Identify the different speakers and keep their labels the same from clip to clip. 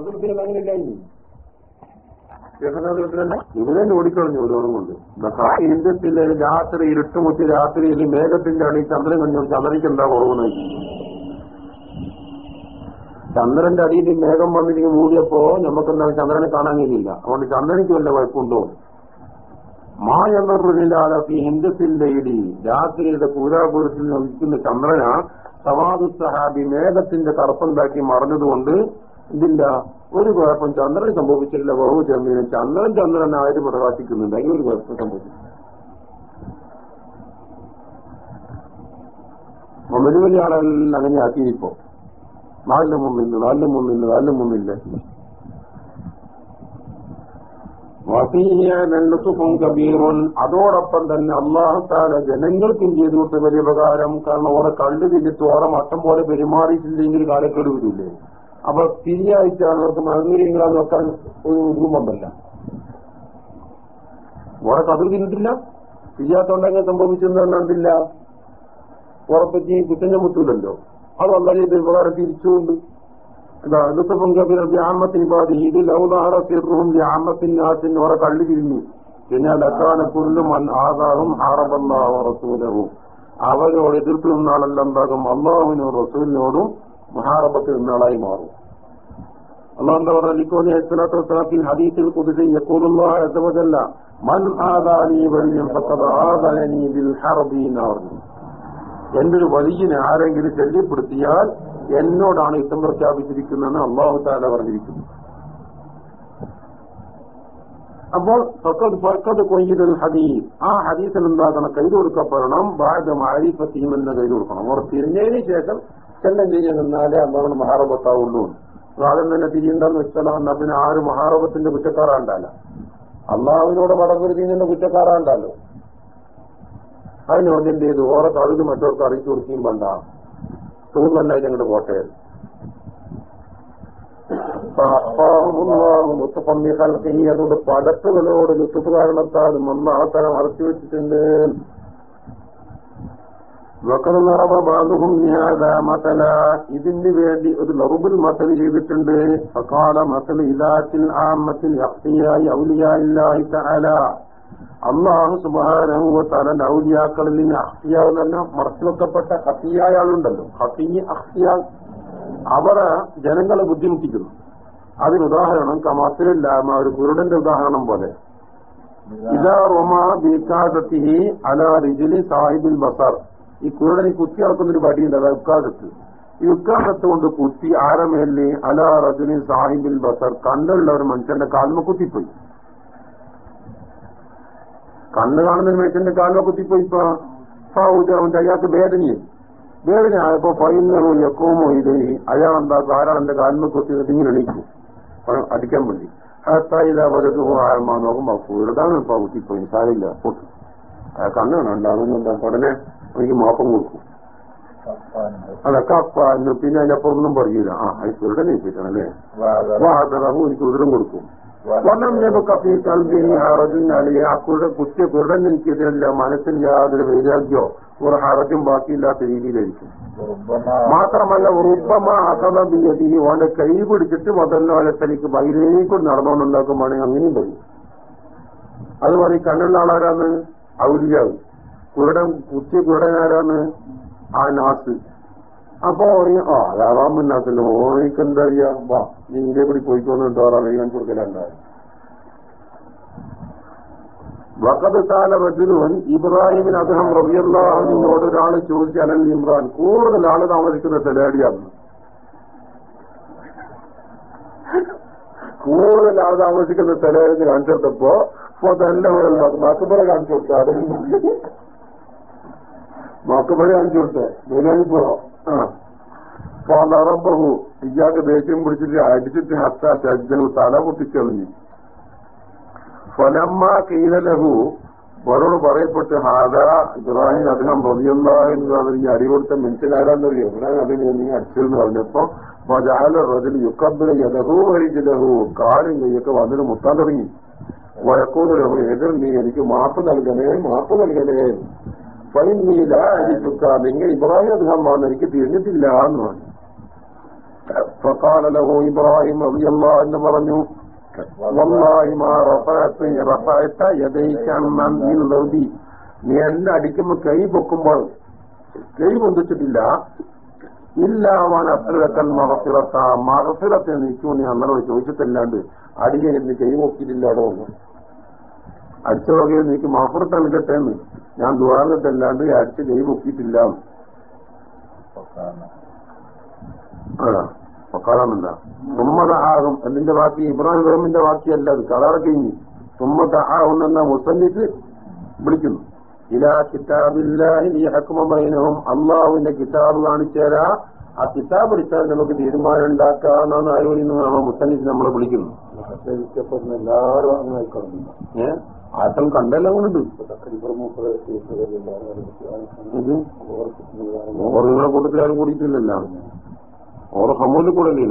Speaker 1: അതിർത്തിൽ അങ്ങനെയില്ല ഇനി ഇവരെ ഓടിക്കളഞ്ഞു ഓരോന്നും കൊണ്ട് ഇന്ത്യത്തിലെ രാത്രി ഇരുട്ടുമുത്തി രാത്രിയിൽ മേഘത്തിന്റെ അടി ചന്ദ്രൻ കണ്ടു. ചന്ദ്രയ്ക്ക് എന്താ കുറവെന്ന് ചന്ദ്രന്റെ അടിയിൽ മേഘം വന്നിട്ട് മൂടിയപ്പോ നമുക്കെന്താ ചന്ദ്രനെ കാണാൻ കഴിയില്ല. അതുകൊണ്ട് ചന്ദ്രനിക്ക് വല്ല കുഴപ്പമുണ്ടോ? മായന്നറില്ലാതെ ഹിന്ദുത്തിന്റെ ഇടി രാത്രിയുടെ പൂരാപുരത്തിൽ നിൽക്കുന്ന ചന്ദ്രന സവാദു സഹാബി മേഘത്തിന്റെ കറുപ്പുണ്ടാക്കി മറഞ്ഞതുകൊണ്ട് ഇതില്ല ഒരു കുഴപ്പം ചന്ദ്രൻ സംഭവിച്ചിട്ടില്ല. ബഹു ചന്ദ്രൻ ചന്ദ്രൻ ചന്ദ്രനായിട്ട് പ്രകാശിക്കുന്നുണ്ട്. അതിന് ഒരു കുഴപ്പം സംഭവിച്ചു വലിയ വലിയ ആളെല്ലാം അങ്ങനെ ആക്കിയിപ്പോ നാലിന് മുമ്പില്ല നാലിന് മുമ്പില്ല നാലിന് മുമ്പില്ല ും കബീറുൻ. അതോടൊപ്പം തന്നെ അള്ളാഹത്താല ജനങ്ങൾക്കും ചെയ്തു കൊടുത്ത വലിയ ഉപകാരം. കാരണം ഓരോ കണ്ടു തിരിച്ചു ഓരോ മട്ടം പോലെ പെരുമാറിയിട്ടില്ലെങ്കിൽ കാലക്കേട് വരില്ലേ? അപ്പൊ തിരിയായിട്ടാണ് അവർക്ക് മഹങ്ങീര്യങ്ങളാന്ന് നോക്കാൻ ഒരു രൂപമല്ല ഇവിടെ കതിർ തിന്നിട്ടില്ല? തിരിയാത്തോണ്ടെങ്കിൽ സംഭവിച്ചെന്ന് കണ്ടില്ല. ഉറപ്പറ്റി കുറ്റഞ്ഞ മുത്തൂലല്ലോ അത് വളരെ ഉപകാരം തിരിച്ചുകൊണ്ട് ലുത്തഫും കബീർ വ്യാമത്തിന് ബാധി ഇതിൽ ഔദാറ സിറും വ്യാമത്തിൻ നാസിൻ ഓറെ കള്ളി തിരിഞ്ഞു പിന്നെ ലക്കാന ആദാറും ആധാറും റസൂലവും അവരോട് എതിർപ്പ് നിന്നാളെല്ലാം എന്താകും? റസൂലിനോടും മഹാറബത്തിൽ നിന്നാളായി മാറും. അള്ളാഹ് പറഞ്ഞ അലൈഹിസ്സലാത്തു വസ്സലാത്തിൽ ഹദീസിൽ കുതിരി അസ്സ വജല്ല മൻ ആദാനി വലിയ ആദാനി ബിൽ എന്റെ ഒരു വലിയനെ ആരെങ്കിലും ശല്യപ്പെടുത്തിയാൽ എന്നോടാണ് യുദ്ധം പ്രഖ്യാപിച്ചിരിക്കുന്നതെന്ന് അള്ളാഹു താല പറഞ്ഞിരിക്കുന്നു. അപ്പോൾ ഫക്കത് ഫക്കത് കൊയ്യൽ ഹദീസ്. ആ ഹദീസിന് എന്താകണം? കൈ കൊടുക്കപ്പെടണം ബാധ മാരിഫത്തീം എന്ന് കൈ കൊടുക്കണം. അവർ തിരിഞ്ഞതിന് ശേഷം ചെല്ലം നിന്നാലേ അന്നാണ് മഹാറബത്താവുള്ളൂ. ആദ്യം തന്നെ തിരിയുണ്ടെന്ന് വെച്ചാൽ അന്ന് പിന്നെ ആര് മഹാറബത്തിന്റെ കുറ്റക്കാരാണ്ടല്ല. അള്ളാഹുവിനോട് പടപുരുതി നിന്ന് കുറ്റക്കാരാണ്ടല്ലോ. അതിനോട് എന്ത് ചെയ്തു? ഓരോ കഴുത് മറ്റവർക്ക് അറിയിച്ചു കൊടുക്കുകയും വേണ്ട. തോന്നല്ല ഞങ്ങളുടെ കോട്ടയം അതുകൊണ്ട് പടപ്പുകളോട് ലുത്തുപ്പ് കാരണത്താലും ഒന്നാത്തരം അറച്ചു വെച്ചിട്ടുണ്ട്. ഇതിന് വേണ്ടി ഒരു ലറുബുൽ മസൽ ചെയ്തിട്ടുണ്ട്. അക്കാല മസൽ ഇലാത്തിൽ ആമത്തിൽ അഫ്തിയായി ഔലിയായി തആല. അള്ളാഹു സുബാനഹുവ തല ഔലിയാക്കളിൽ നിന്ന് അഹ്തിയ മറച്ചുവെക്കപ്പെട്ട മറച്ചു വെക്കപ്പെട്ട ഹത്തിയായ ആളുണ്ടല്ലോ. ഹഫി അഹ്തിയ അവരെ ജനങ്ങളെ ബുദ്ധിമുട്ടിക്കുന്നു. അതിന് ഉദാഹരണം കമാസിലില്ലാമ ഒരു കുരുടന്റെ ഉദാഹരണം പോലെ. ഇതാ. റൊമാ ബീക്കാദത്തിഹി അല റിജിലി സാഹിബിൽ ബസാർ. ഈ കുരടനെ കുത്തി ഇറക്കുന്ന ഒരു വടിയുണ്ട് അതാ ഉക്കാദത്ത്. ഈ ഉക്കാദത്ത് കൊണ്ട് കുത്തി ആരമേലി അല റജുലി സാഹിബിൽ ബസർ കണ്ണുള്ള ഒരു മനുഷ്യന്റെ കാൽമ കുത്തിപ്പോയി. കണ്ണ് കാണുന്ന മനുഷ്യന്റെ കാൽമ കുത്തിപ്പോയി ഇപ്പൊ. അവന്റെ അയാൾക്ക് വേദനയായി. വേദന ആയപ്പോ പൈന്നറോ യക്കോമോ ഇത് അയാൾ എന്താക്കും ആരാളെന്റെ കാൽമ കുത്തി ഇങ്ങനെ എണീക്കും. അടിക്കാൻ വേണ്ടി. വലതു ആയമാ നോക്കുമ്പോ ഫുള്ളതാണ് ഇപ്പൊ കുത്തിപ്പോയി സാരില്ല പൊട്ടി. കണ്ണ് കാണണ്ടാകുന്നുണ്ടാ ഉടനെ? എനിക്ക് മാപ്പം കൊടുക്കും അതൊക്കെ അപ്പ പിന്നെ അതിനപ്പുറമൊന്നും പറയൂല ആ അത് ഉടനെ കിട്ടണല്ലേ വാഹു എനിക്ക് ഉദരം കൊടുക്കും കുഴ കുറ്റ കുരുടൻ എനിക്കെതിരല്ല. മനസ്സിൽ യാതൊരു വൈരാഗ്യോ ഒരു ഹറജും ബാക്കിയില്ലാത്ത രീതിയിലായിരിക്കും. മാത്രമല്ല ഉറുപ്പമ അസദീയതി ഓന്റെ കൈ പിടിച്ചിട്ട് മുതലിനെ തനിക്ക് ബൈരേക്കൂടി നടന്നുകൊണ്ടുണ്ടാക്കുമ്പോഴാണെങ്കിൽ അങ്ങനെയും പറയും അത് പറയും കണ്ണുള്ള ആളാരാന്ന്? ഔലിയാവ്. കുരുടൻ കുത്തിയ കുരുടനാരാണ്? ആ നാസ്. അപ്പൊ പറയും ആ അതാവാൻ മുന്നാത്തല്ലോ ഓണിക്ക് എന്താ അറിയാ വാ നീ ഇന്ത്യ കൂടി പോയിക്കോന്നിട്ട് അറിയാൻ കൊടുക്കലുണ്ടായി വക്കത് കാല റജുലുവൻ ഇബ്രാഹിമിന് അദ്ദേഹം റബിയല്ലാഹിനോട് ഒരാൾ ചോദിച്ചു അനൽ ഇമ്രാൻ കൂടുതൽ ആൾ താമസിക്കുന്ന സെലാഡിയാണ് കൂടുതൽ ആൾ താമസിക്കുന്ന സെലാഡിന് കാണിച്ചെടുത്തപ്പോ അപ്പൊ തന്നെ അക്ബറെ കാണിച്ചു കൊടുത്തു. മക്കബറ കാണിച്ചു കൊടുത്തേ. വിനയിപ്പുറം ആ. ഫലറബഹു ഇയാൾക്ക് ദേഷ്യം പിടിച്ചിട്ട് അടിച്ചിട്ട് ഹത്ത ശജ്ജനു തല പൊട്ടിച്ചെറിഞ്ഞു ഫലമ്മ കീലലഹു അവരോട് പറയപ്പെട്ട് ഹാദ ഇബ്രാഹിം അദ്ദേഹം എന്ന് പറഞ്ഞ അടി കൊടുത്ത മനുഷ്യനാരാന്നറിയോ? ഇബ്രാഹിം അതിന് നീ അടിച്ചെന്ന് പറഞ്ഞപ്പോ ജാല റജൽ യുക്കബില യദഹു വരിജലഹു. കാലും കൈയൊക്കെ വന്നിട്ട് മുത്താൻ തുടങ്ങി. വഴക്കൂലഹു എതിർ നീ എനിക്ക് മാപ്പ് നൽകണേ മാപ്പ് നൽകണേ. ഫൈനീല അരിച്ചുക്ക നിങ്ങൾ ഇബ്രാഹിം വന്ന് എനിക്ക് തിരിഞ്ഞിട്ടില്ല എന്ന് പറഞ്ഞു. ഫക്കാലലഹോ ഇബ്രാഹിം റളിയല്ലാഹു എന്ന് പറഞ്ഞു ലൗദി നീ എന്നെ അടിക്കുമ്പോൾ കൈ പൊക്കുമ്പോൾ കൈ പൊന്തിച്ചിട്ടില്ല. ഇല്ലാവാൻ അസുരക്കൽ മറസിറത്ത മറസിറത്തെ നീക്കൂ നീ അന്നോട് ചോദിച്ചിട്ടല്ലാണ്ട് അടിയെ നീ കൈ പൊക്കിയിട്ടില്ലാടോ എന്ന്. അടിച്ച വകയിൽ നീക്ക് മഫറത്ത് നൽകട്ടെ എന്ന്. ഞാൻ ദ്വാരത്തല്ലാണ്ട് അടുത്ത് കൈ പൊക്കിയിട്ടില്ല. പൊക്കാളാണെന്താ തുമ്മത ആകും. എന്നിന്റെ ബാക്കി ഇബ്രാഹിം റഹമിന്റെ വാക്കിയല്ല അത്. കഥാറ കഴിഞ്ഞ് തുമ്മത ആകും എന്ന മുസന്നിക്ക് വിളിക്കുന്നു. ഇലാ കിതാബില്ലാഹി ഹക്കുമബൈനവും അള്ളാഹുവിന്റെ കിതാബ് കാണിച്ചേരാ. ആ കിതാബ് എടുത്താൽ നമുക്ക് തീരുമാനം ഉണ്ടാക്കാന്നാണ് ആരോഗ്യം മുത്തന്നിക്ക് നമ്മളെ വിളിക്കുന്നു.
Speaker 2: എല്ലാവരും അങ്ങനെ
Speaker 1: ആട്ടം കണ്ടെല്ലാം കൊണ്ട് ഇത് ഓറുകളെ കൂട്ടത്തിൽ ആരും കൂടിയിട്ടില്ലല്ലോ. ഓരോ സമൂഹത്തിൽ കൂടെ അല്ലേ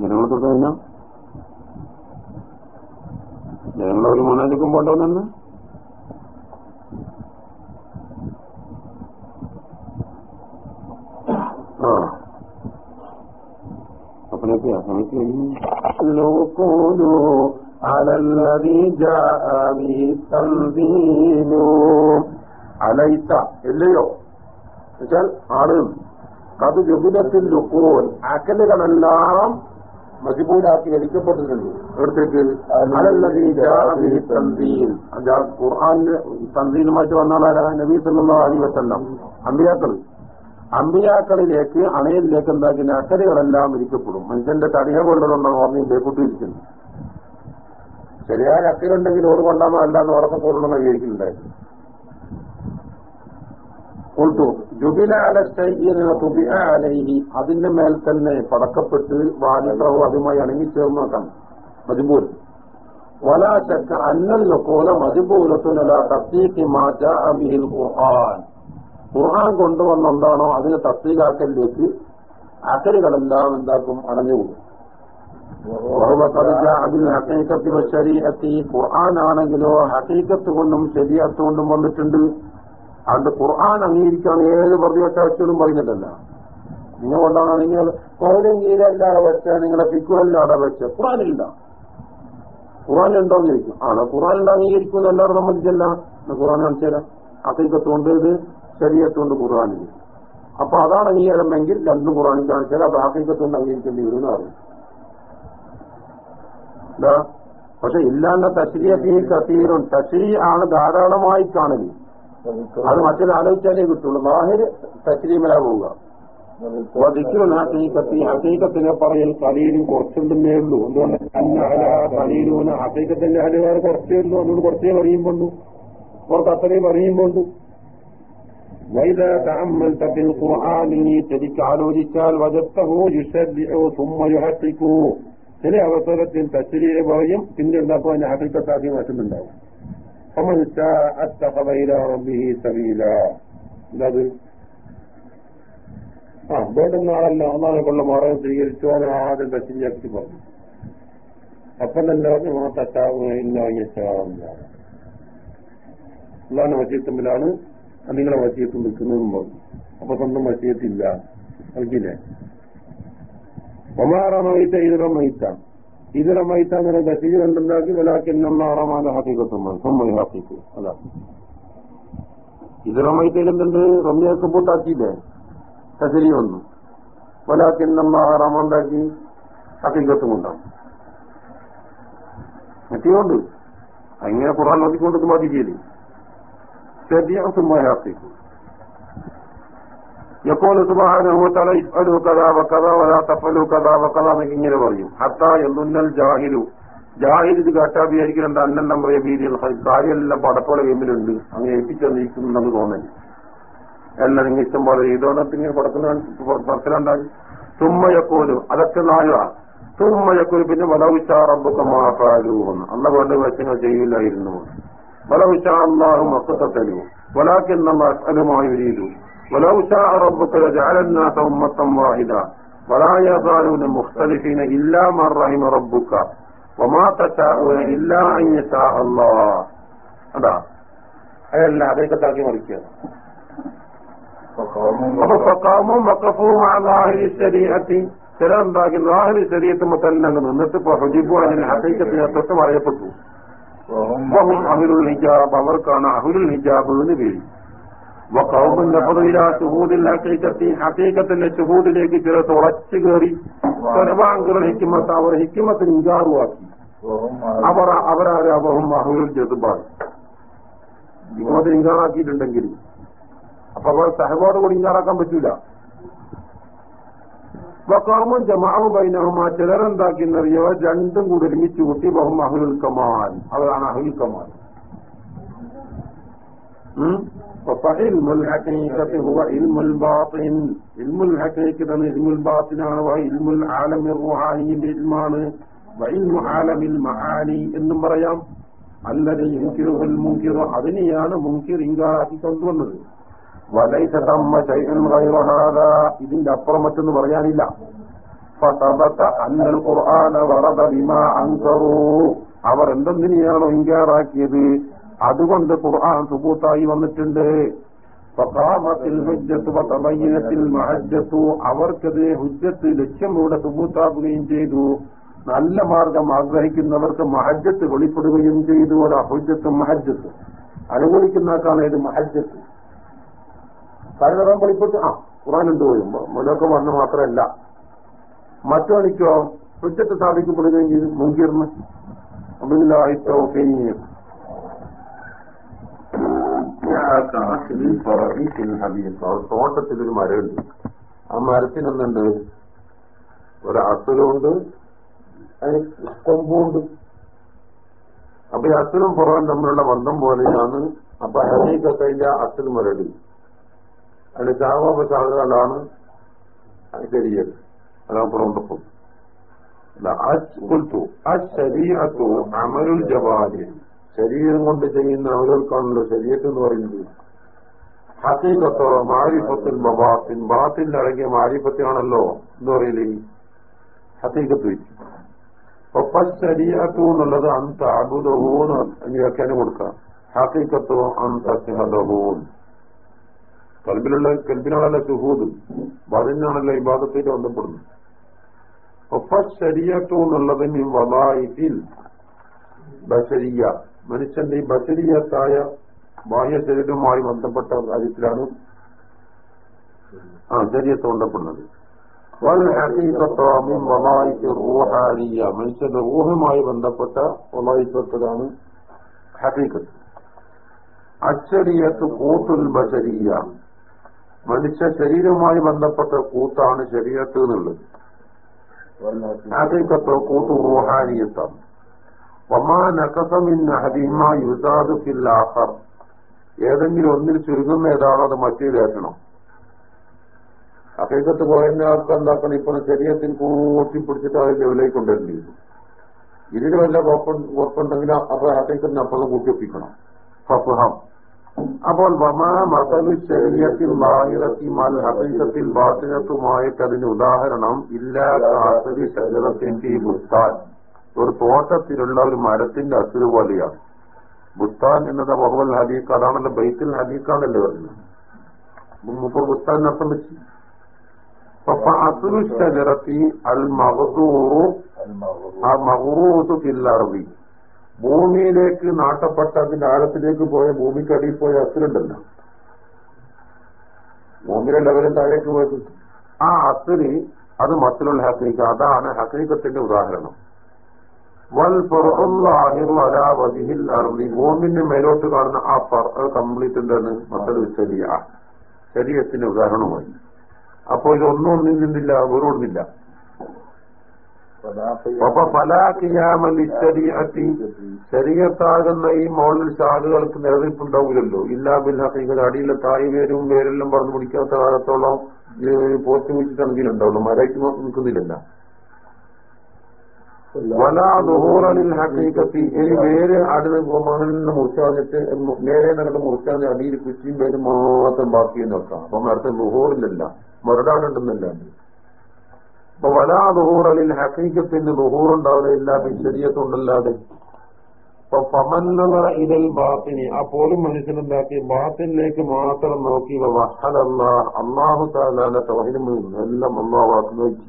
Speaker 1: ജനങ്ങളെ തൊട്ട് കഴിഞ്ഞാൽ ജനങ്ങളെ ഒരു മണാലിക്കും പോണ്ടോന്നെ ആ അപ്പനൊക്കെയാ സമയത്ത് لوقولوا على الذي جاء به التنزيل അലൈത്ത ഇല്ലയോ എന്നുവെച്ചാൽ ആണ് കത് ജുബിലത്തിൽ ലുക്കൂൻ അക്കലുകളെല്ലാം മജിബൂലാക്കി വലിക്കപ്പെട്ടിട്ടുണ്ട് ഇവിടത്തേക്ക് അലല്ലതീ തന്ദീൽ ഖുർആാനിന് തന്ദീലുമായിട്ട് വന്നാലാരാ നബീ സല്ലാ അലി വസ്ല്ലാം അമ്പിയാക്കൾ അമ്പിയാക്കളിലേക്ക് അണയിലേക്ക് എന്താക്കുന്ന അക്കരകളെല്ലാം ഇരിക്കപ്പെടും മനുഷ്യന്റെ തടിയ കൊണ്ടതുകൊണ്ടാണ് ഓർമ്മയില്ലേ കൂട്ടിയിരിക്കുന്നത് ശരിയായ അക്കരുണ്ടെങ്കിൽ ഓട് കൊണ്ടാമോ അല്ലാന്ന് ഉറക്കപ്പോലുള്ള വിചാരിക്കുന്നുണ്ടായിരുന്നു കൊണ്ടു ജുബിലി അതിന്റെ മേൽ തന്നെ പടക്കപ്പെട്ട് വാലിത്രവും അതുമായി അണങ്ങിച്ചേർന്ന് നോക്കാം മജുബൂൽ. വലാശക്ക അന്നൽ കോല മജബൂലത്തുനല തത്തീക്ക് മാറ്റ അബിഹിൽ ഖുർആൻ. ഖുർആൻ കൊണ്ടുവന്ന എന്താണോ അതിന് തസ്തികാക്കലിലേക്ക് അക്കലുകളെല്ലാം എന്താക്കും അടഞ്ഞുകൂടും. ആണെങ്കിലോ ഹക്കീക്കത്ത് കൊണ്ടും ശരിയത്ത് കൊണ്ടും വന്നിട്ടുണ്ട്. അതുകൊണ്ട് ഖുർആൻ അംഗീകരിക്കാൻ ഏത് പ്രതിപക്ഷാവശ്യവും പറയുന്നില്ലല്ല. നിങ്ങൾ കൊണ്ടാണ് നിങ്ങൾ കോലും കീഴല്ലാതെ വെച്ച നിങ്ങളെ പിക്കുവല്ലാതെ വെച്ച ഖുറാനില്ല ഖുറാൻ ഉണ്ടോന്നിരിക്കും ചോദിക്കും ആണ്? ഖുറാനിൽ അംഗീകരിക്കുമെന്ന് എല്ലാവരും സംബന്ധിച്ചല്ല ഖുറാൻ കാണിച്ചുതരാം. ഹക്കീക്കത്തുകൊണ്ട് ഇത് ശരീരത്തുകൊണ്ട് ഖുർആാനിൽ. അപ്പൊ അതാണ് അംഗീകാരമെങ്കിൽ രണ്ടും ഖുറാനിൽ കാണിച്ചാൽ അത് ഹക്കീക്കത്തുകൊണ്ട് അംഗീകരിക്കേണ്ടി വരും എന്ന് പറയും പക്ഷെ ഇല്ലാണ്ട തശ്രീ കത്തീരും തശ്രീ ആണ് ധാരാളമായി കാണൽ. അത് മറ്റൊരു ആലോചിച്ചാലേ കിട്ടുള്ളൂ. ബാഹിര് തശ്രീമല പോവുക. ഹക്കീക്കത്തിനെ പറയൽ കലീലും കുറച്ചുണ്ടെന്നേ ഉള്ളൂ. എന്തുകൊണ്ട്? കലീലൂന ഹക്കീക്കത്തിന്റെ ഹലുകാർ കുറച്ചേ ഉള്ളൂ. അതുകൊണ്ട് കുറച്ചേ പറയുമ്പോണ്ടു. അവർക്ക് അത്രയും പറയുമ്പോണ്ടു. وإذا تأملت في القرآن تلك على رسال وجدته يسبح ثم يحقق. تلي وصلت تشريع إبراهيم تنجر لطوان حقيقة في ما تمنى فمن شاء اتخذ إلى ربه سبيلا. لذل آه بعد النار الله الله يقول لما رأيت يرسون هذا البشر يكتبه أفضل الله ما تشاءون إلا يشاء الله. الله نوجه تملانه നിങ്ങളെ വശീയത്ത് നിൽക്കുന്നതും പറഞ്ഞു അപ്പൊ സ്വന്തം വശീയത്തില്ല അറിയില്ലേ ഒമാറമയിത്ത ഇതിറ മയിത്ത ഇതിറ മയിത്ത എന്ന വലാക്കി കണ്ടുണ്ടാക്കി വലാക്കിന്നാറമാല ഹക്കീകത്തുമാണ് സ്വന്തം ഹാക്കിക്ക് അതാ. ഇതിറ മയിത്തയിൽ എന്തുണ്ട്? റമ്യൊക്കെ പൂട്ടാക്കിയില്ലേ? കസരി വന്നു. വലാക്കിന്നമ്മ ഹറാമുണ്ടാക്കി ഹക്കീകത്തും ഉണ്ടാവും. മറ്റിയുണ്ട് അങ്ങനെ ഖുറാൻ നോക്കിക്കൊണ്ട് മതി ഇങ്ങനെ പറയും. ഹത്ത എന്തുന്നൽ ജാഹിലു ജാഹിൽ ഇത് കാട്ടാഭിയായിരിക്കുന്നുണ്ട് അന്നം പറയ ഭീതിയിൽ കാര്യമെല്ലാം പടപ്പോളെ ഗെയിമിലുണ്ട് അങ്ങനെ ഏൽപ്പിച്ചെന്നിരിക്കുന്നുണ്ടെന്ന് തോന്നൽ എല്ലാം നിങ്ങൾ ഇഷ്ടം പോലെ ഇങ്ങനെ പടക്കുന്ന പറച്ചിലുണ്ടാകും തുമ്മയക്കോലും അതൊക്കെ നായ തുമ്മയക്കോലും പിന്നെ വലവിച്ചാറമ്പൊക്കെ മാറാലൂന്ന് അന്ന വേണ്ട വശങ്ങൾ ചെയ്യില്ലായിരുന്നു. വലവിച്ചാ അള്ളാഹു മക്കത്തലു വലാക്കെന്ന അസലുമായി വരീതു ولو شاء ربك لجعل الناس أمة واحدة ولا يزالون مختلفين إلا من رحم ربك وما تشاءون إلا أن يشاء الله هذا അതല്ല അതേക്കത്താക്കി മറിക്കുക
Speaker 2: فقاموا
Speaker 1: അപ്പൊ ഫക്കാമും വക്കഫും ആ ലാഹിരി ശരീരത്തി ചില എന്താക്കി ലാഹിരി ശരീരത്ത് മുത്തല്ല നിന്നിട്ട് ഇപ്പൊ ഹുജിബു അതിന് ഹസീക്കത്തിന് തൊട്ട് പറയപ്പെട്ടു
Speaker 2: وهم
Speaker 1: വഹും അഹുരുൽ ഹിജാബ് അവർക്കാണ് അഹുരുൽ ഹിജാബ് എന്ന് പേര്. ഹസീക്കത്തിന്റെ ചുഹൂദിലേക്ക് ചില തുളച്ചു കയറി സർവാംഗുകൾ ഹിക്കുമത്ത് അവർ ഹിക്കുമത്തിന് ഇഞ്ചാറുവാക്കി അവർ അവരാരെ അബഹും അഹുരുൽ ജതുബാദ് ഹിക്കുമത്തിന് ഇഞ്ചാറാക്കിയിട്ടുണ്ടെങ്കിൽ അപ്പൊ അവർ സഹബോധ കൂടി ഇഞ്ചാറാക്കാൻ പറ്റൂല. വക്കാമും ജമാവും ബൈനഹുമാ ചിലരെന്താക്കിയെന്നറിയവ രണ്ടും കൂടി ഒരുമിച്ച് കൂട്ടി ബഹും അഹുൽ കമാൻ അതാണ് അഹുൽ കമാൻ ാണ് എന്നും പറയാം. അല്ലതെ അതിനെയാണ് മുങ്കിർ ഇങ്കാറാക്കി കൊണ്ടുവന്നത്. വലൈസ ഇതിന്റെ അപ്പുറം മറ്റൊന്നും പറയാനില്ല. ഖുർആന വറദ ബിമാ അൻസറൂ. അവർ എന്തെന്തിനെയാണോ ഇൻകാറാക്കിയത്? അതുകൊണ്ട് ഖുർആൻ സുബൂത്തായി വന്നിട്ടുണ്ട്. അവർക്കത് ഹുജ്ജത്ത് ലക്ഷ്യം കൂടെ സുബൂത്താക്കുകയും ചെയ്തു. നല്ല മാർഗം ആഗ്രഹിക്കുന്നവർക്ക് മഹജ്ജത്ത് വെളിപ്പെടുകയും ചെയ്തു. അതാ ഹുജ്ജത്ത് മഹജ്ജത്ത്. അനുകൂലിക്കുന്നവർക്കാണ് ഇത് മഹജ്ജത്ത്. കാരണം വെളിപ്പെട്ട് ആ ഖുറാൻ എന്ത് പോയും മുന്നോക്കം വന്ന് മാത്രമല്ല. മറ്റോണിക്കോ ഹുജ്ജത്ത് സ്ഥാപിക്കപ്പെടുകയും ചെയ്തു മുൻകീർന്ന്. തൗഫീഖ്. തോട്ടത്തിലൊരു മരമുണ്ട്. ആ മരത്തിനൊന്നുണ്ട് ഒരു അസുരമുണ്ട്. അതിന് കൊമ്പുണ്ട്. അപ്പൊ ഈ അസുരം പുറവും തമ്മിലുള്ള ബന്ധം പോലെയാണ്. അപ്പൊ ഹരീക്കൊക്കെ അതിന്റെ അസുൽ മരട് അതിന്റെ ചാവോപചാറുകളാണ് ചാകുകളാണ് അതാണ് പുറന്തപ്പം ശരീരത്തു അമരുൽ ജവാലി ശരീരം കൊണ്ട് ചെയ്യുന്ന അമലുകൾക്കാണല്ലോ ശരീരത്ത് എന്ന് പറയുന്നത്. ഹസീകത്തോ മാരിഫത്തിൽ ബബാത്തിൻ ബാത്തിൽ അടങ്ങിയ മാരിഫത്തിനാണല്ലോ എന്ന് പറയില്ലേ ഹസീകത്ത് വെച്ചു. അപ്പൊ ശരീരത്തു എന്നുള്ളത് അന്ത അബുദഹൂന്ന് വ്യാഖ്യാനം കൊടുക്കാം. ഹസീകത്തോ അന്ത സിഹദഹൂൻ കൽബിലുള്ള കൽബിനാണല്ലോ സുഹൂദും അതിനാണല്ലോ ഈ ഭാഗത്തേക്ക് ബന്ധപ്പെടുന്നത്. ഒപ്പ ശരിയത്വം എന്നുള്ളതിന് വലായിട്ടിൽ ബശരിയ മനുഷ്യന്റെ ഈ ബശരിയത്തായ ബാഹ്യ ശരീരവുമായി ബന്ധപ്പെട്ട കാര്യത്തിലാണ് ആ ശരീരത്തെ ബന്ധപ്പെടുന്നത്. മനുഷ്യന്റെ ഊഹമായി ബന്ധപ്പെട്ട വലായിത്തതാണ് ഹീക്കത്ത് അച്ചരിയത്ത് കൂത്തുൽ ബഷരിയ മനുഷ്യ ശരീരവുമായി ബന്ധപ്പെട്ട കൂത്താണ് ശരീരത്ത് എന്നുള്ളത് ഹക്കീക്കത്തോ കൂത്ത് റൂഹാനിയത്താണ്. വമാ ഹരിമ ഹദിമ യുസാദു ഫിൽ ആഖർ. ഏതെങ്കിലും ഒന്നിൽ ചുരുങ്ങുന്ന ഏതാണോ അത് മറ്റേ കയറ്റണം ഹക്കീക്കത്ത് പോയതിനകത്ത് എന്താക്കണം? ഇപ്പൊ ശരീരത്തിൽ കൂട്ടി പിടിച്ചിട്ട് അത് ലെവലേക്ക് കൊണ്ടുവരേണ്ടി വരും. ഇതിന് വല്ല ഉറപ്പുണ്ടെങ്കിൽ അപ്പൊ ഹക്കീക്കത്തിന് അപ്പുറം കൂട്ടിയൊപ്പിക്കണം അപ്പോൾ വമാ മസലു ശരീരത്തിൽ ബാഹിറത്തി മൽ വാചകത്തുമായിട്ട് അതിന് ഉദാഹരണം ഇല്ലാ കാസരി ശരീരത്തിന്റെ ബുസ്താൻ. ഒരു തോട്ടത്തിലുള്ള ഒരു മരത്തിന്റെ അസുര പോലെയാണ്. ബുസ്താൻ എന്നത് ബഹുവൽ ഹദീഖ് അതാണല്ലോ ബൈത്തിൽ ഹദീഖാണല്ലോ പറഞ്ഞത് മുപ്പർ ബുസ്താൻ അർത്ഥം വെച്ച് അസുരു ശജറത്തി അൽ മഹദൂറു ആ മഹറൂത്ത് ഫില്ലറബി ഭൂമിയിലേക്ക് നാട്ടപ്പെട്ട അതിന്റെ ആഴത്തിലേക്ക് പോയ ഭൂമിക്കടിയിൽ പോയ അസുരുണ്ടല്ലോ. ഭൂമിയുടെ ലെവലും താഴേക്ക് പോയത്. ആ അസുരി അത് മറ്റുള്ള ഹക്കീക്ക അതാണ് ഹസീക്കത്തിന്റെ ഉദാഹരണം. ഭൂമിന്റെ മേലോട്ട് കാണുന്ന ആ കംപ്ലീറ്റ് എന്താണ്? മറ്റൊരു ശരിയ. ശരീരത്തിന്റെ ഉദാഹരണമായി. അപ്പോൾ ഇതൊന്നും ഒന്നും നിന്നില്ല വേറൊന്നില്ല. അപ്പൊ ഫലാഖിയാമലിശരീഅത്തി. ശരീരത്താകുന്ന ഈ മോളിൽ ശാഖകൾക്ക് നിലനിൽപ്പുണ്ടാവില്ലല്ലോ. ഇല്ലാ ഹക്കീകത അടിയിലെ തായി പേരും പേരെല്ലാം പറഞ്ഞു പിടിക്കാത്ത കാലത്തോളം പോസ്റ്റ് വെച്ചിട്ടാണെങ്കിലും ഉണ്ടാവുള്ളൂ മരയ്ക്ക് നിൽക്കുന്നില്ല വേര് അടുത്ത് നിന്ന് മുറിച്ചാഞ്ഞിട്ട് നേരെ നടന്ന് മുറിച്ചാഞ്ഞ് അടിയിൽ കുച്ചിയും പേര് മാത്രം ബാക്കി നോക്കാം. അപ്പൊ മരത്തെ ദുഹൂറിലല്ല മറുടാടുണ്ടെന്നല്ല അപ്പൊ വലാദൂറനിൽ ഹക്കീക്കത്തിന് ദുഹൂറുണ്ടാവില്ല ഇല്ല ശരീരത്തുണ്ടല്ലാതെ. അപ്പൊ ഫമന്നത ഇതൽ ബാത്തിനി അപ്പോഴും മനുഷ്യനുണ്ടാക്കി ബാത്തിനിലേക്ക് മാത്രം നോക്കി വഹലല്ല അള്ളാഹു താലാന്റെ തോഹിനും എല്ലാം അള്ളാഹു നോക്കി.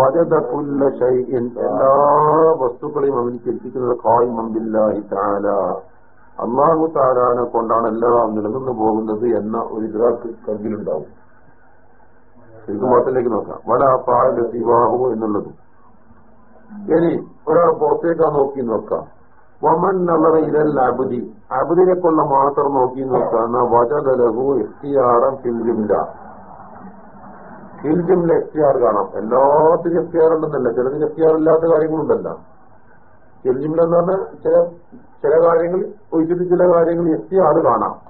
Speaker 1: വജതകുല്ല ഷൈഇൻ എല്ലാ വസ്തുക്കളെയും അവനിക്ക് എത്തിക്കുന്നത് കായ്മമ്പില്ലാഹി താല അള്ളാഹു താലാനെ കൊണ്ടാണ് എല്ലാം നിലനിന്ന് പോകുന്നത് എന്ന ഒരു ഇതാക്ക് കൽവിലുണ്ടാവും ശരിക്കും നോക്കാം? വട പാല സിവാഹു എന്നുള്ളത്. ഇനി ഒരാൾ പുറത്തേക്കാ നോക്കി നോക്കാം. വമൻ നല്ലറ ഇതല്ല അബുദി. അബുദിനെ കൊള്ള മാത്രം നോക്കി നോക്കാം. വജതലഹു എഫ്തിയാറം ഫിൽജിമില്ല ഫിൽജിമിലെ എഫ്റ്റിആർ കാണാം. എല്ലാത്തിനും എഫ്റ്റിആർ ഉണ്ടെന്നല്ല. ചിലതിന് എഫ്റ്റിആർ ഇല്ലാത്ത കാര്യങ്ങളുണ്ടല്ല. ഫിൽജിമിലെന്ന് പറഞ്ഞാൽ ചില ചില കാര്യങ്ങൾ ഒഴിച്ചിട്ട് ചില കാര്യങ്ങൾ എഫ്റ്റിആർ കാണാം.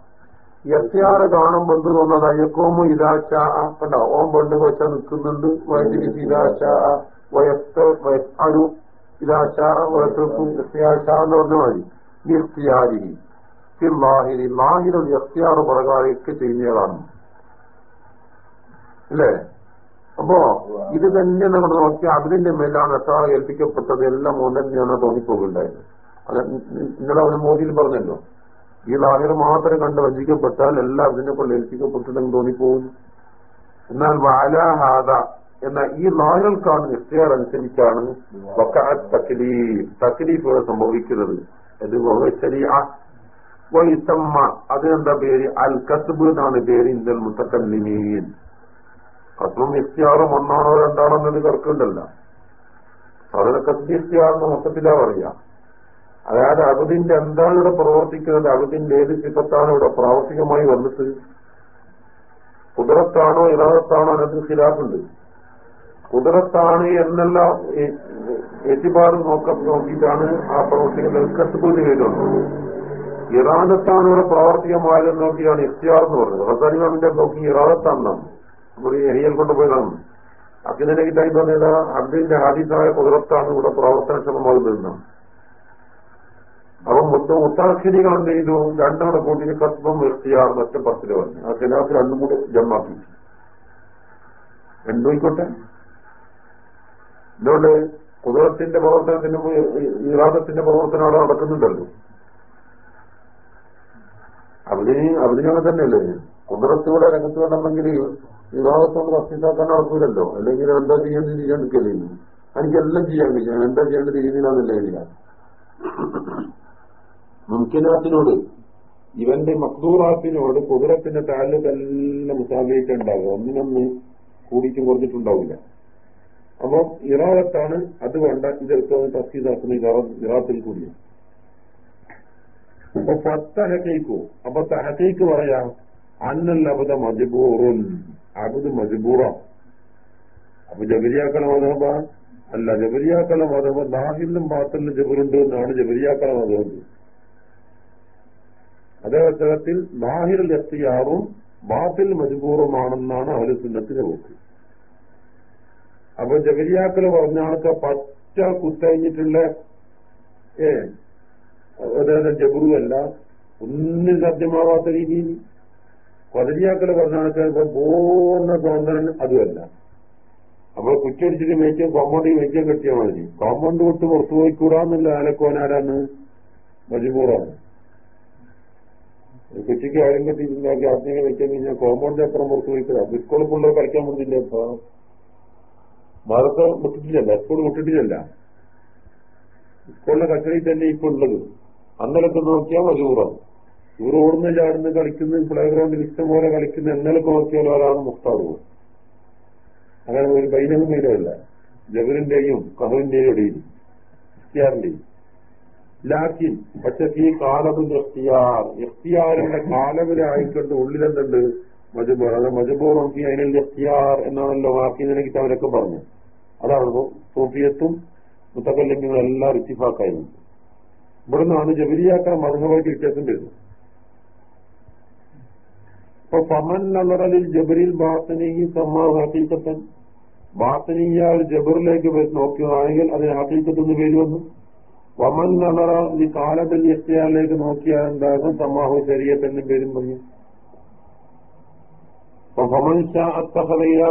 Speaker 1: എഫ്തിയാർ കാണുമ്പോൾ എന്ത് തോന്നുന്നത് അയ്യക്കോമോ ഇതാച്ച കണ്ടോ ഓം പണ്ട് വെച്ചാൽ നിൽക്കുന്നുണ്ട്. വൈദ്യുതി ഇതാച്ച വയസ്സ് വയസ്സാരു ഇതാച്ച വയസ്സും എഫ്തിയാശ എന്ന് പറഞ്ഞ മതി നിർത്തിയാരി. ലാഹിരി. ലാഹിരം എഫ്തിയാർ പ്രകാരമൊക്കെ ചെയ്യുന്നതാണ് അല്ലേ? അപ്പോ ഇത് തന്നെ നമ്മൾ നോക്കി അതിന്റെ മേലാണ് എത്താറ് ഏൽപ്പിക്കപ്പെട്ടത് എല്ലാം ഒന്നെന്നെയാണ് തോന്നിപ്പോകുണ്ടായത് അത് ഇന്നലെ അവന് മോദിയിൽ പറഞ്ഞല്ലോ. ഈ ലാഹിർ മാത്രം കണ്ട് വഞ്ചിക്കപ്പെട്ടാൽ എല്ലാം അതിനെ കൊണ്ട് ഏൽപ്പിക്കപ്പെട്ടിട്ടുണ്ടെന്ന് തോന്നിപ്പോകും. എന്നാൽ വാലാഹാദ എന്ന ഈ ലാഹിൽക്കാണ് നിശ്ചയം അനുസരിച്ചാണ് തക്ലീഫ് തക്ലീഫ് സംഭവിക്കുന്നത്. അത് വൈസമ്മ അതിനെന്താ പേര്? അൽ കസ്ബ് എന്നാണ് പേര് ഇന്ത്യൻ മുത്തക്കല്ലിമീൻ. കസ്ബും ഇഖ്തിയാറും ഒന്നാണോ രണ്ടാണോ എന്നത് കർക്കുണ്ടല്ല അതിനെ കസ്ബി ഇഖ്തിയാറെന്ന് മൊത്തത്തിലാ പറയാ. അതായത് അബുദിന്റെ എന്താണ് ഇവിടെ പ്രവർത്തിക്കുന്നത്? അബുദിന്റെ ഏത് സിഫത്താണ് ഇവിടെ പ്രാവർത്തികമായി വന്നിട്ട് കുതിരത്താണോ ഇറാദത്താണോ അതിനകത്ത് ഖിലാഫുണ്ട്. കുതിരത്താണ് എന്നല്ല എത്തിപാട് നോക്ക നോക്കിയിട്ടാണ് ആ പ്രവർത്തികൾ കത്തുപൂതി വരുന്നത് ഇറാദത്താണ് ഇവിടെ പ്രാവർത്തികമായതെന്ന് നോക്കിയാണ് എഫ്റ്റിആർ എന്ന് പറഞ്ഞത്. റസാനിമാമിന്റെ നോക്കി ഇറാദത്താണെന്നാണ് നമ്മൾ എരിയൽ കൊണ്ടുപോയതാണ് അക്കിനെ കിട്ടായി പറഞ്ഞത് അബ്ദിന്റെ ഹാദിസായ കുതിരത്താണ് ഇവിടെ പ്രവർത്തനക്ഷമമാകുന്നതെന്നാണ്. അപ്പം മൊത്തം മുത്താഖിരികൾ എന്ത് ചെയ്തു. രണ്ടവിടെ കൂട്ടി കസ്ബം ഇഖ്തിയാർ മറ്റേ പത്തിൽ വന്ന്. ആ ഖിലാഫ് രണ്ടും കൂടെ ജമാക്കി എന്തോയിക്കോട്ടെ എന്തുകൊണ്ട് കുതിരത്തിന്റെ പ്രവർത്തനത്തിന് ഇറാദത്തിന്റെ പ്രവർത്തനം അവിടെ നടക്കുന്നുണ്ടല്ലോ. അതിന് അതിനങ്ങനെ തന്നെയല്ലേ? കുതിരത്തൂടെ രംഗത്ത് വേണമെങ്കിൽ വിവാഹത്തോട് വസ്തുതാക്കാൻ നടക്കൂലല്ലോ. അല്ലെങ്കിൽ എന്താ ചെയ്യേണ്ടത് ചെയ്യാൻ നിൽക്കല്ലേ? എനിക്കെല്ലാം ചെയ്യാൻ കഴിയും. എന്താ ചെയ്യേണ്ടത് രീതിയിലാണെന്നില്ല മുംകിനാത്തിനോട് ഇവന്റെ മക്ദൂറാത്തിനോട് കുതിരത്തിന്റെ താൽ തന്നെ മുസാബിയിട്ടുണ്ടാകും ഒന്നിനൊന്ന് കൂടിയിട്ടും കുറഞ്ഞിട്ടുണ്ടാവില്ല. അപ്പൊ ഇറാഖത്താണ് അത് വേണ്ട. ഇതെടുത്ത് തസ്കീതാക്കുന്ന ഇറാത്തിൽ കൂടി. അപ്പൊ പത്തഹക്കൈക്കു അപ്പൊ തഹക്കൈക്ക് പറയാം അന്നൽ അബദ മജബൂറുൻ. അബദ് മജബൂറ. അപ്പൊ ജബരിയാക്കള മതബ അല്ല ജബരിയാക്കള മതബ ദാഹിലും ബാത്തലിലും ജബറുണ്ട് എന്നാണ് ജബരിയാക്കള മതം അതേ അവസരത്തിൽ ബാഹിർ എത്തിയാറും ബാത്തിൽ മജബൂറുമാണെന്നാണ് അഹലുസുന്നത്തിന്റെ നോക്ക് അപ്പൊ ജഗരിയാക്കൽ പറഞ്ഞ ആൾക്ക് പച്ച കുത്തഴിഞ്ഞിട്ടുള്ള ഏ അതായത് ഒന്നും സാധ്യമാവാത്ത രീതിയിൽ. കൊതരിയാക്കൾ പറഞ്ഞാൾക്ക് ഇപ്പൊ പൂർണ തോന്നലൻ അതുമല്ല. അപ്പൊ കുറ്റടിച്ചിട്ട് മേയ്ക്കാൻ കോമ്പൗണ്ടിൽ മേയ്ക്കാൻ കെട്ടിയാൽ മതി കോമ്പൗണ്ട് വിട്ട് പുറത്തു പോയിക്കൂടാന്നുള്ള ആലക്കോനാരാന്ന് മജബൂറാണ്. കുറ്റിക്ക് ആരും കെട്ടിയിട്ടുണ്ടാക്കി ഗ്യാസിനെ വെക്കാൻ കഴിഞ്ഞാൽ കോമ്പൗണ്ട് എത്ര പുറത്തു പോയിക്കൂടാ സ്കൂളിൽ പിള്ളേർ കളിക്കാൻ പറ്റില്ല ഇപ്പൊ. മതത്തെ വിട്ടിട്ടില്ല സ്കൂൾ വിട്ടിട്ടില്ല സ്കൂളിലെ കച്ചറയിൽ തന്നെ ഇപ്പൊ ഉള്ളത്. അന്നലൊക്കെ നോക്കിയാൽ മജൂറാണ് ഇവർ ഓടുന്ന ചാടുന്ന കളിക്കുന്ന പ്ലേ ഗ്രൗണ്ടിൽ ഇഷ്ടം പോലെ കളിക്കുന്ന എന്നലൊക്കെ നോക്കിയാൽ ഒരാളാണ് മുസ്താദ്. അങ്ങനെ ഒരു ബൈനവും മീനമല്ല ജബറിന്റെയും കഹറിന്റെയും ഇടയിൽ ഇഖ്തിയാറിന്റെയും ലാക്കിൻ പക്ഷെ ഈ കാലത്തും ഇഖ്തിയാർ. ഇഖ്തിയാറിന്റെ കാലവരായിക്കൊണ്ട് ഉള്ളിലെന്തുണ്ട്? മജബൂർ അത് മജബൂർ നോക്കി അതിനുള്ള ഇഖ്തിയാർ എന്നാണല്ലോ വാക്കിനെ കിട്ടാവരൊക്കെ പറഞ്ഞു അതാണ് സൂഫിയത്തും മുത്തക്കല്ലിങ്ങളും എല്ലാം ഇത്തിഫാക്കായിരുന്നു. ഇവിടെ നിന്നാണ് ജബരിയാക്കാൻ മധുരമായിട്ട് വ്യത്യാസം വരുന്നത്. അപ്പൊ പമൻ നല്ലറലിൽ ജബരിൽ ബാത്തനെയും സമ്മാ ഹക്കീക്കത്തൻ ജബറിലേക്ക് നോക്കുകയാണെങ്കിൽ അതിന് ഹക്കീക്കത്തെന്ന് പേര് വന്നു. വമൻ നവറ ഈ കാലത്തിൽ എസ്റ്റിയാറിലേക്ക് നോക്കിയാൽ എന്താകും? സമാഹു ശരീരത്തിന് പേരും പറഞ്ഞു.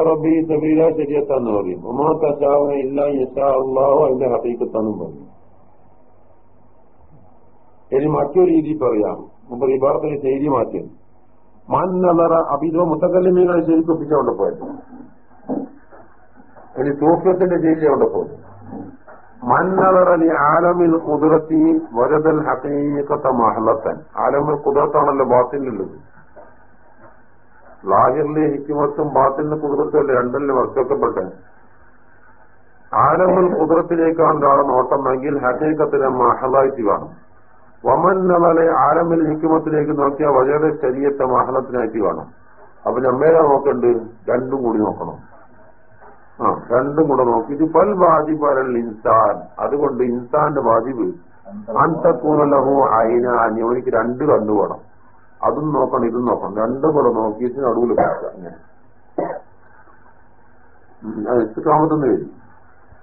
Speaker 1: റബി ശരിയത്താന്ന് പറയും. ഒമാ ഇല്ല യശാ അതിന്റെ ഹബീക്കത്താന്നും പറയും. ഇനി മറ്റൊരു രീതി പറയാം. മുമ്പ് ഇബാർത്തിന് ചെയ്തി മാറ്റി. മൻ അബിദോ മുത്തക്കല്ലിമീകളെ ശരിക്കൊപ്പിച്ചോണ്ട് പോയത്. ഒരു സൂഫ്യത്തിന്റെ ചെയ്തി അവിടെ പോയത്. മന്നലറലി ആലമിൽ കുതിരത്തി വരതൽ ഹക്കീക്കത്ത മഹലത്തൻ. ആലമിൽ കുതിരത്താണല്ലോ ബാത്തിലുള്ളത്. ലാഹിറിലെ ഹിക്കുമത്തും ബാത്തിലിന് കുതിരത്തും അല്ലേ? രണ്ടിലും വർക്കപ്പെട്ടെ ആലമിൽ കുതിരത്തിലേക്കാണ് ഒരാളെ നോട്ടമെങ്കിൽ ഹക്കീക്കത്തിനെ മഹലായിട്ട് കാണും. വമൻ നളലെ ആലമിൽ ഹിക്കുമത്തിലേക്ക് നോക്കിയാൽ വളരെ ശരീരത്തെ മഹലത്തിനായിട്ട് കാണും. അപ്പൊ നമ്മേരെ നോക്കണ്ട്? രണ്ടും കൂടി നോക്കണം. ആ രണ്ടും കൂടെ ഇത് പൽ വാജിബരൽ ഇൻസാൻ. അതുകൊണ്ട് ഇൻസാന്റെ വാജിബ്. അന്തക്കൂനലഹു അയിന അന്യോനിക്ക് രണ്ട് കണ്ണു വേണം. അതും നോക്കണം ഇതും നോക്കണം. രണ്ടും കൂടെ നോക്കിയിട്ട് നടുവിൽ അങ്ങനെ ഇസ്ലാമത്തൊന്ന് വരും.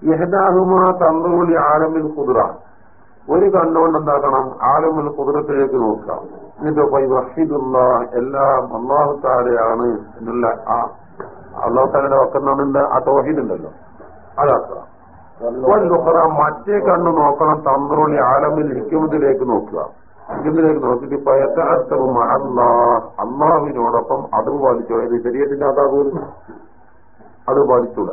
Speaker 1: യഹദാഹുമാ തന്ത്രൂലി ആലമിൽ കുതിര ഒരു കണ്ണുകൊണ്ട് എന്താക്കണം? ആലമിൽ കുതിരത്തിലേക്ക് നോക്കാം എന്നിട്ട് എല്ലാ എല്ലാം അള്ളാഹു താരയാണ് എന്നുള്ള ആ അള്ളാഹു താരയുടെ വക്കുന്നുണ്ട് ആ തോഹീദുണ്ടല്ലോ. അതാ. മറ്റേ കണ്ണ് നോക്കണം തന്ത്രോളി ആലമിൽ ഹിക്കുമതിലേക്ക് നോക്കുക. ഹിക്കുമതിലേക്ക് നോക്കിയിട്ട് അള്ളാഹ് അള്ളാഹുവിനോടൊപ്പം അത് പാലിച്ചോ. ഇത് ശരീരത്തിന്റെ അതാകൂല അത് ബാധിച്ചൂട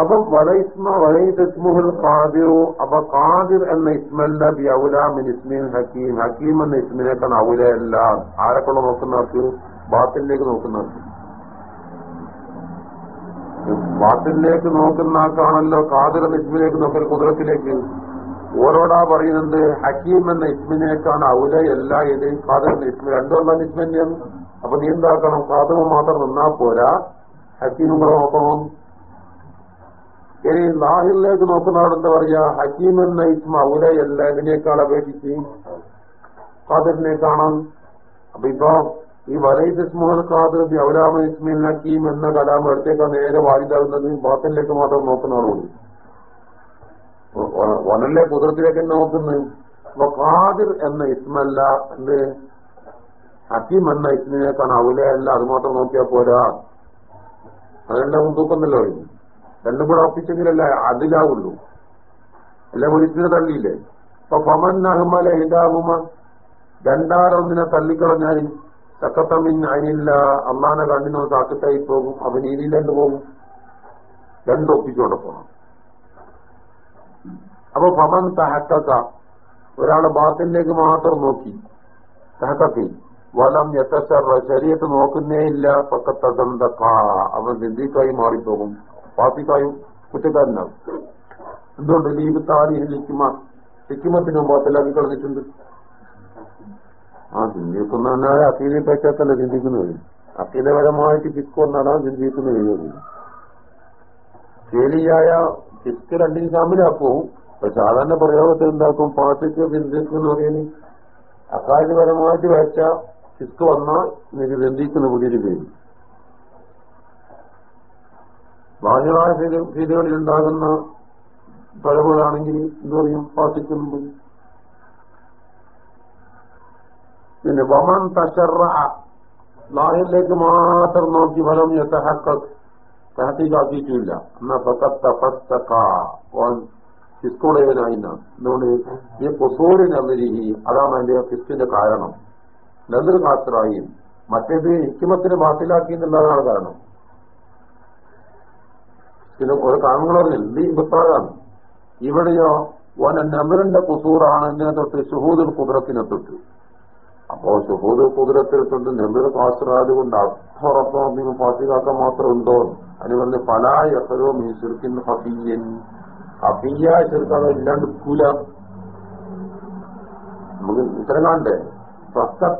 Speaker 1: അപ്പം വലൈസ്മ വലൈസ്മുഹുൽ ഖാദിറു. അപ്പൊ ഖാദിർ എന്ന ഇസ്മല്ല ബി ഔലാമിൻ ഇസ്മീൻ ഹക്കീം. ഹക്കീം എന്ന ഇസ്മിനേക്കാണ് ഔലയല്ല. ആരെക്കൊണ്ട് നോക്കുന്നവർക്ക് ബാത്തിലേക്ക് നോക്കുന്നവർക്ക് ബാത്തിലേക്ക് നോക്കുന്ന ആൾക്കാണല്ലോ നിസ്മിലേക്ക് ഇസ്മിലേക്ക് നോക്കൽ കുതിരത്തിലേക്ക്. ഓരോടാ പറയുന്നത് ഹക്കീം എന്ന ഇസ്മിനേക്കാണ് ഔല എല്ലാ ഇതേ എന്ന ഇസ്മി രണ്ടുമല്ല ഇസ്മ അപ്പൊ നീ എന്താക്കണം? കാതിമ മാത്രം നിന്നാ പോരാ. ഹക്കീമും കൂടെ നോക്കണം. ഇനി നാഹിലേക്ക് നോക്കുന്നവർ എന്താ പറയാ? ഹക്കീം എന്ന ഇസ്മ ഔലയല്ല ഇതിനേക്കാൾ അപേക്ഷിച്ച് കാതിറിനെ കാണാം. അപ്പൊ ഇപ്പൊ ഈ വലൈസ് ഇസ്മുഹൽ ഖാദിർ ഔലാമ നക്കീം ഹക്കീം എന്ന കലാം എടുത്തേക്കാൾ നേരെ വാരിതാകുന്നത് ബാത്തിലേക്ക് മാത്രം നോക്കുന്നവരോട് വനല്ലേ കുതിരത്തിലേക്ക് നോക്കുന്നു. അപ്പൊ ഖാദിർ എന്ന ഇസ്മല്ല എന്ത്? ഹക്കീം എന്ന ഇസ്മിനേക്കാണ് ഔലയല്ല അത് മാത്രം നോക്കിയാൽ പോരാ. അതെല്ലാം തൂക്കുന്നല്ലോ രണ്ടും കൂടെ ഒപ്പിച്ചെങ്കിലല്ലേ അതിലാവുള്ളൂ. എല്ലാം ഒരിച്ചിനെ തള്ളിയില്ലേ? അപ്പൊ പമൻ അഹ്മല ഹിദാഹുമ രണ്ടാറൊന്നിനെ തള്ളിക്കളഞ്ഞാൽ ചക്കത്തമ്മിൻ അയിനില്ല അള്ളാനെ കണ്ണിനോ താക്കത്തായി പോകും അവൻ നീതിയിലേക്ക് പോകും. രണ്ടൊപ്പിച്ചുകൊണ്ട് പോകണം അപ്പൊ പമൻ തഹക്കക്ക ഒരാളെ ബാത്തിലേക്ക് മാത്രം നോക്കി. തഹക്കത്തി വലം എത്തശ്ശറ ശരീരത്ത് നോക്കുന്നേ ഇല്ല പക്കത്തകന്തക്ക അവൻ സിദ്ധിക്കായി മാറിപ്പോകും. പാത്തിക്കായും കുറ്റക്കാരനാകും. എന്തുകൊണ്ട്? ലീഗ് താരി ഹിക്കുമ ഹിക്കുമത്തിനും ബാത്തിലാക്കി കളഞ്ഞിട്ടുണ്ട് ആ ചിന്തിക്കുന്ന അക്കീനെ പറ്റാത്തല്ല ചിന്തിക്കുന്നത്? അക്കീലപരമായിട്ട് ഫിസ്ക് ഒന്നാണ് ചിന്തിക്കുന്ന കഴിയുന്നത് ശരിയായ ചിക്ക് രണ്ടിനും പക്ഷെ സാധാരണ പ്രയോഗത്തിൽ എന്താക്കും? പാർട്ടിക്ക് ചിന്തിക്കുന്ന പറയുന്നത് അക്കാര്യപരമായിട്ട് വെച്ച ചിക്ക് വന്നാൽ എനിക്ക് ചിന്തിക്കുന്ന പുതിയൊരു പേര്. ബാഹ്യമായ സ്ഥിതികളിൽ ഉണ്ടാകുന്ന പിഴവുകളാണെങ്കിൽ എന്തു പറയും? പാർട്ടിക്കുന്നുണ്ട് പിന്നെ വമൻ തശറ ലാഹിലേക്ക് മാത്രം നോക്കി ഫലം തഹക്കീകാക്കിയിട്ടില്ല എന്നാ ഫിസ്കോളേവനായിന്ന എന്തുകൊണ്ട് ഈ പൊസൂരിനതിരിഹി അതാണ് അതിന്റെ ഫിസ്കിന്റെ കാരണം. നന്ദർ കാത്തറായും മറ്റേത് ഇക്കിമത്തിന് ബാത്തിലാക്കി എന്നുള്ളതാണ് കാരണം. പിന്നെ ഒരു കാരണങ്ങൾ പറഞ്ഞില്ല ഇബത്താറാണ് ഇവിടെയോ ഓന നബറിന്റെ കുസൂറാണ് എന്നെ തൊട്ട് ഷുഹൂദുൽ കുതിരത്തിനെ തൊട്ട് അപ്പോ ഷുഹൂദ് കുതിരത്തിൽ തൊട്ട് നെബിർ കാസറാത് കൊണ്ട് അർത്ഥറപ്പം പാത്തികാക്കാൻ മാത്രം ഉണ്ടോ? അതിന് പറഞ്ഞ് പല എത്രയോ മീ ചെറുക്കുന്ന ഹഫീയൻ ഹഫീയ ചെറുക്കാതെ ഇല്ലാണ്ട് കൂല നമുക്ക് ഇത്തരം കാണണ്ടേ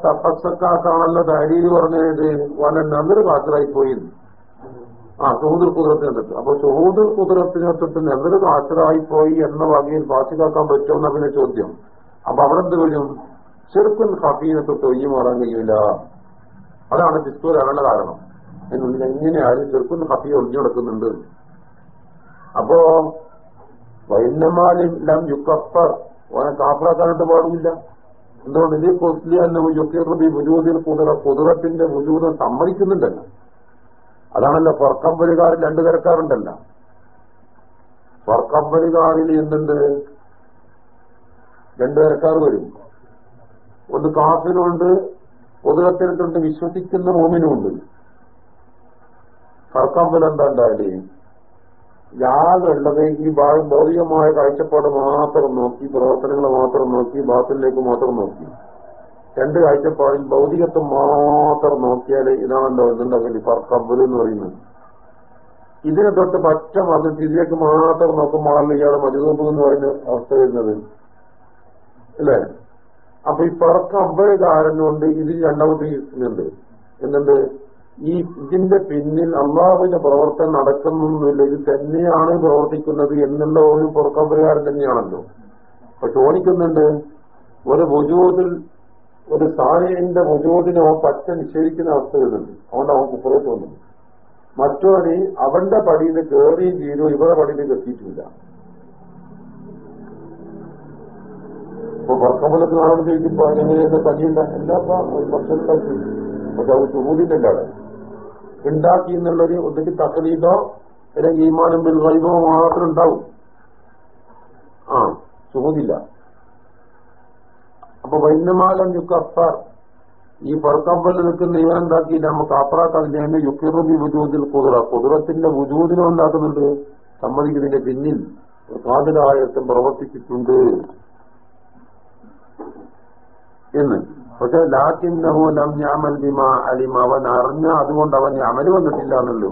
Speaker 1: തപ്പസക്കാക്കാണല്ലോ ധാരി പറഞ്ഞത്. വല്ല നബിർ കാസറായി പോയി. ആ ഷുഹൂദ് കുതിരത്തിനെ തൊട്ട് അപ്പൊ ഷുഹൂദ് കുതിരത്തിനെ തൊട്ട് നെതിർ കാസറായി പോയി എന്ന വകയിൽ പാസിക്കാക്കാൻ പറ്റുമെന്ന പിന്നെ ചോദ്യം. അപ്പൊ അവിടെ എന്ത് വരും? ചെറുക്കൻ ഹഫീനെ തൊട്ട് ഒയ്യ മാറാൻ കഴിയില്ല അതാണ് ഫിസ്കു വരാനുള്ള കാരണം. അതിനുള്ളിൽ എങ്ങനെയായാലും ചെറുക്കും ഹഫീ ഒളിഞ്ഞു കിടക്കുന്നുണ്ട്. അപ്പോ വൈന്നമാലിം യുക്കപ്പർ ഓനെ കാപ്പറാക്കാനായിട്ട് പാടില്ല. എന്തുകൊണ്ട്? ഇത് കൊസ്ലിയന്നെ യുക്കീർബി മുജൂദിൽ കുതിര കുതിരത്തിന്റെ മുജൂദം സമ്മതിക്കുന്നുണ്ടല്ലോ. അതാണല്ലോ പുറക്കമ്പലികാരിൽ രണ്ടു തരക്കാരുണ്ടല്ലോ പുറക്കമ്പലികാരിൽ എന്തുണ്ട്? രണ്ടു തരക്കാർ വരും. ഒന്ന് കാഫിനുണ്ട് പൊതുവത്തിനുണ്ട് വിശ്വസിക്കുന്ന മോമിനുമുണ്ട്. സർക്കമ്പൽ എന്താ ഉണ്ടായാലേ യാതുള്ളത് ഈ ഭൗതികമായ കാഴ്ചപ്പാട് മാത്രം നോക്കി പ്രവർത്തനങ്ങൾ മാത്രം നോക്കി ബാത്തിലേക്ക് മാത്രം നോക്കി. രണ്ട് കാഴ്ചപ്പാടിൽ ഭൗതികത്വം മാത്രം നോക്കിയാൽ ഇതാണല്ലോ ഇതുണ്ടാവില്ല ഫർക്കമ്പൽ എന്ന് പറയുന്നത്. ഇതിനെ തൊട്ട് പച്ച മറിഞ്ഞിട്ട് ഇതിലേക്ക് മാത്രം നോക്കുമ്പോഴല്ല ഇയാളെ മജുദൂബ് എന്ന് പറയുന്ന അവസ്ഥ വരുന്നത്. അല്ലേ? അപ്പൊ ഈ പറക്കമ്പഴുകാരൻ കൊണ്ട് ഇത് രണ്ടാമത്തെ ഉണ്ട് എന്നുണ്ട് ഈ ഇതിന്റെ പിന്നിൽ അള്ളാഹുവിന്റെ പ്രവർത്തനം നടക്കുന്നൊന്നുമില്ല ഇത് തന്നെയാണ് പ്രവർത്തിക്കുന്നത് എന്നുള്ള ഒരു പുറക്കമ്പലുകാരൻ തന്നെയാണല്ലോ. അപ്പൊ ചോദിക്കുന്നുണ്ട് ഒരു ഭുജൂതിൽ ഒരു സാഹിന്റെ ഭുജൂതിനെ അവൻ പച്ച നിഷേധിക്കുന്ന അവസ്ഥ വരുന്നുണ്ട് അതുകൊണ്ട് അവൻ കുപ്പുറത്ത് വന്നു മറ്റോന് അവന്റെ പടിയിൽ കയറിയും ചെയ്തു ഇവരുടെ പടിയിൽ എത്തിയിട്ടില്ല. ഇപ്പൊ പറക്കമ്പലത്ത് നാളെ ചോദിക്കുമ്പോ എങ്ങനെയാണ് പനിയുണ്ട എല്ലാ ഭക്ഷണം ഉണ്ടാക്കി പക്ഷെ ചൂതിന്റെ അവിടെ ഉണ്ടാക്കി എന്നുള്ളൊരു ഒന്നിക്ക് തക്കലീതോ അല്ലെങ്കിൽ ഈമാനും ബിൽ വൈഭവോ മാത്രം ഉണ്ടാവും. ആ ചോദില്ല അപ്പൊ വൈന്നമാലം യുക്കഫർ ഈ പറക്കമ്പലിൽ നിൽക്കുന്ന ഇവൻ ഉണ്ടാക്കിയില്ല നമുക്ക് അപ്പറാക്കാതില്ല തന്നെ യുക്കിറുബി വുജൂതിൽ കുതിര കുതിരത്തിന്റെ വുജൂതിനോ ഉണ്ടാക്കുന്നുണ്ട്. സമ്മതിക്കുന്നതിന്റെ പിന്നിൽ കാതിലായത്തും പ്രവർത്തിച്ചിട്ടുണ്ട്. എന്ന്. പക്ഷെ ലം ഞാമൽ ബിമ അലിമ. അവൻ അറിഞ്ഞ അതുകൊണ്ട് അവൻ അമൽ വന്നിട്ടില്ല എന്നല്ലോ.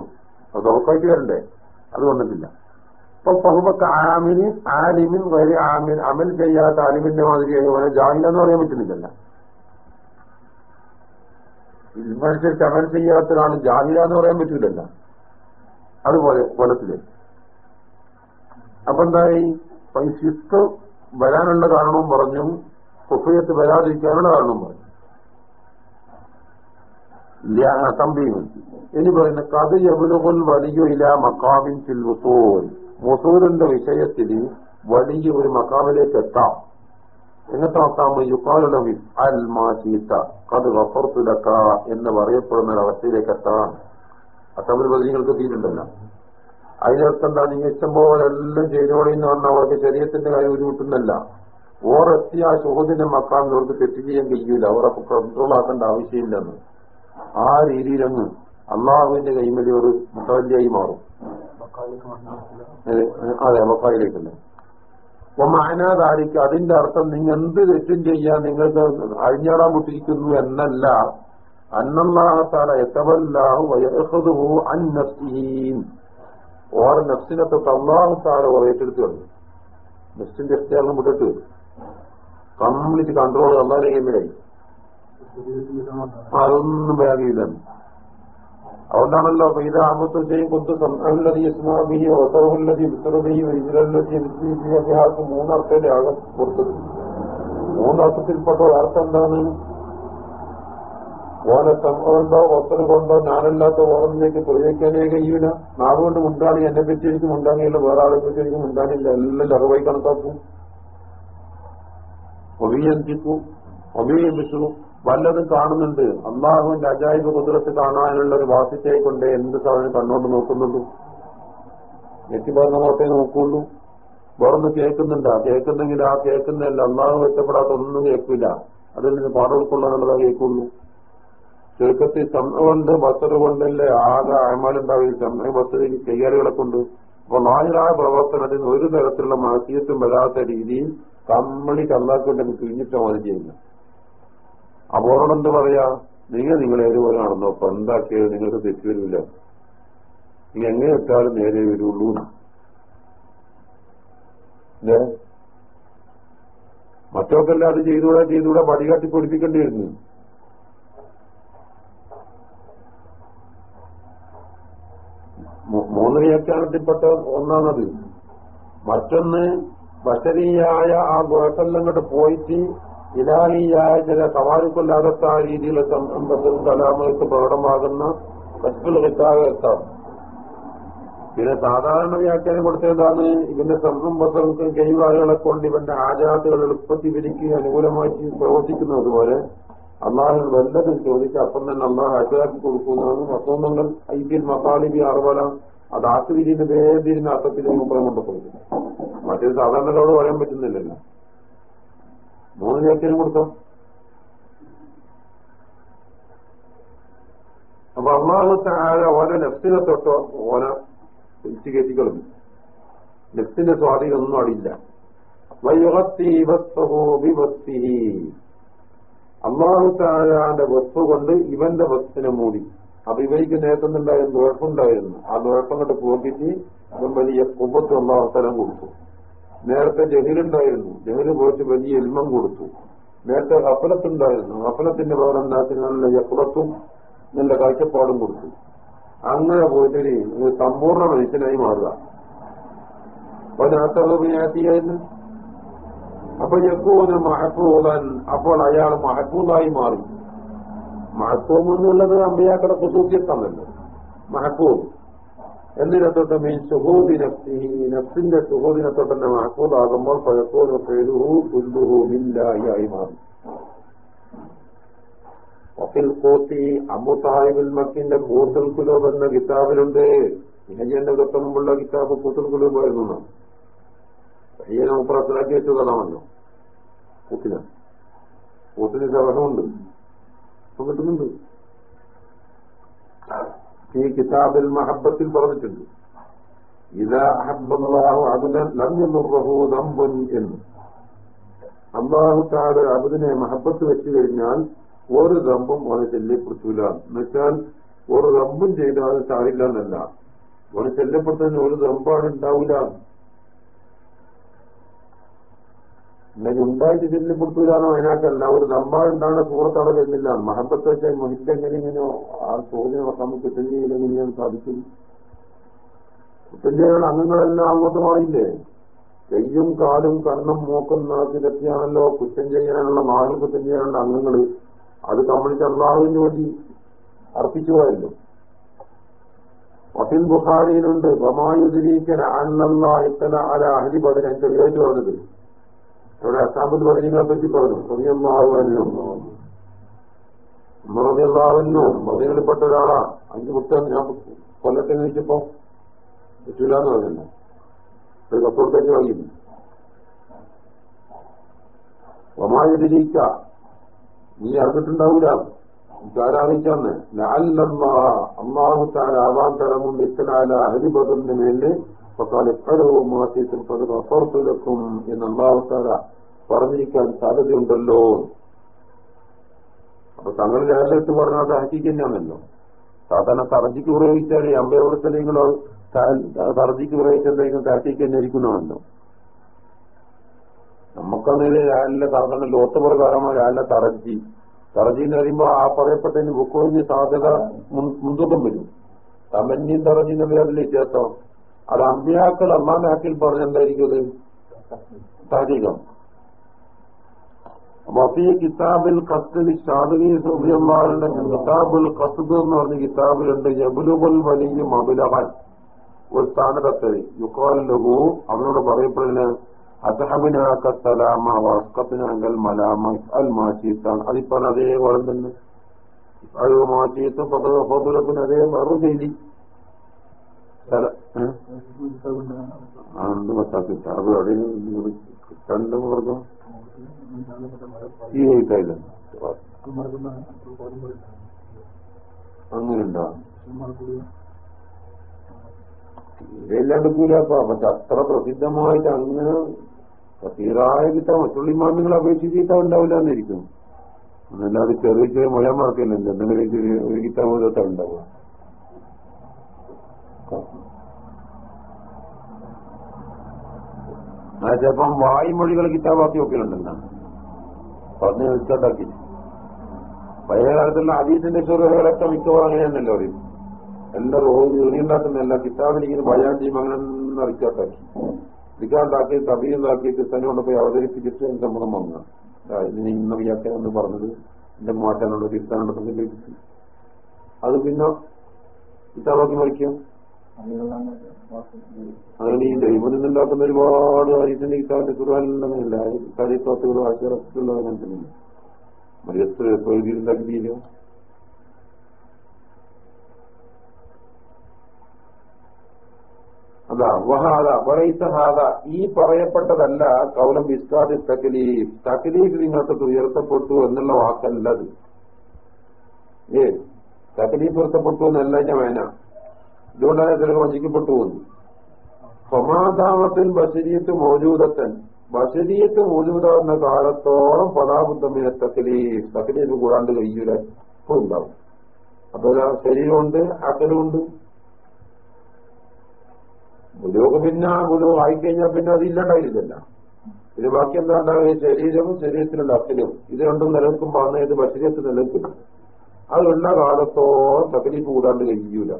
Speaker 1: അത് ഉറപ്പായിട്ട് വരണ്ടേ? അത് വന്നിട്ടില്ല. ഇപ്പൊ പഹുബക്ക ആമിന് ആലിമിൻ വരെ ആമിൻ അമൽ ചെയ്യാത്ത ആലിമിന്റെ മാതിരിയായി അവനെ ജാഹിലെന്ന് പറയാൻ പറ്റുന്നില്ല മനുഷ്യർക്ക് അമൽ ചെയ്യാത്ത ഒരാൾ ജാഹില എന്ന് പറയാൻ പറ്റൂലല്ല. അതുപോലെ കൊലത്തിൽ അപ്പൊ എന്തായി? ഫിസ്ക് വരാനുള്ള കാരണവും പറഞ്ഞു കുഫയത്ത് വരാതിരിക്കാനുള്ള കാരണം പറഞ്ഞു തമ്പി ഇനി പറയുന്ന കഥ യബുലുകൾ വലിയ ഇല മക്കാമിൻ ഫിൽ മുസൂൽ മുസൂലിന്റെ വിഷയത്തിൽ വലിയ ഒരു മക്കാമിലേക്ക് എത്താം. എങ്ങത്താമോ യുക്കാലുടെ അൽ മാസീത്ത കത് വഫർത്തുലക്ക എന്ന് പറയപ്പെടുന്ന ഒരവസ്ഥയിലേക്ക് എത്താം. അസംബ്ലി ബദലിങ്ങൾക്ക് തീരുണ്ടല്ലോ. അതിനർത്ഥം എന്താ നീ ഇഷ്ടം പോലെ എല്ലാം ചെയ്തോളി എന്ന് പറഞ്ഞാൽ അവർക്ക് ശരീരത്തിന്റെ കാര്യം ഉരുവിട്ടുന്നല്ല ഓറെത്തി ആ സുഹൃത്തിന്റെ മക്കാൻ അവർക്ക് തെറ്റ് ചെയ്യാൻ കഴിയൂല അവരെ കൺട്രോൾ ആക്കേണ്ട ആവശ്യമില്ലെന്ന്. ആ രീതിയിലങ്ങ് അള്ളാഹുവിന്റെ കൈമലി ഒരു മുട്ടവല്യായി മാറും. അതെ മക്കായിലേക്കല്ലേ അപ്പൊ മാനാതാരിക്ക് അതിന്റെ അർത്ഥം നിങ്ങൾ എന്ത് തെറ്റും ചെയ്യാൻ നിങ്ങൾക്ക് അഴിഞ്ഞാടാൻ പൊട്ടിരിക്കുന്നു എന്നല്ല. അന്നല്ലാഹത്താല എത്തവല്ലാഹു വയഹുദുഹു അൻ നഫ്സീൻ ഓർ നഫ്സിനെ തൊട്ട് ഏറ്റെടുത്തു കളഞ്ഞു. നഫ്സിന്റെ എത്തിയാലും വിട്ടിട്ട് കംപ്ലീറ്റ് കൺട്രോൾ അള്ളാഹിന്റെ കൈമിലായി അതൊന്നും ബാഗിയില്ലെന്ന് അതുകൊണ്ടാണല്ലോ ഇത് ആമത്ത് ചെയ്യും കൊത്ത് സംഹല്ലതി ഇസ്മാബിഹി ഒസറുല്ലതി വിത്തറുബിഹി വൈദ്യുലല്ലതി വിദ്യാഭ്യാസം മൂന്നർത്ഥത്തിന്റെ ആകം കൊടുത്തത് മൂന്നർത്ഥത്തിൽപ്പെട്ട ഒരർത്ഥം എന്താണ് ഓനെ സംഭവമുണ്ടോ വസ്ത്രം കൊണ്ടോ ഞാനല്ലാത്ത ഓർമ്മയിലേക്ക് പ്രയോഗിക്കാനേ കഴിയൂല. നാവുകൊണ്ട് മുണ്ടാണി എന്നെ പറ്റി എനിക്ക് മുണ്ടാണില്ല വേറെ ആളെ പറ്റി എനിക്ക് മുണ്ടാണില്ല എല്ലാം ചെറുവായി കണക്കാക്കും. ഒബിയന്തിക്കും ഒബിയമിച്ചു വല്ലതും കാണുന്നുണ്ട്. അള്ളാഹുവിന്റെ അജായിബ് കുതിരത്ത് കാണാനുള്ള ഒരു വാസിച്ചായി കൊണ്ട് എന്ത് സാധനം കണ്ണോണ്ട് നോക്കുന്നുള്ളൂ നെറ്റിപ്പറഞ്ഞ നോട്ടേ നോക്കുള്ളൂ. വേറൊന്ന് കേൾക്കുന്നുണ്ടാ. കേൾക്കുന്നെങ്കിൽ ആ കേൾക്കുന്നതല്ല. അള്ളാഹു ഇഷ്ടപ്പെടാത്ത ഒന്നും കേൾക്കില്ല. അതിൽ പാഠം ഉൾക്കൊള്ളാനുള്ളതാ കേൾക്കുള്ളൂ. ചുരുക്കത്തിൽ ചന്ദ്രകൊണ്ട് കൊണ്ട് ബസറ് കൊണ്ടല്ലേ ആകെ അയമാലുണ്ടാവില്ല ചന്ദ്ര ബസറിൽ കൈകാലികളെ കൊണ്ട് അപ്പൊ നായരായ പ്രവർത്തനത്തിന് ഒരു തരത്തിലുള്ള മാസിയത്തും വരാത്ത രീതിയിൽ കമ്മളി കല്ലാക്കൊണ്ടെങ്കിൽ പിരിഞ്ഞിട്ട് മതി ചെയ്യുന്നത് അപ്പോഴോട് എന്ത് പറയാ? നിങ്ങൾ നിങ്ങളെ ഏതുപോലെ നടന്നോ അപ്പൊ എന്താക്കിയത് നിങ്ങൾക്ക് തെറ്റ് വരില്ല നീ എങ്ങനെ ഇട്ടാലും നേരെ വരുള്ളൂ മറ്റൊക്കെല്ലാം അത് ചെയ്തുകൂടെ ചെയ്തുകൂടെ പടികാട്ടി പഠിപ്പിക്കേണ്ടി വരുന്നു. മൂന്ന് വ്യാഖ്യാനത്തിൽപ്പെട്ട ഒന്നാണത്. മറ്റൊന്ന് ബഷരീയായ ആ കൂടെ പോയിട്ട് ഇലാഹിയായ ചില സവാരിക്കൊല്ലാകത്ത ആ രീതിയിലെ സമ്പത്തും കലാമുകൾക്ക് പ്രകടമാകുന്ന മറ്റുള്ള കിട്ടാകത്താം പിന്നെ സാധാരണ വ്യാഖ്യാനം കൊടുത്തതാണ് ഇവന്റെ സംസമ്പത്തും കൈവാലുകളെ കൊണ്ട് ഇവന്റെ ആചാരത്തുകൾ എളുപ്പത്തിൽ വിരിക്ക് അനുകൂലമായി പ്രവർത്തിക്കുന്നത് പോലെ അള്ളാഹു വല്ലതും ചോദിച്ച് അപ്പം തന്നെ അള്ളാഹ് ആചാരാക്കി കൊടുക്കുന്നതാണ് മസോന്നങ്ങൾ ഐതിൽ മസാലിബി അറുവല അത് ആക്കുതിരിന്റെ വേദിയിരുന്ന അർത്ഥത്തിൽ മൂപ്പറം കൊണ്ട് പോയി മറ്റൊരു സാധാരണകളോട് പറയാൻ പറ്റുന്നില്ലല്ലോ. മൂന്ന് ചേക്കനും കൊടുത്തോ? അപ്പൊ അള്ളാഹു താഴെ ഓരോ നെഫ്റ്റിനെ തൊട്ടോ ഓരോ ഇൻസ്റ്റിഗേറ്റുകളും കയറ്റി കളഞ്ഞു നെഫ്റ്റിന്റെ സ്വാധീനം ഒന്നും അടിയില്ല അള്ളാഹു വസ്തു കൊണ്ട് ഇവന്റെ വസ്തുവിനെ മൂടി. അപ്പൊ ഇവയ്ക്ക് നേരത്തുന്നുണ്ടായിരുന്ന ആ ദുഴപ്പം കൊണ്ട് ഇവൻ വലിയ കുമ്പത്തുള്ള അവസരം കൊടുത്തു. നേരത്തെ ജഹിലുണ്ടായിരുന്നു. ജഹിൽ പോയിട്ട് വലിയ എൽമം കൊടുത്തു. നേരത്തെ അപ്പലത്തുണ്ടായിരുന്നു അപ്പലത്തിന്റെ പകരം എന്താക്കിനുള്ള യക്കുറത്തും നല്ല കാഴ്ചപ്പാടും കൊടുത്തു. അങ്ങനെ പോയിട്ട് ഒരു സമ്പൂർണ മനുഷ്യനായി മാറുക. അപ്പൊ നാട്ടറിയായിരുന്നു അപ്പൊ യക്കൂന് മഹക്കൂതാൻ അപ്പോൾ അയാൾ മഹക്കൂതായി മാറി. മഹക്കൂം എന്നുള്ളത് അമ്പയാക്കടെ കുസൂത്യത്താണല്ലോ മഹത്വം. എന്തിനെ തൊട്ട് മീൻ സുഹോദിനത്തി നഫ്സി നഫ്സിന്റെ സുഹൂദിനെ തന്നെ മഹക്കൂതാകുമ്പോൾ പഴക്കൂന് പേരുഹു പുല്ലുഹു മില്ലായി മാറി. വഫിൽ കോത്തി അബു മക്കിന്റെ കൂത്തുൽ കുലൂബ് എന്ന കിതാബിലുണ്ട്. ഇഹജന്റെ തൊട്ട് മുമ്പുള്ള കിതാബ് കൂത്തുൽ കുലൂബ് ആയിരുന്നു. പയ്യനെ മുപ്പറത്തിലാക്കി വെച്ചതാണല്ലോ കൂത്തിന് കൂത്തിന് ശവനമുണ്ട് ഇപ്പൊ കിട്ടുന്നുണ്ട് ഈ കിതാബിൽ മഹബത്തിൽ പറഞ്ഞിട്ടുണ്ട്. ഇതാ അഹബല്ലാഹു അബുദൻ ലംബുറഹു ദമ്പുൻ എന്ന്. അള്ളാഹു താഴെ അബുദിനെ മഹബത്ത് വെച്ചു കഴിഞ്ഞാൽ ഒരു ദമ്പും അവനെ ശല്യപ്പെടുത്തൂല. എന്നുവെച്ചാൽ ഒരു ദമ്പും ചെയ്താൽ താഴില്ല എന്നല്ല. അവനെ ശല്യപ്പെടുത്തുന്ന ഒരു ദമ്പാണ് ഉണ്ടാവില്ല എന്നെങ്കിൽ ഉണ്ടായിട്ട് ശല്യപ്പെടുത്തൂലാന്നോ അതിനകത്തല്ല. ഒരു ദമ്പാടുണ്ടാണ് സൂറത്തവിടെ വരുന്നില്ല. മഹബത്ത് വെച്ചാൽ ഇങ്ങനെ ആ ചോദ്യം നമുക്ക് ചെയ്യില്ലെങ്ങനെയാണ് സാധിക്കും. കുട്ടിയാണ് അംഗങ്ങളെല്ലാം അങ്ങോട്ട് മാറിയില്ലേ? കയ്യും കാലും കണ്ണും മൂക്കും നാക്കിലെത്തിയാണല്ലോ കുറ്റം ചെയ്യാനുള്ള മാറിൽ കുറ്റം ചെയ്യാനുള്ള അംഗങ്ങൾ അത് കമ്മ്യൂണിസ്റ്റ് അള്ളാഹുവിന് വേണ്ടി അർപ്പിച്ചു പോയല്ലോ. വഫിൽ ബുഖാരിയിലുണ്ട്. ബമായുദിരീക്കൻ അന്നല്ലാഹിത്തല അല അഹലി ബദരൻ ചെറിയ പറഞ്ഞത്. ഇവിടെ അസാമ്പത്ത് പറഞ്ഞതിനെ പറ്റി പറഞ്ഞു. റബിയല്ലാഹുവല്ലോ റബിയല്ലാഹുവല്ലോ ബദരിൽപ്പെട്ട ഒരാളാ. അഞ്ച് പുസ്തകം ഞാൻ കൊല്ലത്തെ ചോദിച്ചപ്പോ പറ്റൂലെന്ന് പറഞ്ഞല്ലോ ഒരു കപ്പുറത്തേക്ക് വാങ്ങിയിരുന്നു വമായുദിരീക്ക നീ അറിഞ്ഞിട്ടുണ്ടാവൂല. ആരാധിക്കാന്ന് അള്ളാഹു താൻ ആവാൻ തരമുണ്ട് ഇത്തലാല ഹരിബദറിന്റെ മേൽ എപ്പോഴും മാസത്തിൽ അപ്പുറത്തിലെക്കും എന്ന് അള്ളാഹു താര പറഞ്ഞിരിക്കാൻ സാധ്യതയുണ്ടല്ലോ. അപ്പൊ തങ്ങൾ രാജ്യത്ത് പറഞ്ഞാൽ അത് ഹക്കിക്ക് തന്നെയാണല്ലോ. സാധാരണ തറജിക്ക് പ്രയോഗിച്ചാൽ അമ്പയവൃത്തലെങ്കിലോ തറജിക്ക് പ്രയോഗിച്ചെന്തെങ്കിലും ഹക്കിക്ക് തന്നെ ഇരിക്കുന്നതാണല്ലോ. നമുക്കന്നേരെ രാവിലെ സാധാരണ ലോത്ത് പ്രകാരമാണ് രാവിലെ തറജി തറജി എന്ന് പറയുമ്പോ ആ പറയപ്പെട്ടതിന് ബുക്കോയിന് സാധ്യത മുൻതൂക്കം വരും. തമന്യും തറജി എന്നുള്ള അതിലെ വ്യത്യാസം. അത് അമ്പിയാക്കൾ അമ്മാന്റെ ഹാക്കിൽ പറഞ്ഞെന്തായിരിക്കും അത് താരികം. വഫീ കിതാബിൽ കസ്തിൽ ഷാദുലി സുബിയമ്മാരുടെ കിതാബുൽ കസ്തു എന്ന് പറഞ്ഞ കിതാബിലുണ്ട്. ജബുലുബുൽ വലിയ മബുലഹൻ ഒരു സ്ഥാനത്തെ യുക്കോൽ ലഹു അവനോട് പറയപ്പെടുന്ന അസഹബിനാക്ക സലാമ വസ്കത്തിനാങ്കൽ മലാമ അൽ മാഷീത്താണ് അതിപ്പോ അതേ വളം തന്നെ. അത് മാച്ചീത്ത് പതുലത്തിന് അതേ മറു ചെയ്തി അവിടെ കണ്ടു മാർഗം? ഈ കഴിക്കായില്ല അങ്ങനെയുണ്ടോ? ഇതെല്ലാം പക്ഷെ അത്ര പ്രസിദ്ധമായിട്ട് അങ്ങനെ കസീറായ കിട്ടാൻ മറ്റുള്ള ഇമാമികളെ അപേക്ഷിച്ച് കിട്ടാൻ ഉണ്ടാവില്ല എന്നിരിക്കും അതല്ലാതെ ചെറിയ ചെറിയ മുഴമാർക്കല്ലേ എന്തെങ്കിലും ഒരു കിട്ടാൻ ഉണ്ടാവുക. ചിലപ്പം വായുമൊഴികൾ കിതാബാക്കി വെക്കലുണ്ടല്ലോ പറഞ്ഞ് വെച്ചുണ്ടാക്കി. പഴയ കാലത്തുള്ള അതീതിന്റെ ചെറുകളൊക്കെ മിക്കവാറും അങ്ങനെയാണല്ലോ അറിയും എല്ലാ റോഡ് എറിയുണ്ടാക്കുന്ന എല്ലാ കിതാബിലിങ്ങനെ ഭയാൻ ചെയ്യും അങ്ങനെ അറിയിക്കാത്താക്കി. തബിയുണ്ടാക്കി തബീണ്ടാക്കി കൊണ്ട് പോയി അവതരിപ്പിച്ചിട്ട് എന്റെ സമ്മതം വന്നു. ഇതിന് ഇന്ന വ്യാഖ്യാനം എന്ന് പറഞ്ഞത്. എന്റെ മാറ്റാനുള്ള സംഘടിപ്പിച്ചു അത് പിന്നെ കിതാബാക്കി മറിക്കും അങ്ങനെ ഈ ദൈവം നിന്നുണ്ടാക്കുന്ന ഒരുപാട് ഹരീസിന്റെ കിതാബിന്റെ കുറുവാനുണ്ടെന്നില്ല കാര്യത്തോത്തുകളും ആശയത്തുള്ളത് അങ്ങനെ തന്നെ മരിയത്ത് എഴുതിയിട്ടുണ്ടാക്കി തീരും അതാ വഹാദ വറൈസഹാദ ഈ പറയപ്പെട്ടതല്ല കൗലം ബിസ്കാദ് തക്കലീഫ് തക്കലീഫ് നിങ്ങൾക്ക് ഉയർത്തപ്പെട്ടു എന്നുള്ള വാക്കല്ലത്. ഏ തക്കലീഫ് ഉയർത്തപ്പെട്ടു എന്നല്ല ഞാൻ വേന ഇതുകൊണ്ടാണ് ചിലർ വഞ്ചിക്കപ്പെട്ടു. പോകുന്നു സമാധാനത്തിൽ ബഷരീയത്ത് മോജൂദത്തൻ. ബഷരീയത്ത് മോജൂദാവുന്ന കാലത്തോളം പദാബുദ്ധമിനെ തക്കലി തക്കലി കൂടാണ്ട് കഴിയൂല ഉണ്ടാവും. അപ്പൊ ശരീരമുണ്ട് അക്കലുണ്ട് ഗുരുവൊക്കെ പിന്നെ ഗുരു ആയിക്കഴിഞ്ഞാൽ പിന്നെ അത് ഇല്ലാണ്ടായിരുന്നില്ല ഇത് ബാക്കി എന്താ ഉണ്ടാവുക? ശരീരവും ശരീരത്തിലുള്ള അക്കലും ഇത് രണ്ടും നിലനിൽക്കുമ്പോൾ അന്ന് ഏത് ബഷരീയത്ത് നിലനിൽക്കില്ല. അതുള്ള കാലത്തോളം തകലീഫ് കൂടാണ്ട് കഴിയൂല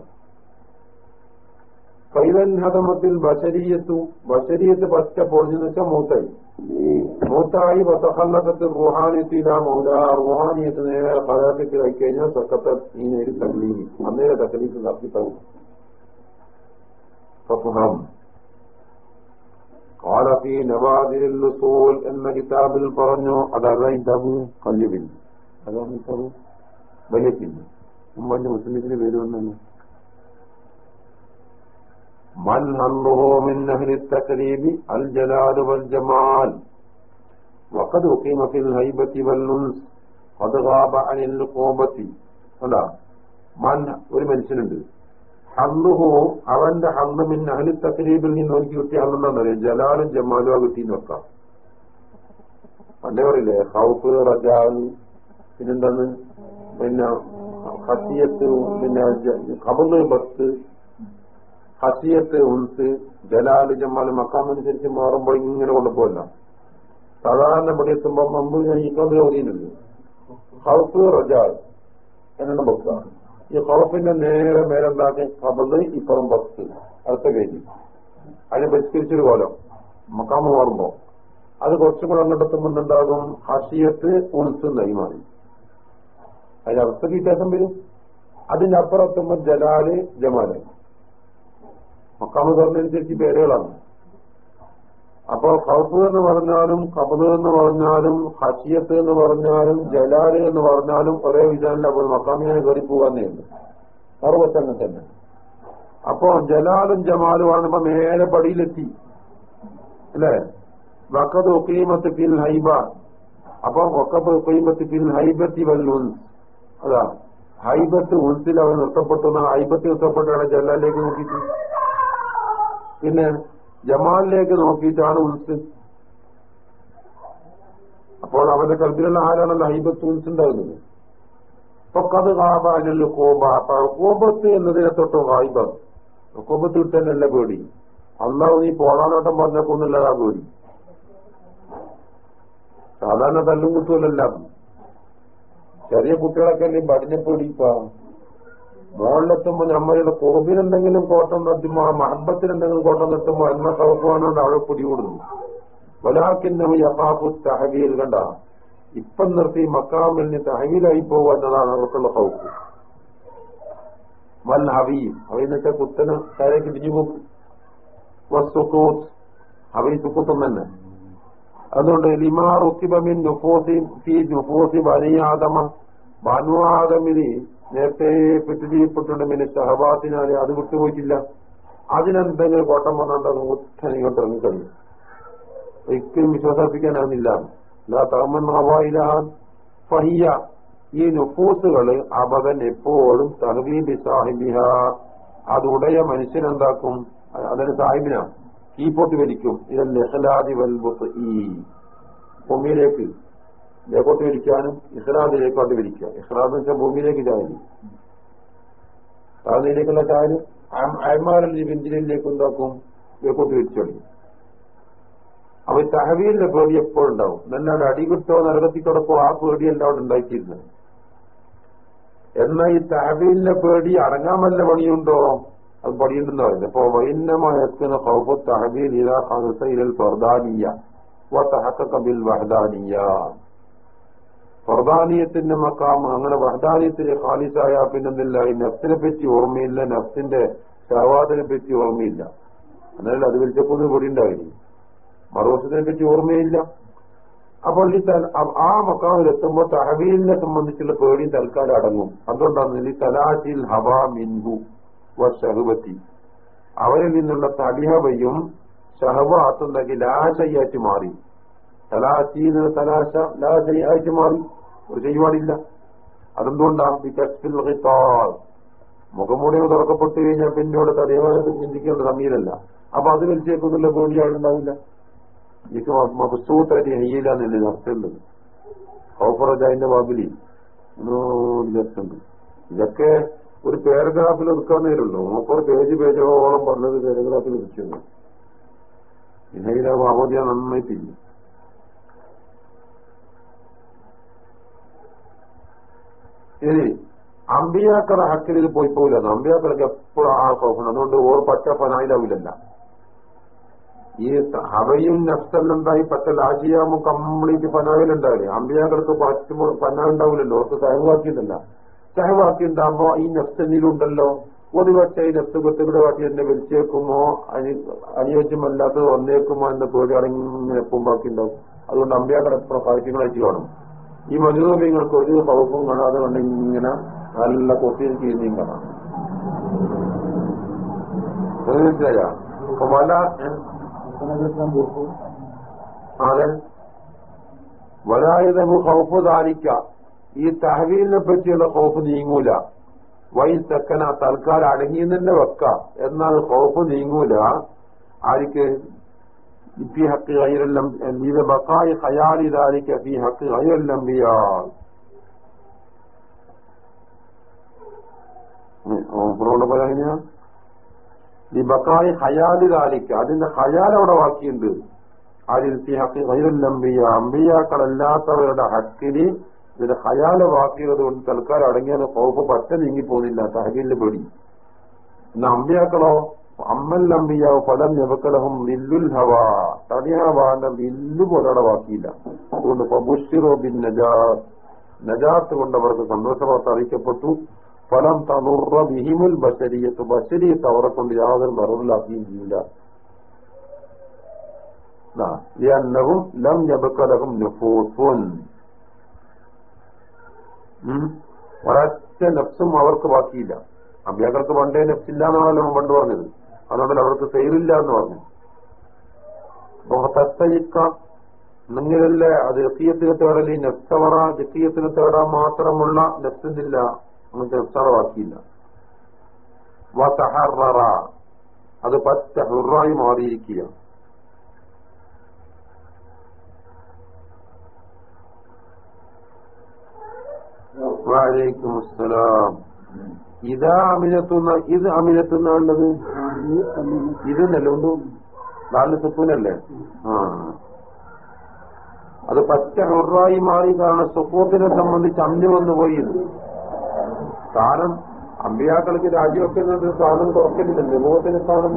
Speaker 1: കൈവൻഹതമത്തിൽ ബഷരീയത്തു ബഷരീയത്ത് പറ്റ പൊളിഞ്ഞെന്ന് വെച്ചാൽ മൂത്തായി മൂത്തായി വസഹല്ലത്തിൽ റുഹാനിയത്തില മൗല റുഹാനിയത്ത് നേരെ ഹയാത്തിൽ കഴിഞ്ഞാൽ സക്കത്തെ ഈ നേരി തകലീഫ് അന്നേരെ തകലീഫ് നടത്തിത്തവും ഫഫഹം قال في نوادر النصول എന്ന കിതാബിൽ പറഞ്ഞു അതല്ല കിതാബ് കല്ലുബിൻ അതാണ് കിതാബ് വലിയക്കില്ല മുമ്പ് മുസ്ലിമിന്റെ പേര് വന്നു من هله من أهل التكريم الجلال والجمال وقد أقيم في الهيبة والأنس قد غاب عن القوبة അല്ല മൻ ഒരു മനുഷ്യനുണ്ട് ഹല്ലുഹു അവന്റെ ഹല്ല് മിൻ അഹലി തക്രീബിൽ നിന്ന് എനിക്ക് കിട്ടിയ ഹല്ലെന്നറിയാം ജലാലും ജമാലും ആ കിട്ടിന്ന് വെക്കാം പണ്ടേ പറയില്ലേ ഹൗഫ് റജാൽ പിന്നെന്താണ് പിന്നെ ഹസിയത്ത് പിന്നെ കബന്ന് ബത്ത് ഹസിയത്ത് ഉൻസ് ജലാൽ ജമാൽ മക്കാമനുസരിച്ച് മാറുമ്പോൾ ഇങ്ങനെ കൊണ്ടുപോകല്ല സാധാരണ ഇവിടെ എത്തുമ്പോൾ മുമ്പ് ഞാൻ കൊണ്ട് ചോദിക്കുന്നുണ്ട് ഹൗഫ് റജാൽ എന്നാണ് ബക്ക ഈ ഹൗഫിന്റെ നേരെ മേലെന്താക്കി? കബന്ന് ഇപ്പുറം ബസ് അടുത്ത പേജ്. അതിനെ പരിഷ്കരിച്ചൊരു കോലം. മക്കാമ മാറുമ്പോ അത് കുറച്ചും കൂടെ അങ്ങോട്ടെത്തുമ്പോൾ എന്താകും? ഹസിയത്ത് ഉൻസ് എന്നായി മാറി. അവസ്ഥ വ്യത്യാസം വരും അതിന്റെ അപ്പുറത്തുമ്പോൾ ജലാൽ ജമാൽ. മക്കാമ തുറന്നനുസരിച്ച് പേരുകളാണ്. അപ്പൊ ഹൗഫ് എന്ന് പറഞ്ഞാലും കബദ് എന്ന് പറഞ്ഞാലും ഹഷിയത്ത് എന്ന് പറഞ്ഞാലും ജലാൽ എന്ന് പറഞ്ഞാലും ഒരേ വിധാനില്ല അപ്പോൾ മക്കാമിനെ കയറി പോകാനേ ഉണ്ട് സർവത്തന്നെ തന്നെ. അപ്പോ ജലാലും ജമാലും ഇപ്പൊ നേരെ പടിയിലെത്തി. അല്ലേ? വക്കത് ഒക്കീമത്ത് പിൻ ഹൈബ. അപ്പൊ വക്കത്ത് ഒക്കീമത്ത് പിൻ ഹൈബത്തി വല്ലുൻ അതാ. ഹൈബത്ത് ഉൻസിൽ അവൻ നിർത്തപ്പെട്ടു. ഹൈബത്ത് നിർത്തപ്പെട്ടാണ് ജലാലിലേക്ക് നോക്കിയിട്ട്. പിന്നെ ജമാലിലേക്ക് നോക്കിയിട്ടാണ് ഉൽസ് അപ്പോൾ അവന്റെ കൽബിലുള്ള ആരാണല്ലോ? ഹൈബത്ത് ഉൽസ് ഉണ്ടാകുന്നത് പൊക്കത് കാബാനല്ലോ കോബ കോപത്ത് എന്നതിനെ തൊട്ടോ വായ്പ കോപത്ത് കിട്ടാനല്ല പേടി. അള്ളാഹ് നീ പോളാനോട്ടം പറഞ്ഞൊന്നുമില്ലതാ പേടി. സാധാരണ തല്ലും കുത്തുമല്ല ചെറിയ കുട്ടികളൊക്കെ അല്ലേ? ബടിനെ പേടിപ്പാ മുകളിലെത്തുമ്പോ നമ്മളുടെ കുറുബിനെന്തെങ്കിലും കോട്ടം നിർത്തുമ്പോ മഹബത്തിനെന്തെങ്കിലും കോട്ടം നിർത്തുമ്പോ എന്ന സൗഖ്യമാണ് അവളെ പിടികൂടുന്നു. വലാക്കിന്റെ യഥാഫു തഹവീൽ കണ്ട. ഇപ്പം നിർത്തി മക്കാമിൽ തഹവീലായി പോകുക എന്നതാണ് അവർക്കുള്ള സൗഖ്യം. വൽ ഹവീം. അവയെന്നൊക്കെ കുത്തന് താഴേക്ക് ഇടിഞ്ഞു പോകും. വസ്തുക്കൂത്ത് ഹവീ സുക്കുത്തും തന്നെ. അതുകൊണ്ട് ലിമാർ ഉത്തിബമിൻ നുഫോസി ഫി നുഫോസി ബനിയാദമ ബനുവാദമിന് നേരത്തെ പെറ്റു ചെയ്യപ്പെട്ടുണ്ട് പിന്നെ ഷഹബാത്തിനാല് അത് വിട്ടുപോയിട്ടില്ല. അതിനെന്തെങ്കിലും കോട്ടം വന്നുണ്ടാകും ഒറ്റ ഇങ്ങോട്ട് ഇറങ്ങിക്കഴിഞ്ഞു ഒരിക്കലും വിശ്വസിപ്പിക്കാനാകുന്നില്ല ലാ തമന്നാവായിലാൻ ഫഹിയ. ഈ നുഫൂസുകൾ അബദൻ എപ്പോഴും തഹബീബി സാഹിബിഹ. അതുടയ മനുഷ്യനെന്താക്കും അതിന് സാഹിബിനാണ് കീപ്പോട്ട് വലിക്കും. ഇത് ലഹലാദി വൽബുസ് ഈ ഭൂമിയിലേക്ക്. ലേക്കോട്ട് വിരിക്കാനും ഇസ്ലാമിലേക്കോട്ട് വിരിക്കുക. ഇസ്ലാമെന്ന് വെച്ചാൽ ഭൂമിയിലേക്ക് ചാരി. താഴ്ന്നയിലേക്കുള്ള ചായൽ അയമാരല്ലി ബിന്ദിലേക്ക് എന്താക്കും? ലേക്കോട്ട് വിരിച്ചോളി അപ്പൊ തഹവീലിന്റെ പേടി എപ്പോഴുണ്ടാവും നല്ലാണ്ട് അടികിട്ടോ നരകത്തിൽ കിടക്കോ ആ പേടി എല്ലാം ഉണ്ടാക്കിയിരുന്നത്. എന്നാൽ ഈ തഹവീലിന്റെ പേടി അടങ്ങാൻ വല്ല പണിയുണ്ടോ? അത് പണിയുണ്ടെന്ന് പറയുന്നത്. അപ്പൊ വൈന്നമയക്കുന്ന ഹൗഫ് ഇതാ ഹനുസൈൽ ഫർദാനിയ വഹദാനിയ ഫർദാനിയത്തിന്റെ മക്കാം അങ്ങനെ വഹദാനിയത്തിന് ഖാലിസായ പിന്നെന്നില്ല ഈ നഫ്സിനെ പറ്റി ഓർമ്മയില്ല നഫ്സിന്റെ ശവാദിനെ പറ്റി ഓർമ്മയില്ല. എന്നാലും അത് വിളിച്ചപ്പോൾ പൊടി ഉണ്ടായിരുന്നു മറുവശത്തിനെ പറ്റി ഓർമ്മയില്ല. അപ്പോൾ ഈ ആ മക്കാമിലെത്തുമ്പോൾ തഹവീലിനെ സംബന്ധിച്ചുള്ള പേടിയും തൽക്കാലം അടങ്ങും. അതുകൊണ്ടാണ് ഈ തലാശിൽ ഹവാ മിൻഹു വ അവരിൽ നിന്നുള്ള തടിഹവയും ഷഹവാത്തുണ്ടെങ്കിൽ ആശയാറ്റി മാറി. തലാശീന്ന് തലാശ ലാശയായിട്ട് മാറി. ഒരു ചെയ്യുവാടില്ല അതെന്തുകൊണ്ടാണ്? ബിക്കസ്ഫിൽ മുഖംമൂടി തുറക്കപ്പെട്ടു കഴിഞ്ഞാൽ പിന്നോട് തടയവാനത് ചിന്തിക്കേണ്ട സമീരല്ല അപ്പൊ അത് വലിച്ചേക്കുന്നുള്ള പേടിയാളുണ്ടാവില്ല എനിക്ക് മബസൂത്തായിട്ട് ഹെയ്യില്ല എന്നല്ലേ അർത്ഥമുള്ളത്. ഹൗഫറജാന്റെ ബാബിലി. ഇതുണ്ട് ഇതൊക്കെ ഒരു പാരഗ്രാഫിൽ ഒതുക്കാൻ നേരുള്ളൂ മൂപ്പർ പേജ് പേജോളം പറഞ്ഞത് പാരഗ്രാഫിൽ ഒതുക്കുന്നു ഇന്നയില ബാബോദിയ നന്നായി തിരിഞ്ഞു. ഇനി അമ്പിയാക്കളുടെ ഹക്കിൽ ഇത് പോയി പോകില്ല അമ്പിയാക്കളൊക്കെ എപ്പോഴും ആ കോഫണം അതുകൊണ്ട് ഓർ പച്ച പനായിലാവില്ലല്ല ഈ ഹവയും നഫ്സല്ലെന്തായി പച്ച ലാജിയാമും കംപ്ലീറ്റ് പനാവിലുണ്ടാവില്ലേ? അമ്പിയാക്കൾക്ക് പറ്റുമ്പോൾ പനാവുണ്ടാവില്ലല്ലോ? ഓർക്ക് അവർക്ക് സഹവാക്കിയിട്ടല്ല സഹവാക്കി ഉണ്ടാകുമ്പോ ഈ നഫ്സെന്നിലുണ്ടല്ലോ ഒരു പക്ഷേ ഈ നഫ്സ് കുത്തുകളുടെ കാട്ടി എന്നെ വലിച്ചേക്കുമോ അനുയോജ്യമല്ലാത്തത് വന്നേക്കുമോ എന്ന പേടിയാണെങ്കിൽ എപ്പം ബാക്കി ഉണ്ടാവും അതുകൊണ്ട് അമ്പിയാക്കൾ എപ്പോഴും കാര്യങ്ങളായിട്ട് കാണും. ഈ മനുതോമ്യങ്ങൾക്ക് ഒരു സൗഖ്യം കാണാതെ കണ്ടെങ്കിൽ ഇങ്ങനെ നല്ല കൊത്തിയും ചെയ്യുന്നതും കാണാം. മനസ്സിലായ? അപ്പൊ താരിക്ക ഈ തഹവീലിനെ പറ്റിയുള്ള ഹൗഫ് നീങ്ങൂല. വൈ തെക്കന തൽക്കാലം അടങ്ങി തന്നെ വെക്ക. എന്നാൽ ഹൗഫ് നീങ്ങൂല. ആർക്ക്? في حق غير لبقاء خيال ذلك في حق غير الأنبياء ഓപ്പറോടെ പറയാ ലിബക്കായി ഹയാലി താലിക്ക അതിന്റെ ഹയാൽ അവിടെ ബാക്കിയുണ്ട് അതിൽ ഹക്ക് വൈരല്ലംബിയ അമ്പിയാക്കളല്ലാത്തവരുടെ ഹക്കിന് ഇതിന്റെ ഹയാല ബാക്കിയത് കൊണ്ട് തൽക്കാലം അടങ്ങിയാൽ കോപ്പ് പറ്റ നീങ്ങിപ്പോകുന്നില്ല തഹബീലിന്റെ പേടി എന്നാ അമ്പിയാക്കളോ അമ്മല്ലമ്പിയാവ് ഫലം ഞെബക്കലഹം വില്ലുൽ ഹവ. തടിയാവാന്റെ വില്ലു പോലെ അവിടെ ബാക്കിയില്ല അതുകൊണ്ട് ഫബുഷിറോ ബിൻ നജാത്ത്. നജാത്ത് കൊണ്ട് അവർക്ക് സന്തോഷവാർത്ത അറിയിക്കപ്പെട്ടു. ഫലം തനുറ ബിഹിമുൽ ബഷരിയത്ത് ബഷരിയത്ത് അവരെ കൊണ്ട് യാതൊരു മറവിലാക്കുകയും ചെയ്യില്ല. ലിയന്നഹും ലം യബക്കലഹും നുഫൂസുൻ. ഒരൊറ്റ നഫ്സും അവർക്ക് ബാക്കിയില്ല. അഭ്യാകർക്ക് പണ്ടേ നഫ്സില്ല എന്നാണല്ലോ പണ്ട് പറഞ്ഞത്. അതുകൊണ്ടല്ലോ അവർക്ക് സെയിലില്ല എന്ന് പറഞ്ഞു. തത്തയിക്ക നിങ്ങളിലെ അത് എത്തിയത്തിന് തേടലി നെസ്തവറ ജെത്തിയത്തിന് തേടാൻ മാത്രമുള്ള നെസ്റ്റില്ല നിങ്ങൾക്ക് നെസ്തറവാക്കിയില്ല. വസഹറ അത് പച്ച ഹുറായി മാറിയിരിക്കുക വാലേക്കും അസ്സലാം ഇതാ അമിനത്തുന്ന ഇത് അമിനത്തുന്നാണ്ടത് ഇത് നെല്ലുണ്ടു നാല് സുക്കൂനല്ലേ? ആ. അത് പച്ച ഹുറായി മാറി കാരണം സുക്കൂത്തിനെ സംബന്ധിച്ച് അമ്യ വന്നു പോയി സ്ഥാനം അമ്പിയാക്കൾക്ക് രാജിവെക്കുന്നത് സ്ഥാനം തുറക്കലില്ല നിമോഹത്തിന് സ്ഥാനം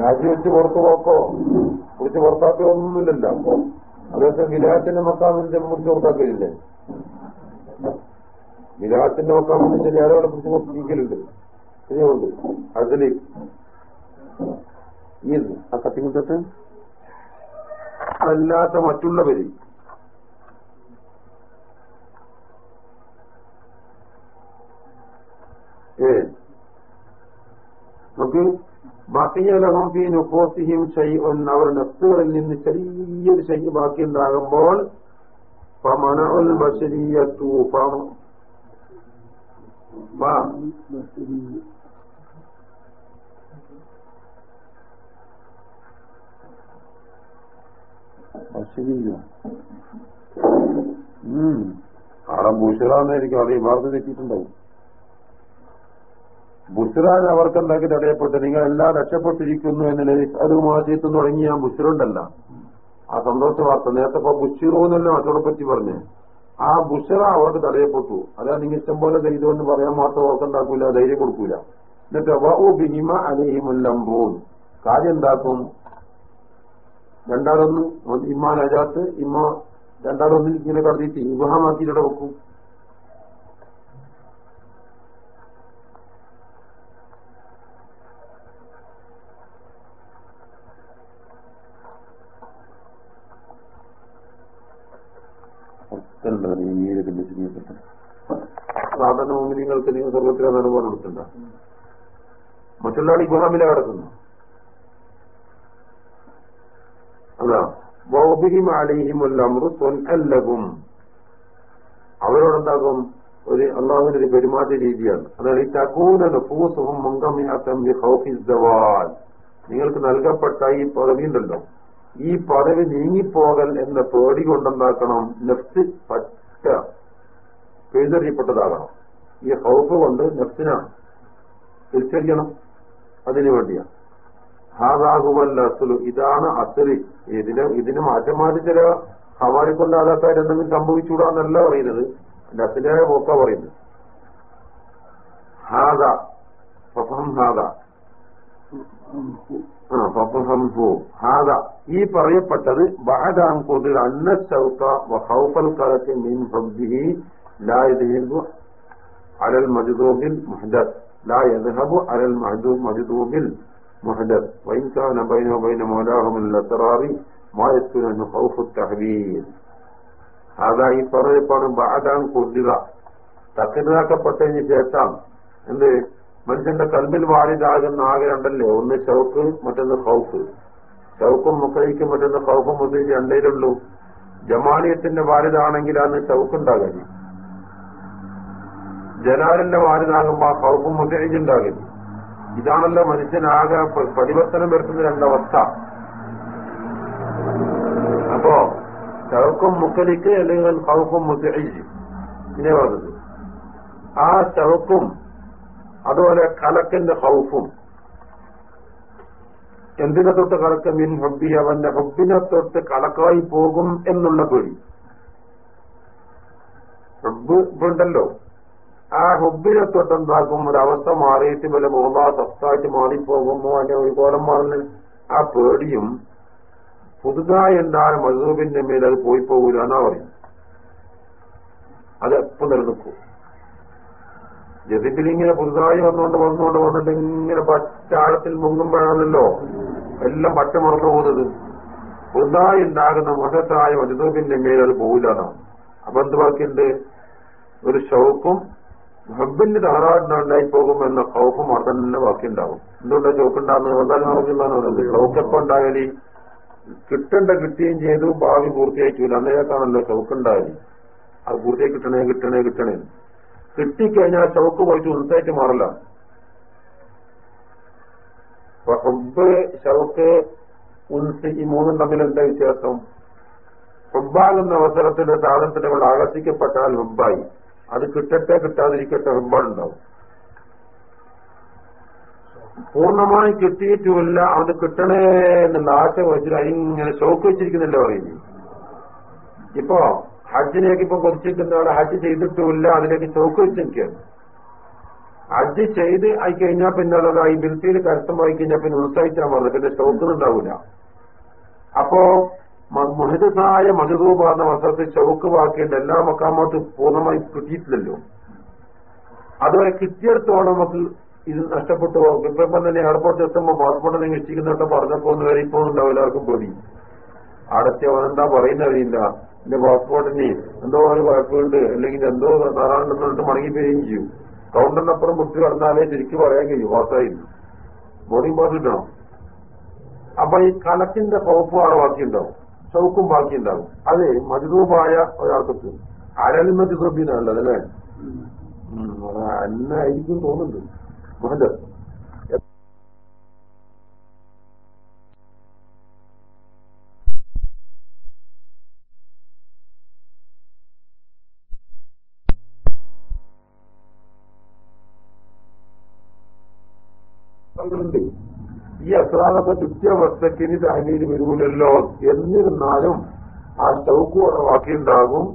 Speaker 1: രാജിവെച്ച് പുറത്തു പോക്കോ? കുറിച്ച് പുറത്താക്കോ ഒന്നുമില്ലല്ലോ. അതേസരം വിരാത്തിന്റെ മക്കാമിന്റെ കുറിച്ച് പുറത്താക്കലില്ലേ വിരാത്തിന്റെ മക്കാമിന്റെ ഞാനവിടെ കുറിച്ച് നോക്കിയിരിക്കലുണ്ട് ശരിയുണ്ട് അതിൽ ഈ ആ കത്തിമുട്ടത്ത് അല്ലാത്ത മറ്റുള്ളവര് ഏ? നമുക്ക് ബാക്കിയലഹം ഫി നുഫോസിഹിം അവരുടെ നഫ്സുകളിൽ നിന്ന് ചെറിയൊരു ശൈ ബാക്കി ഉണ്ടാകുമ്പോൾ ഫമ ആടെ ബുഷറാന്നായിരിക്കും അവിടെ ഇമാർത്ത് തെറ്റിയിട്ടുണ്ടാവും. ബുഷറാൻ അവർക്ക് എന്താക്കി തടയപ്പെട്ട് നിങ്ങൾ എല്ലാം രക്ഷപ്പെട്ടിരിക്കുന്നു എന്നതിൽ അത് മാറ്റിയിട്ട് തുടങ്ങിയ ബുഷറുണ്ടല്ല. ആ സന്തോഷ വാർത്ത. നേരത്തെ ഇപ്പൊ ബുഷിറോ എന്നല്ല മറ്റോടെ പറ്റി പറഞ്ഞ്? ആ ബുഷറ അവർക്ക് തടയപ്പെട്ടു. അതാ നിങ്ങൾ ഇഷ്ടം പോലെ എന്ന് പറയാൻ മാത്രം അവർക്ക് ഉണ്ടാക്കൂല ധൈര്യം കൊടുക്കൂല. എന്നിട്ട് ബിഹിമ അലഹിമുല്ലംബൂൻ കാര്യം എന്താക്കും? രണ്ടാളൊന്ന് ഇമ്മ നജാത്ത് ഇമ്മ രണ്ടാളൊന്നിൽ ഇങ്ങനെ കടത്തിയിട്ട് വിവാഹമാക്കിയിട്ട് വെക്കും. സാധാരണ മോമിനിങ്ങൾക്ക് നിങ്ങൾ സ്വർഗത്തിലെ നടുപോലെ കൊടുക്കണ്ട മറ്റുള്ള ആൾ ഇബ്രാഹിമിലെ കിടക്കുന്നു. അതാ ബൗബിഹിം അലിഹിമുൽ അമ്രു സ്വൻഅല്ലഹും അവരോടെന്താകും? ഒരു അള്ളാഹുവിന്റെ ഒരു പെരുമാറ്റ രീതിയാണ്. അതാണ് ഈ തകൂന നഫൂസുഹും മുങ്കമിയാത്തം സവാൽ നിങ്ങൾക്ക് നൽകപ്പെട്ട ഈ പദവി ഉണ്ടല്ലോ. ഈ പദവി നീങ്ങിപ്പോകൽ എന്ന പേടി കൊണ്ടുണ്ടാക്കണം നെഫ്റ്റ് പറ്റ പിഴുതെറിയപ്പെട്ടതാകണം ഈ ഹൗഫ് കൊണ്ട് നഫ്സിനെ. തിരിച്ചറിയണം അതിനു വേണ്ടിയാണ് ഹാദാഹുവല്ല അസുലു. ഇതാണ് അസുലി. ഇതിന് ഇതിന് മാറ്റം മാറ്റി ചില ഹവാരിക്കൊണ്ട് ആകാത്താർ എന്തെങ്കിലും സംഭവിച്ചുകൂടാന്നല്ല പറയുന്നത്. എന്റെ അസുലായ പോക്ക പറയുന്നത്. ഹാദ. പപ്പം ഹാദ. ഹാദ. ഈ പറയപ്പെട്ടത് ബഹദാൻ കൊതിൽ അന്ന ചൗക്ക വഹൗഫൽ കലക്ക് മീൻ ഹബ്ബിഹി ലാ യദ്ഹിബു അലൽ മജ്ദൂബിൽ മുഹദത്ത് ലാ യദ്ഹബു അലൽ മഹദൂബ് മജ്ദൂബിൽ محدث وإن كان بينه وبين مولاه من الأسرار ما يسكن عنه خوف التحويل هذا ഈ പറയപ്പാണ് ബാധാൻ കൊല്ലുക തക്കനാക്കപ്പെട്ടതിന് ശേഷം എന്ത് മനുഷ്യന്റെ കൽബിൽ വാലിതാകുന്ന ആകെ രണ്ടല്ലേ ഒന്ന് ഷൗക്ക് മറ്റൊന്ന് ഹൗഫ് ഷൗക്കും മുക്കൈക്കും മറ്റൊന്ന് ഹൗഫും മുസ്ലിച്ച് രണ്ടേലുള്ളൂ ജമാലിയത്തിന്റെ വാലിതാണെങ്കിൽ അന്ന് ഷൗക്ക് ഉണ്ടാകരുത് ജലാലിന്റെ വാലിതാകുമ്പോ ആ ഹൗഫും ഉണ്ടാകരുത് ഇതാണല്ലോ മനുഷ്യനാകെ പരിവർത്തനം വരുത്തുന്ന രണ്ടവസ്ഥ. അപ്പോ ചവക്കും മുക്കലിക്ക് അല്ലെങ്കിൽ ഹൗഫും മുസ്ലിച്ച് ഇങ്ങനെ പറഞ്ഞത്. ആ ചവക്കും അതുപോലെ കലക്കിന്റെ ഹൗഫും എന്തിനെ തൊട്ട് കലക്ക? മിൻ ഹബ്ബി അവന്റെ ഹബ്ബിനെ തൊട്ട് കലക്കായി പോകും എന്നുള്ള പേടി. ഹബ്ബ് ഉണ്ടല്ലോ. ആ ഹുബിനെ തൊട്ടെന്താക്കും ഒരവസ്ഥ മാറിയിട്ട് വല്ല മോളാ സത്തായിട്ട് മാറിപ്പോകുമ്പോ അതിന്റെ ഒരു കോലം മാറുന്ന. ആ പേടിയും പുതുതായി എന്താണ് മസൂബിന്റെ മേൽ അത് പോയി പോകൂല എന്നാ പറയും. അത് എപ്പോ നിലനിൽക്കും. ഇങ്ങനെ പുതുതായി വന്നുകൊണ്ട് വന്നുകൊണ്ട് വന്നിട്ട് ഇങ്ങനെ പച്ചാഴത്തിൽ മുങ്ങുമ്പോഴാണല്ലോ എല്ലാം പച്ച മറന്നു പോകുന്നത്. പുതുതായി ഉണ്ടാകുന്ന മഹത്തായ മജുദൂബിന്റെ മേൽ അത് പോകില്ല അപ്പൊ എന്ത് ബാക്കിയുണ്ട്? ഒരു ഷൗക്കും ഹബ്ബിന്റെ തകരാറിനുണ്ടായി പോകും എന്ന കൗഫ് മാത്രം തന്നെ ബാക്കിയുണ്ടാവും. എന്തുകൊണ്ടാ ചോക്കുണ്ടാകുന്നത് ഷൗക്കെപ്പോ ഉണ്ടായാലി കിട്ടേണ്ട കിട്ടുകയും ചെയ്തു ഭാവി പൂർത്തിയായിട്ടില്ല അന്നേരത്താണല്ലോ ഷൗക്കുണ്ടായി അത് പൂർത്തിയായി കിട്ടണേ കിട്ടണേ കിട്ടണേ. കിട്ടിക്കഴിഞ്ഞാൽ ഷൗക്ക് പോയിട്ട് ഉൾത്തായിട്ട് മാറില്ല ഹബ്ബ് ഷൗക്ക് ഉൻസ് ഈ മൂന്നും തമ്മിൽ എന്താ വ്യത്യാസം? ഹബ്ബാകുന്ന അവസരത്തിന്റെ സാധനത്തിന്റെ കൊണ്ട് ആകർഷിക്കപ്പെട്ടാൽ ഹബ്ബായി. അത് കിട്ടട്ടെ കിട്ടാതിരിക്കട്ടെ ഉണ്ടാവും പൂർണമായി കിട്ടിയിട്ടുമില്ല. അത് കിട്ടണേ എന്നുള്ള ആശ വെച്ചിട്ട് അതിങ്ങനെ ഷോക്ക് വെച്ചിരിക്കുന്നില്ല പറയുന്നു ഇപ്പോ ഹജ്ജിലേക്ക് ഇപ്പൊ കൊതിച്ചിരിക്കുന്ന ആളെ ഹജ്ജ് ചെയ്തിട്ടുമില്ല. അതിലേക്ക് ഷോക്ക് വെച്ചിരിക്കുകയാണ്. ഹജ്ജ് ചെയ്ത് ആയി കഴിഞ്ഞാൽ പിന്നെ ഉള്ളത് ഈ ബിൽത്തിയിൽ കരസ്ഥമായി കഴിഞ്ഞാൽ പിന്നെ ഉത്സാഹിച്ചാൽ മതി. പിന്നെ ഷോക്കൊന്നുണ്ടാവില്ല അപ്പോ മുഹിതസായ മധുരൂപാർന്ന വസ്ത്രത്തിൽ ചൗക്ക് വാക്കേണ്ട എല്ലാ മക്കാമത്തും പൂർണമായി കിട്ടിയിട്ടില്ലല്ലോ. അതുവരെ കിട്ടിയെടുത്തോളം നമുക്ക് ഇത് നഷ്ടപ്പെട്ടു പോകും. ഇപ്പം തന്നെ എയർപോർട്ടിൽ എത്തുമ്പോൾ പാസ്പോർട്ട് നിങ്ങൾ ഇഷ്ടിക്കുന്നിട്ട് പറഞ്ഞപ്പോ എന്ന് വരെ ഇപ്പോൾ ഉണ്ടാവില്ല. എല്ലാവർക്കും പേടി. അടച്ച അവനെന്താ പറയുന്നറിയില്ല എന്റെ പാസ്പോർട്ടിന് എന്തോ ഒരു കുഴപ്പമുണ്ട്. അല്ലെങ്കിൽ എന്തോ നാറാണ്ടെന്നിട്ട് മടങ്ങി പോവുകയും ചെയ്യും. കൗണ്ടറിനപ്പുറം മുട്ടി കടന്നാലേ ശരിക്കും പറയാൻ കഴിയും. വാസായിരുന്നു ബോർഡിംഗ് പാസ് കിട്ടണം അപ്പൊ ഈ കണക്കിന്റെ ആണ് ബാക്കിയുണ്ടാവും. ഷൗക്കും ബാക്കിയുണ്ടാകും അത് മജുദൂബായ ഒരാൾക്ക് അരൽ മജുദൂബിനല്ലത് അതല്ലേ അന്നായിരിക്കും തോന്നുന്നുണ്ട് മുഹമ്മദ് ഈ അസ്രാദത്തെ കൃത്യാവസ്ഥയ്ക്ക് ഇനി താനീര് വരൂലല്ലോ എന്നിരുന്നാലും ആ ഷൗക്കോടെ ബാക്കിയുണ്ടാകും.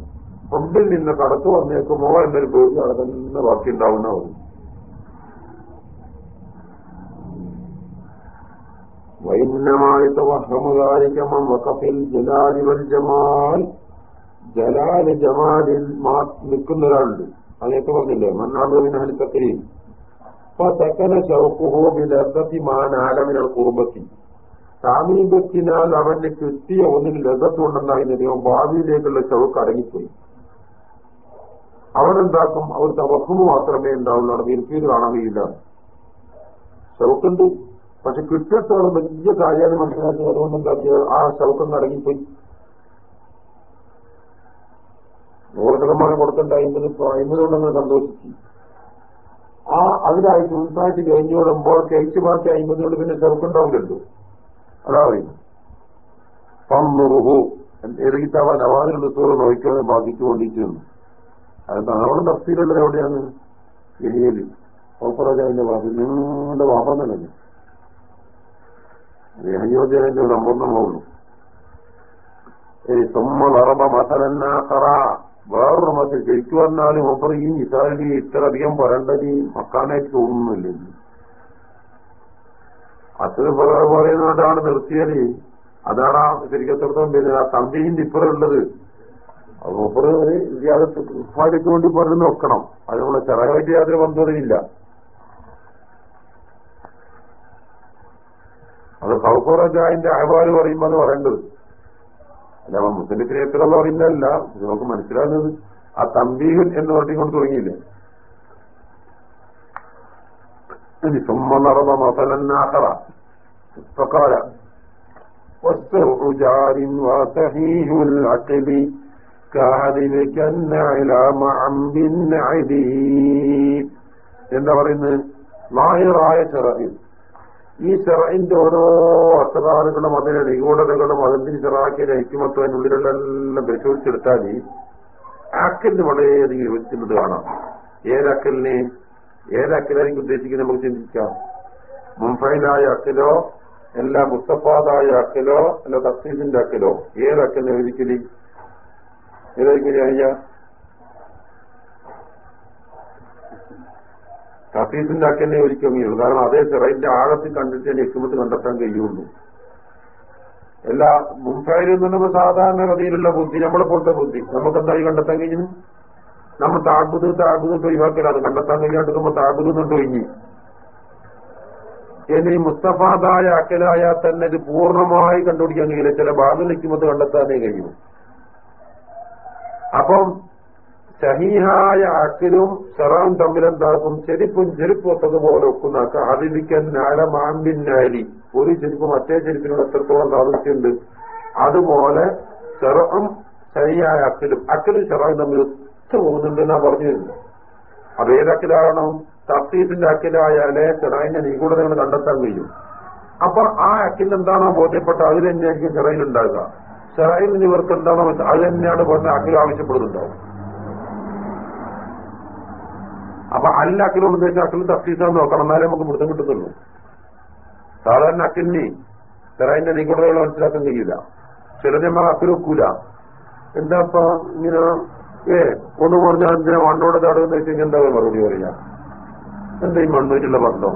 Speaker 1: മുമ്പിൽ നിന്ന് കടത്തു വന്നേക്കുമോ എന്നൊരു പേടി അവിടെ തന്നെ ബാക്കിയുണ്ടാവുന്ന വരും വൈമുന്നമായിട്ട് തവഹമുദാരിക്കമം വക്കഫിൽ ജലാലി വൽ ജമാൽ. ജലാൽ ജമാലിൽ നിൽക്കുന്ന ഒരാളുണ്ട് അതൊക്കെ പറഞ്ഞില്ലേ? മണ്ണാടുവിന് ഹലിത്തക്കരി തെക്കന ഷൗക്കുഹോ ബിലർത്തി മാൻ ആലമിനൽ കുറുമ്പത്തി. സാമീപത്തിനാൽ അവന് കിട്ടിയ ഒന്നിന് ലതത്തുണ്ടെന്നായിരുന്നത് ഭാവിയിലേക്കുള്ള ഷൗക്ക് അടങ്ങിപ്പോയി. അവനെന്താക്കും അവർ തവക്കുമ് മാത്രമേ ഉണ്ടാവുള്ളൂ. അവിടെ വിരുപ്പീര് കാണാൻ കഴിയില്ല ഷൗക്കുണ്ട് പക്ഷെ കൃത്യത്തോളം വലിയ കാര്യമാണ് മനസ്സിലാക്കി അതുകൊണ്ട് എന്താക്കിയത് ആ ഷൗക്കം അടങ്ങിപ്പോയി. നൂറ് ശതമാനം കൊടുക്കേണ്ട. അമ്പത് അമ്പത് സന്തോഷിച്ചു. ആ അതിലായിട്ട് ഉത്സാഹിച്ച് കഴിഞ്ഞു വിടുമ്പോൾ കഴിച്ചു മാറ്റി അയിമ്പതിനോട് പിന്നെ ചെറുക്കുണ്ടാവില്ലല്ലോ അതാ പറയുന്നു പന്നുറുഹു എഴുതിത്തവ നവാദിന്റെ സൂറ് നോക്കിക്കാതെ ബാധിച്ചുകൊണ്ടിരിക്കുന്നു. അത് നാളെ തഫ്സീലുള്ളത് എവിടെയാണ് ഗിരിയൽ ഓപ്പറാജാവിന്റെ വാക്ക് നിങ്ങളുടെ വാപ്പം തന്നെ അയോധ്യന്റെ സംബന്ധമുള്ളൂ സുമ്മറബ മസലന്നാക്കറ വേറൊരു മറ്റേ ശരിക്കു വന്നാലും ഓപ്പർ ഈ മിസാലി ഇത്ര അധികം പറയേണ്ടത് മക്കാനായിട്ട് തോന്നുന്നില്ല? അത്ര പറയുന്നതാണ് നിർത്തിയത്. അതാണ് ആ ശരിക്കത്തോടത്തോളം പിന്നെ ആ തമ്പിന്റെ ഇപ്പറുള്ളത് അത് മൂപ്പറ് ഇല്ലാതെ വേണ്ടി പറഞ്ഞു നോക്കണം. അത് നമ്മളെ ചെറകായിട്ട് യാതൊരു ബന്ധമില്ല അത് കൗക്കോറജാന്റെ അഹബാൽ പറയുമ്പോൾ അത് പറയേണ്ടത്. അല്ല അപ്പൊ മുസ്ലിത്തിന് എത്ര പറയുന്നതല്ല നമുക്ക് മനസ്സിലാകുന്നത് ആ തമ്പീഹൻ എന്ന് പറഞ്ഞുകൊണ്ട് തുടങ്ങിയില്ലേ ഇനി സുമ്മ നടന്ന മസലന്നാഹറ فقال والسرع جار وصحيح العقل كهذبك النعلام عم بالنعدي എന്താ പറയുന്നത് നായറായ ചെറയിൽ ഈ ചെറയിന്റെ ഓരോ അസറാറുകളും അതിന്റെ നിഗൂഢതകളും അതിന്റെ ചെറാക്കിയ ഐക്യമത്വം എല്ലാം പരിശോധിച്ചെടുത്താൽ ആക്കലിന് വളരെയധികം യോജിക്കുന്നത് കാണാം. ഏതാക്കലിനെ ഏതക്കലായിരിക്കും ഉദ്ദേശിക്കുന്നത് നമുക്ക് ചിന്തിക്കാം. മുംഫൈലായ അക്കലോ അല്ല മുസ്തഫാദായ അക്കലോ അല്ല തസ്തീസിന്റെ അക്കലോ ഏതക്കലിനെ ഒരിക്കലും ഏതായിരിക്കും അറിയാ തഫീസിന്റെ ഒരിക്കലും അങ്ങനെയുള്ളൂ കാരണം അതേ സിറയിന്റെ ആഴത്തിൽ കണ്ടിട്ട് തന്നെ എക്സുമത്ത് കണ്ടെത്താൻ കഴിയുള്ളൂ. എല്ലാ മുംഫൈൽ എന്ന് പറയുമ്പോൾ സാധാരണ ഗതിയിലുള്ള ബുദ്ധി നമ്മളെ പോലത്തെ ബുദ്ധി. നമുക്ക് എന്തായി കണ്ടെത്താൻ കഴിഞ്ഞു നമ്മൾ താഴ്ബുദ് താഴ്ബുദ് ഒഴിവാക്കലാണ് കണ്ടെത്താൻ കഴിയാണ്ടിരിക്കുമ്പോൾ താഴ്ബുദ് എന്നിട്ട് ഒഴിഞ്ഞു. ഇനി മുസ്തഫാദായ അക്കലായാൽ തന്നെ ഇത് പൂർണമായി കണ്ടുപിടിക്കാൻ കഴിയില്ല. ചില ഭാഗം നിൽക്കുമ്പോൾ കണ്ടെത്താനേ കഴിയും. അപ്പം സഹീഹായ അക്കിലും സറാം തമ്മിലെന്താക്കും ചെരുപ്പും ചെരുപ്പ് ഒത്തതുപോലെ ഒക്കുന്ന അതിരിക്കാൻ നാലമാമ്പിന്നാരി നാലി ഒരു ചെരുപ്പ് മറ്റേ ചെരുപ്പിനോട് എത്രത്തോളം താമസിച്ചുണ്ട് അതുപോലെ സെറം ശരിയായ അക്കിലും അക്കിലും സെറാം തമ്മിൽ ഒത്തു പോകുന്നുണ്ടെന്നാ പറഞ്ഞിരുന്നു അത് ഏതക്കലാകണം തഫീസിന്റെ അക്കിലായാലേ ചെറായിന്റെ നിഗൂഢതകൾ കണ്ടെത്താൻ കഴിയും. അപ്പൊ ആ അക്കിൽ എന്താണോ ബോധ്യപ്പെട്ട അത് തന്നെയായിരിക്കും ചെറയിൽ ഉണ്ടാകുക ചെറയിൽ ഇവർക്ക് എന്താണോ അത് തന്നെയാണ് പറഞ്ഞ അക്കിൽ ആവശ്യപ്പെടുന്നുണ്ടാവും അപ്പൊ അല്ല അക്കിലോട് ഉദ്ദേശിച്ച അക്കിൽ തഫീസാന്ന് നോക്കണം. എന്നാലേ നമുക്ക് മൃതം കിട്ടുന്നുള്ളൂ. സാധാരണ അക്കിലിന് ചെറൈന്റെ നിഗൂഢതകൾ മനസ്സിലാക്കാൻ കഴിയില്ല. ചിലരന്മാർ അക്കിൽ വെക്കൂല. എന്താ ഇപ്പൊ ഇങ്ങനെ ഏ ഒന്ന് പറഞ്ഞാൽ എന്തിനാ മണ്ണോടെ തടവെന്ന് വെച്ച് കഴിഞ്ഞാൽ എന്താ മറുപടി പറയാ എന്താ ഈ മണ്ണൂറ്റുള്ള ബന്ധം?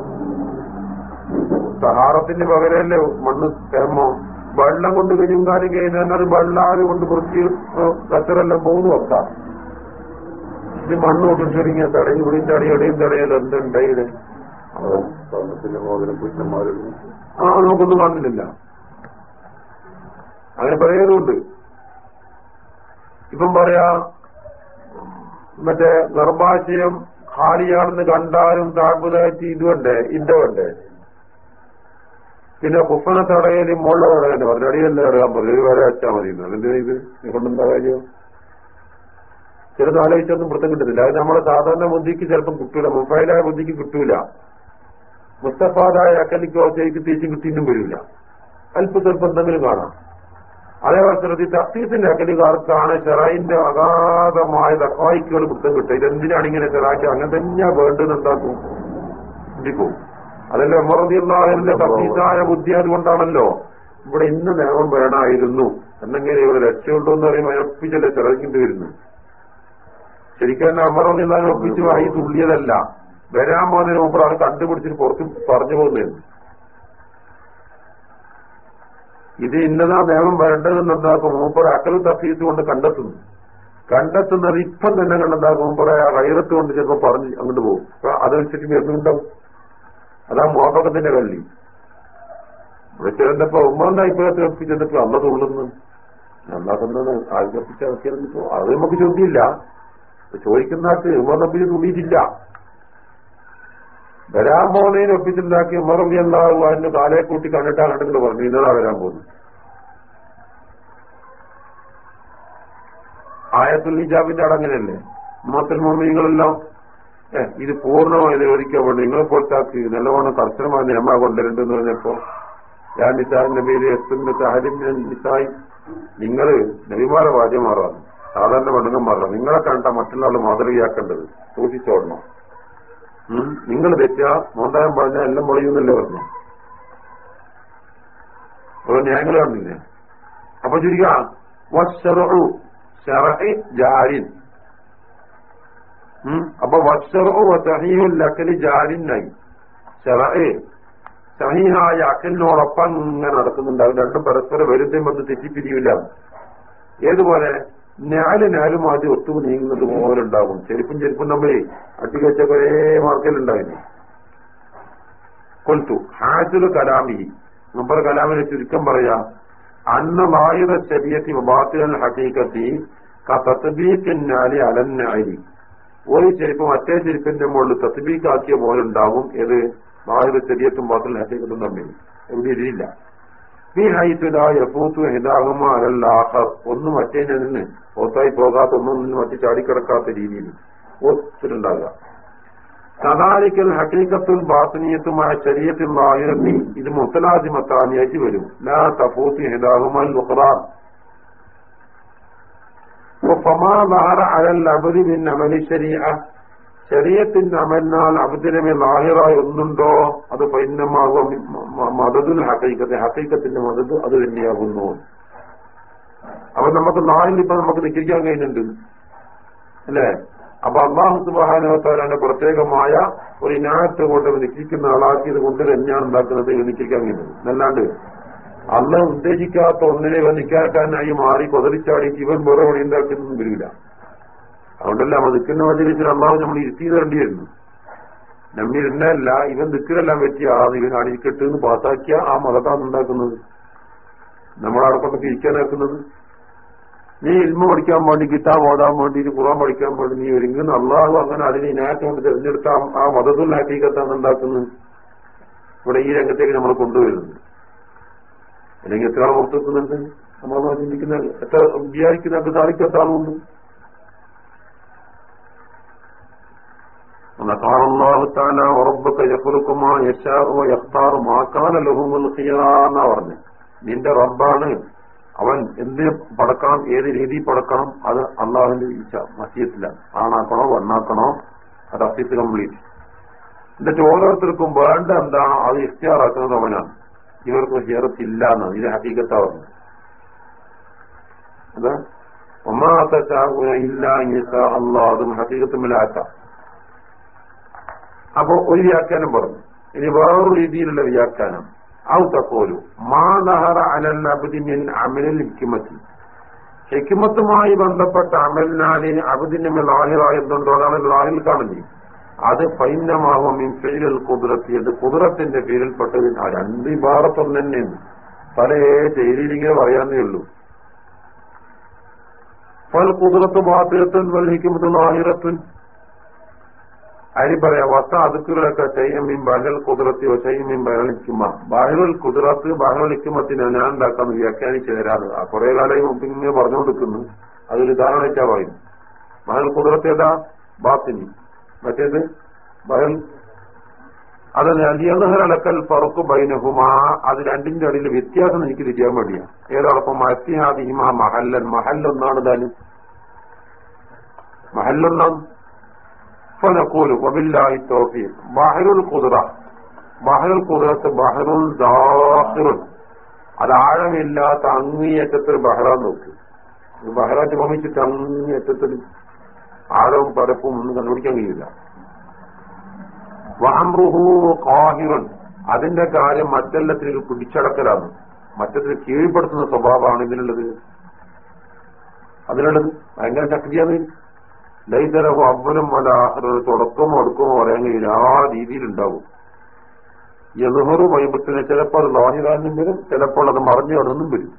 Speaker 1: സഹാറത്തിന്റെ പകരല്ലേ മണ്ണ് കേമോ വെള്ളം കൊണ്ട് കഴിയും കാര്യം കഴിഞ്ഞാൽ വെള്ളാറ് കൊണ്ട് കുറച്ച് കച്ചറെല്ലാം പോകുന്നു വെക്കാം ഇത് മണ്ണ് ചുരുങ്ങിയ തടയും കൂടി തടയും എവിടെയും തടയാലും എന്തുണ്ടായത് ആ നമുക്കൊന്നും കാണുന്നില്ല. അങ്ങനെ പറയുന്നുണ്ട് ഇപ്പം പറയാ മറ്റേ ഗർഭാശയം ഖാലിയാണെന്ന് കണ്ടാലും താഴ്പതായിട്ട് ഇതുണ്ട് ഇന്തവുണ്ട് പിന്നെ കുപ്പന തടയലും മുള്ള തടയലും പറഞ്ഞു അടിയല്ലേ അറിയാൻ പറഞ്ഞു ഒരു വരെ അച്ഛാ മതി അതിന്റെ ഇത്? കൊണ്ടെന്താ കാര്യം? ചിലത് ആലോചിച്ചൊന്നും വൃത്തം കിട്ടുന്നില്ല അത് നമ്മളെ സാധാരണ ബുദ്ധിക്ക് ചിലപ്പം കിട്ടൂല. മുഫൈലായ ബുദ്ധിക്ക് കിട്ടൂല. മുസ്തഫാദായ അക്കലിക്കോ ചെയ്ക്ക് തിരിച്ചു കിട്ടിയിട്ടും വരില്ല. അല്പ സ്വല്പം എന്തെങ്കിലും കാണാം. അതേപോലെ തഫീസിന്റെ അക്കലുകാർക്കാണ് ചെറായിന്റെ അഗാധമായ തക്കായിക്കുകൾ വൃത്തം കിട്ടുക. ഇതെന്തിനാണ് ഇങ്ങനെ ചെറാക്കി? അങ്ങനെ തന്നെയാ വേണ്ടതെന്നുണ്ടാക്കും ചിന്തിക്കും അതല്ലേ അമറദിയുള്ള തഫീസായ ബുദ്ധി അതുകൊണ്ടാണല്ലോ ഇവിടെ ഇന്ന് നിയമം വേണമായിരുന്നു എന്നെങ്കിലും ഇവിടെ രക്ഷയുണ്ടോ എന്ന് പറയുമ്പോൾ ഉറപ്പിച്ചല്ലേ ചെറുക്കിട്ട് വരുന്നു ശരിക്കും അമറദിള്ള ഒപ്പിച്ച് വായി തുള്ളിയതല്ല. വരാൻ പോകുന്നതിന് മുമ്പ് ആൾ കണ്ടുപിടിച്ചിട്ട് പുറത്ത് പറഞ്ഞു പോകുന്നതെന്ന് ഇത് ഇന്നതാ നിയമം വരേണ്ടതെന്ന് എന്താക്കും? മൂപ്പറ അക്കൽ തഫീസ് കൊണ്ട് കണ്ടെത്തുന്നു. കണ്ടെത്തുന്നത് ഇപ്പം തന്നെ കണ്ടെന്താക്കും മൂപ്പറ ആ വൈറത്ത് കൊണ്ട് ചിലപ്പോൾ പറഞ്ഞ് അങ്ങോട്ട് പോകും. അതനുസരിച്ച് വരുന്നുണ്ടാവും അതാ മോഹക്കത്തിന്റെ കള്ളി ഇവിടെ ഉമ്മറിന്റെ അഭിപ്രായത്തിൽ ഒപ്പിച്ചെന്നപ്പോ അമ്മ തുള്ളുന്നു അന്നാക്കുന്നത് ആഗ്രഹിച്ച ഇറക്കിയപ്പോ അത് നമുക്ക് ചോദ്യമില്ല. ചോദിക്കുന്നവർക്ക് ഉമർ നബി തുണിയിട്ടില്ല വരാൻ പോകുന്നതിന് ഒപ്പിച്ചുണ്ടാക്കി ഉമർ നബി എന്താകും അതിന്റെ കാലയെ കൂട്ടി കണ്ടിട്ടാണ് കണ്ടെങ്കിൽ പറഞ്ഞു. ഇന്നതാ വരാൻ പോകുന്നു ആയത്തുൽ ഹിജാബിന്റെ അടങ്ങനല്ലേ മാത്രം നിങ്ങളെല്ലാം ഏ ഇത് പൂർണമായി നിരോധിക്കാൻ വേണ്ടി നിങ്ങളെ പുറത്താക്കി നല്ലവണ്ണം കർശനമായ നിയമ കൊണ്ടുവരണ്ടെന്ന് പറഞ്ഞപ്പോ ഞാൻ നിസാറിന്റെ പേര് എത്തുന്ന സാഹചര്യം നിസായി നിങ്ങൾ നബിമാരെ വാദ്യമാറാണ് സാധാരണ പെണ്ണുങ്ങന്മാരാണ് നിങ്ങളെ കണ്ട മറ്റുള്ള മാതൃകയാക്കേണ്ടത് സൂക്ഷിച്ചോടണം. നിങ്ങൾ തെറ്റാ മോണ്ടായം പറഞ്ഞാൽ എല്ലാം പൊളിയുന്നല്ലേ പറഞ്ഞു അപ്പൊ ന്യായങ്ങൾ കാണില്ലേ അപ്പൊ ചുരുക്കാം ജാരിൻ. അപ്പൊ വസ്സറുൽ അക്കൽ ജാരിനായി സഹിഹായ അക്കലിനോടൊപ്പം ഇങ്ങനെ നടക്കുന്നുണ്ടാവും രണ്ടും പരസ്പരം വരുന്നതും വന്ന് തെറ്റിപ്പിരിയില്ല. ഏതുപോലെ? ഞാൽ നാലും ആദ്യം ഒത്തു നീങ്ങുന്നത് പോലെ ഉണ്ടാകും ചെരുപ്പും ചെരുപ്പും തമ്മിൽ അട്ടിക്കച്ച ഒരേ മാർക്കലുണ്ടായിരുന്നു കൊൽത്തു ഹാജുൽ കലാമി. നമ്പർ കലാമിനെ ചുരുക്കം പറയാം. അന്ന വായുത ശരീരത്തി ബാത്തിൽ ഹക്കീക്കത്തി തത്ബീക്കിന്നാലി അലന്നായി ഒരു ചെരുപ്പ് മറ്റേ ചെരുപ്പിന്റെ മുകളിൽ തത്ബീക്കാക്കിയ പോലെ ഉണ്ടാവും ഏത് വായുത ശരീരത്തും ബാത്തിൽ ഹക്കീക്കത്തും തമ്മിൽ എവിടെ ഇതില്ല ഈ ഹൈത്തുലായപ്പൂത്തു ഹിതാകുമ അലല്ലാഹർ ഒന്നും മറ്റേനെ നിന്ന് പുറത്തായി പോകാത്ത ഒന്നും മറ്റു ചാടിക്കിടക്കാത്ത രീതിയിൽ ഒത്തിട്ടുണ്ടാകുക സദാലിക്കൽ ഹക്കീക്കത്തും ബാത്തനീയത്തുമായ ശരീരത്തിൽ വായുരത്തി ഇത് മുത്തലാജിമത്താനിയായിട്ട് വരും ലാ തഫൂത്ത് ഹിതാകുമൽ ഖുറാൻ ഫമാ ظهر على العبد من عمل الشريعه ശരീരത്തിന്റെ അമലിനാൽ അവതരമേ ലാഹിറായി ഒന്നുണ്ടോ? അത് പൈന്നമാകും മതതുൽ ഹക്കൈക്കത്തെ ഹക്കൈക്കത്തിന്റെ മതത് അത് തന്നെയാകുന്നു. അപ്പൊ നമുക്ക് നാലിൽ ഇപ്പൊ നമുക്ക് നിൽക്കാൻ കഴിയുന്നുണ്ട്. അല്ലേ? അപ്പൊ അള്ളാഹു സുബാനവത്താരാണ് പ്രത്യേകമായ ഒരു ഇനായത്തെ കൊണ്ട് നിൽക്കുന്ന ആളാക്കിയത് കൊണ്ട് തന്നെയാണ് ഉണ്ടാക്കുന്നത് നിൽക്കാൻ കഴിഞ്ഞത് എന്നല്ലാണ്ട് അല്ല ഉദ്ദേശിക്കാത്ത ഒന്നിനെ വന്നിക്കാക്കാനായി മാറി കൊതറിച്ചാടിയിട്ട് ജീവൻ വേറെ ഉണ്ടാക്കുന്നൊന്നും വരില്ല. അതുകൊണ്ടല്ല നമ്മൾ നിൽക്കുന്ന മജലിസിൽ അള്ളാഹു നമ്മൾ ഇരുത്തി തരേണ്ടിയിരുന്നു നമ്മിരുന്നല്ല ഇവൻ നിൽക്കലെല്ലാം പറ്റിയ ആ ഇവൻ അടിക്കട്ട് എന്ന് പാസാക്കിയ ആ മതത്താണ് ഉണ്ടാക്കുന്നത്. നമ്മളവിടെ കൊണ്ടൊക്കെ ഇരിക്കാനാക്കുന്നത് നീ ഇൽമ പഠിക്കാൻ വേണ്ടി കിതാബ് ഓടാൻ വേണ്ടി ഖുറാൻ പഠിക്കാൻ വേണ്ടി നീ ഒരുങ്ങുന്ന അള്ളാഹു അങ്ങനെ അതിനെ ഇനാറ്റം കൊണ്ട് തിരഞ്ഞെടുത്ത ആ മതത്തിലാക്കിക്കത്താണ് ഉണ്ടാക്കുന്നത്. ഇവിടെ ഈ രംഗത്തേക്ക് നമ്മൾ കൊണ്ടുവരുന്നത്. അല്ലെങ്കിൽ എത്ര ആൾ പുറത്തെത്തുന്നുണ്ട്? നമ്മൾ ചിന്തിക്കുന്ന എത്ര വിചാരിക്കുന്ന സാധിക്കാത്ത ആളുണ്ട് قال الله تعالى وربك يخلق ما يشاء ويختار ما كان لهم الخيار പറഞ്ഞു നിന്റെ റബ്ബാണ് അവൻ എന്ത് പടക്കണം ഏത് രീതിയിൽ പടക്കണം അത് അള്ളാഹുവിന്റെ ഇച്ഛ മസീയത്തിലാണ് ആണാക്കണോ വണ്ണാക്കണോ അത് അഫീസ് കംപ്ലീറ്റ് എന്നിട്ട് ഓരോരുത്തർക്കും വേണ്ട എന്താണോ അത് ഇഷ്ടിയാറാക്കുന്നത് അവനാണ് ഇവർക്ക് ഹിയറത്തില്ല എന്നാണ് ഇത് ഹക്കീകത്താ പറഞ്ഞു അത് ഒന്നാമത്തെ ഇല്ല അള്ളാഹ് അതും ഹക്കീകത്തുമില്ലാത്ത അപ്പോ ഒരു വ്യാഖ്യാനം പറഞ്ഞു. ഇനി വേറൊരു രീതിയിലുള്ള വ്യാഖ്യാനം. ഔ തക്കോലു മാ നഹറ അലൽ അബ്ദി മിൻ അമലിൽ ഹിക്മത്തി. ഹിക്മത്തുമായി ബന്ധപ്പെട്ട അമലിനാല് അബുദിനെ മേൽ ലാഹിറായതുണ്ടോ അതാണ് ലാഹിൽ കാണുന്നത്. അത് പൈന്നമാകും ഫെയിലൽ കുതിരത്തി അത് കുതിരത്തിന്റെ പേരിൽപ്പെട്ടത് ആ രണ്ട് ഇബാറത്തൊന്നു തന്നെയാണ്. പല ശൈലിയിലിങ്ങനെ പറയാന്നേ ഉള്ളൂ. ഫൽ കുതിരത്ത് ബാത്തിരത്തും വൽ ഹിക്മത്ത് ലാഹിറത്തുൻ അതിന് പറയാം വസ അതുക്കുകളൊക്കെ ചെയ്യമ്മീൻ ബഹൽ കുതിരത്തിയോ ചെയ്യമ്മീൻ ബഹളിക്കുമ ബഹലുൽ കുതിരത്ത് ബഹളിക്കുമത്തിന് ഞാൻ ഉണ്ടാക്കാന്ന് വ്യാഖ്യാനിച്ചു തരാറ്. ആ കുറെ കാലം ഇങ്ങനെ കൊടുക്കുന്നു അതൊരു ധാരണയ്ക്കാ പറയും. ബഹൽ കുതിരത്ത് ഏതാ? ബാത്തിനി. മറ്റേത്? ബഹൽ അതന്നെ അലിയഹലക്കൽ പറക്കു ബൈനഹുമാ. അത് രണ്ടിന്റെ ഇടയിൽ വ്യത്യാസം എനിക്ക് തിരിയാൻ വേണ്ടിയാ. ഏതോടൊപ്പം അത്യാദിഹിമ മഹല്ലൻ. മഹല്ലൊന്നാണ് താനും മഹല്ലൊന്നാണ് فنقول وبالله التوفيق بحر القدرة بحر القدرة بحر داخر അത് ആഴമില്ലാത്ത അങ്ങേയറ്റത്തിൽ ബഹ്റാൻ നോക്കി ബഹ്റാറ്റ് ഭമിച്ചിട്ട് അങ്ങേയറ്റത്തിൽ ആഴവും പരപ്പും ഒന്നും കണ്ടുപിടിക്കാൻ കഴിയില്ല വാമ്രുഹു കാഹിറൻ അതിന്റെ കാര്യം മറ്റെല്ലാത്തിനും പിടിച്ചടക്കലാണ് മറ്റത്തിൽ കീഴ്പ്പെടുത്തുന്ന സ്വഭാവമാണ് ഇതിനുള്ളത് അതിനുള്ളത് ഭയങ്കര ശക്തിയാണ് ലൈതരഹു അവനും വല ആഹ്റൊരു തുടക്കമോ അടുക്കമോ പറയാൻ കഴിയില്ല. ആ രീതിയിലുണ്ടാവും. യഹുറു വൈബത്തിന് ചിലപ്പോൾ അത് ലോഹിതാനും വരും ചിലപ്പോൾ അത് മറിഞ്ഞു കിടന്നും വരും.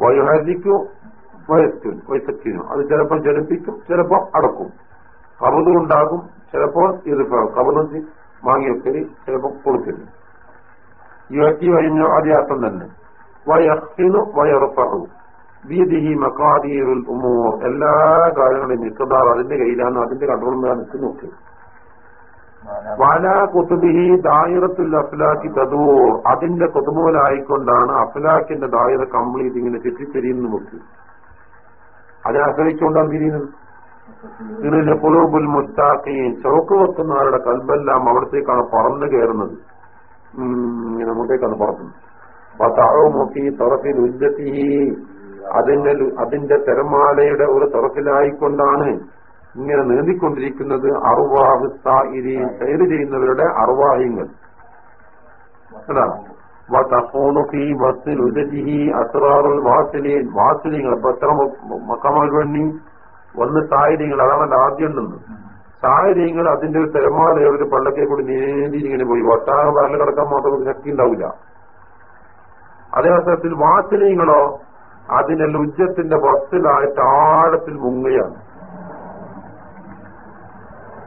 Speaker 1: വൈഹാരിക്കും വയസ്സുൻ വയസ്സക്കിനും അത് ചിലപ്പോൾ ജനിപ്പിക്കും ചിലപ്പോൾ അടക്കും. കബതുണ്ടാകും ചിലപ്പോൾ ഇത് കബത് വാങ്ങിയൊക്കെ ചിലപ്പോൾ കൊടുക്കരുത് യുവറ്റി കഴിഞ്ഞു അതേ അർത്ഥം തന്നെ. വയസ്സിനു വയറുപ്പറു വീതിഹി മക്കാദീറുൽ ഉമൂർ. എല്ലാ കാര്യങ്ങളും നിൽക്കുന്നതാർ അതിന്റെ കയ്യിലാണ് അതിന്റെ കൺട്രോളിലാണ് നിൽക്കുന്നു വാലാ കുത്തുബിഹി ദായിറത്തുൽ അഫ്ലാക്കി തദൂർ. അതിന്റെ കൊതുമൂലായിക്കൊണ്ടാണ് അഫ്ലാക്കിന്റെ ദായിറ കംപ്ലീറ്റ് ഇങ്ങനെ ചുറ്റിത്തിരിയുന്നു നോക്കി. അതിനെ ആശ്രയിച്ചുകൊണ്ടാണ് തിരിയുന്നത് ഇതിലെ പുലൂബുൽ മുസ്താഖീൻ ചോക്ക് വെക്കുന്നവരുടെ കൽബെല്ലാം അവിടത്തേക്കാണ് പറന്നു കയറുന്നത്. ഇങ്ങനെ അങ്ങോട്ടേക്കാണ് പറക്കുന്നത് പതാവുമൊക്കെ തുറത്തിൽ ഉജ്ജത്തി അതിന്റെ അതിന്റെ തിരമാലയുടെ ഒരു തുറക്കിലായിക്കൊണ്ടാണ് ഇങ്ങനെ നീന്തിക്കൊണ്ടിരിക്കുന്നത് അറുവാഹ് സായിരി സൈര് ചെയ്യുന്നവരുടെ അറുവാഹിങ്ങൾ വാസിലിങ്ങൾ ഇപ്പൊ എത്ര മക്കമാൽ വേണ്ടി? സാഹചര്യങ്ങൾ അതാണ് ആദ്യം നിന്ന് സാഹചര്യങ്ങൾ അതിന്റെ ഒരു തിരമാല ഒരു പള്ളക്കെ കൂടി നീന്തി ഇങ്ങനെ പോയി. ഒട്ടാകെ പറഞ്ഞു കിടക്കാൻ മാത്രം ശക്തി ഉണ്ടാവില്ല. അതേ അവസരത്തിൽ വാസനീയങ്ങളോ അതിന്റെ ലുജ്ജത്തിന്റെ പുറത്തിലായിട്ട് ആഴത്തിൽ മുങ്ങുകയാണ്.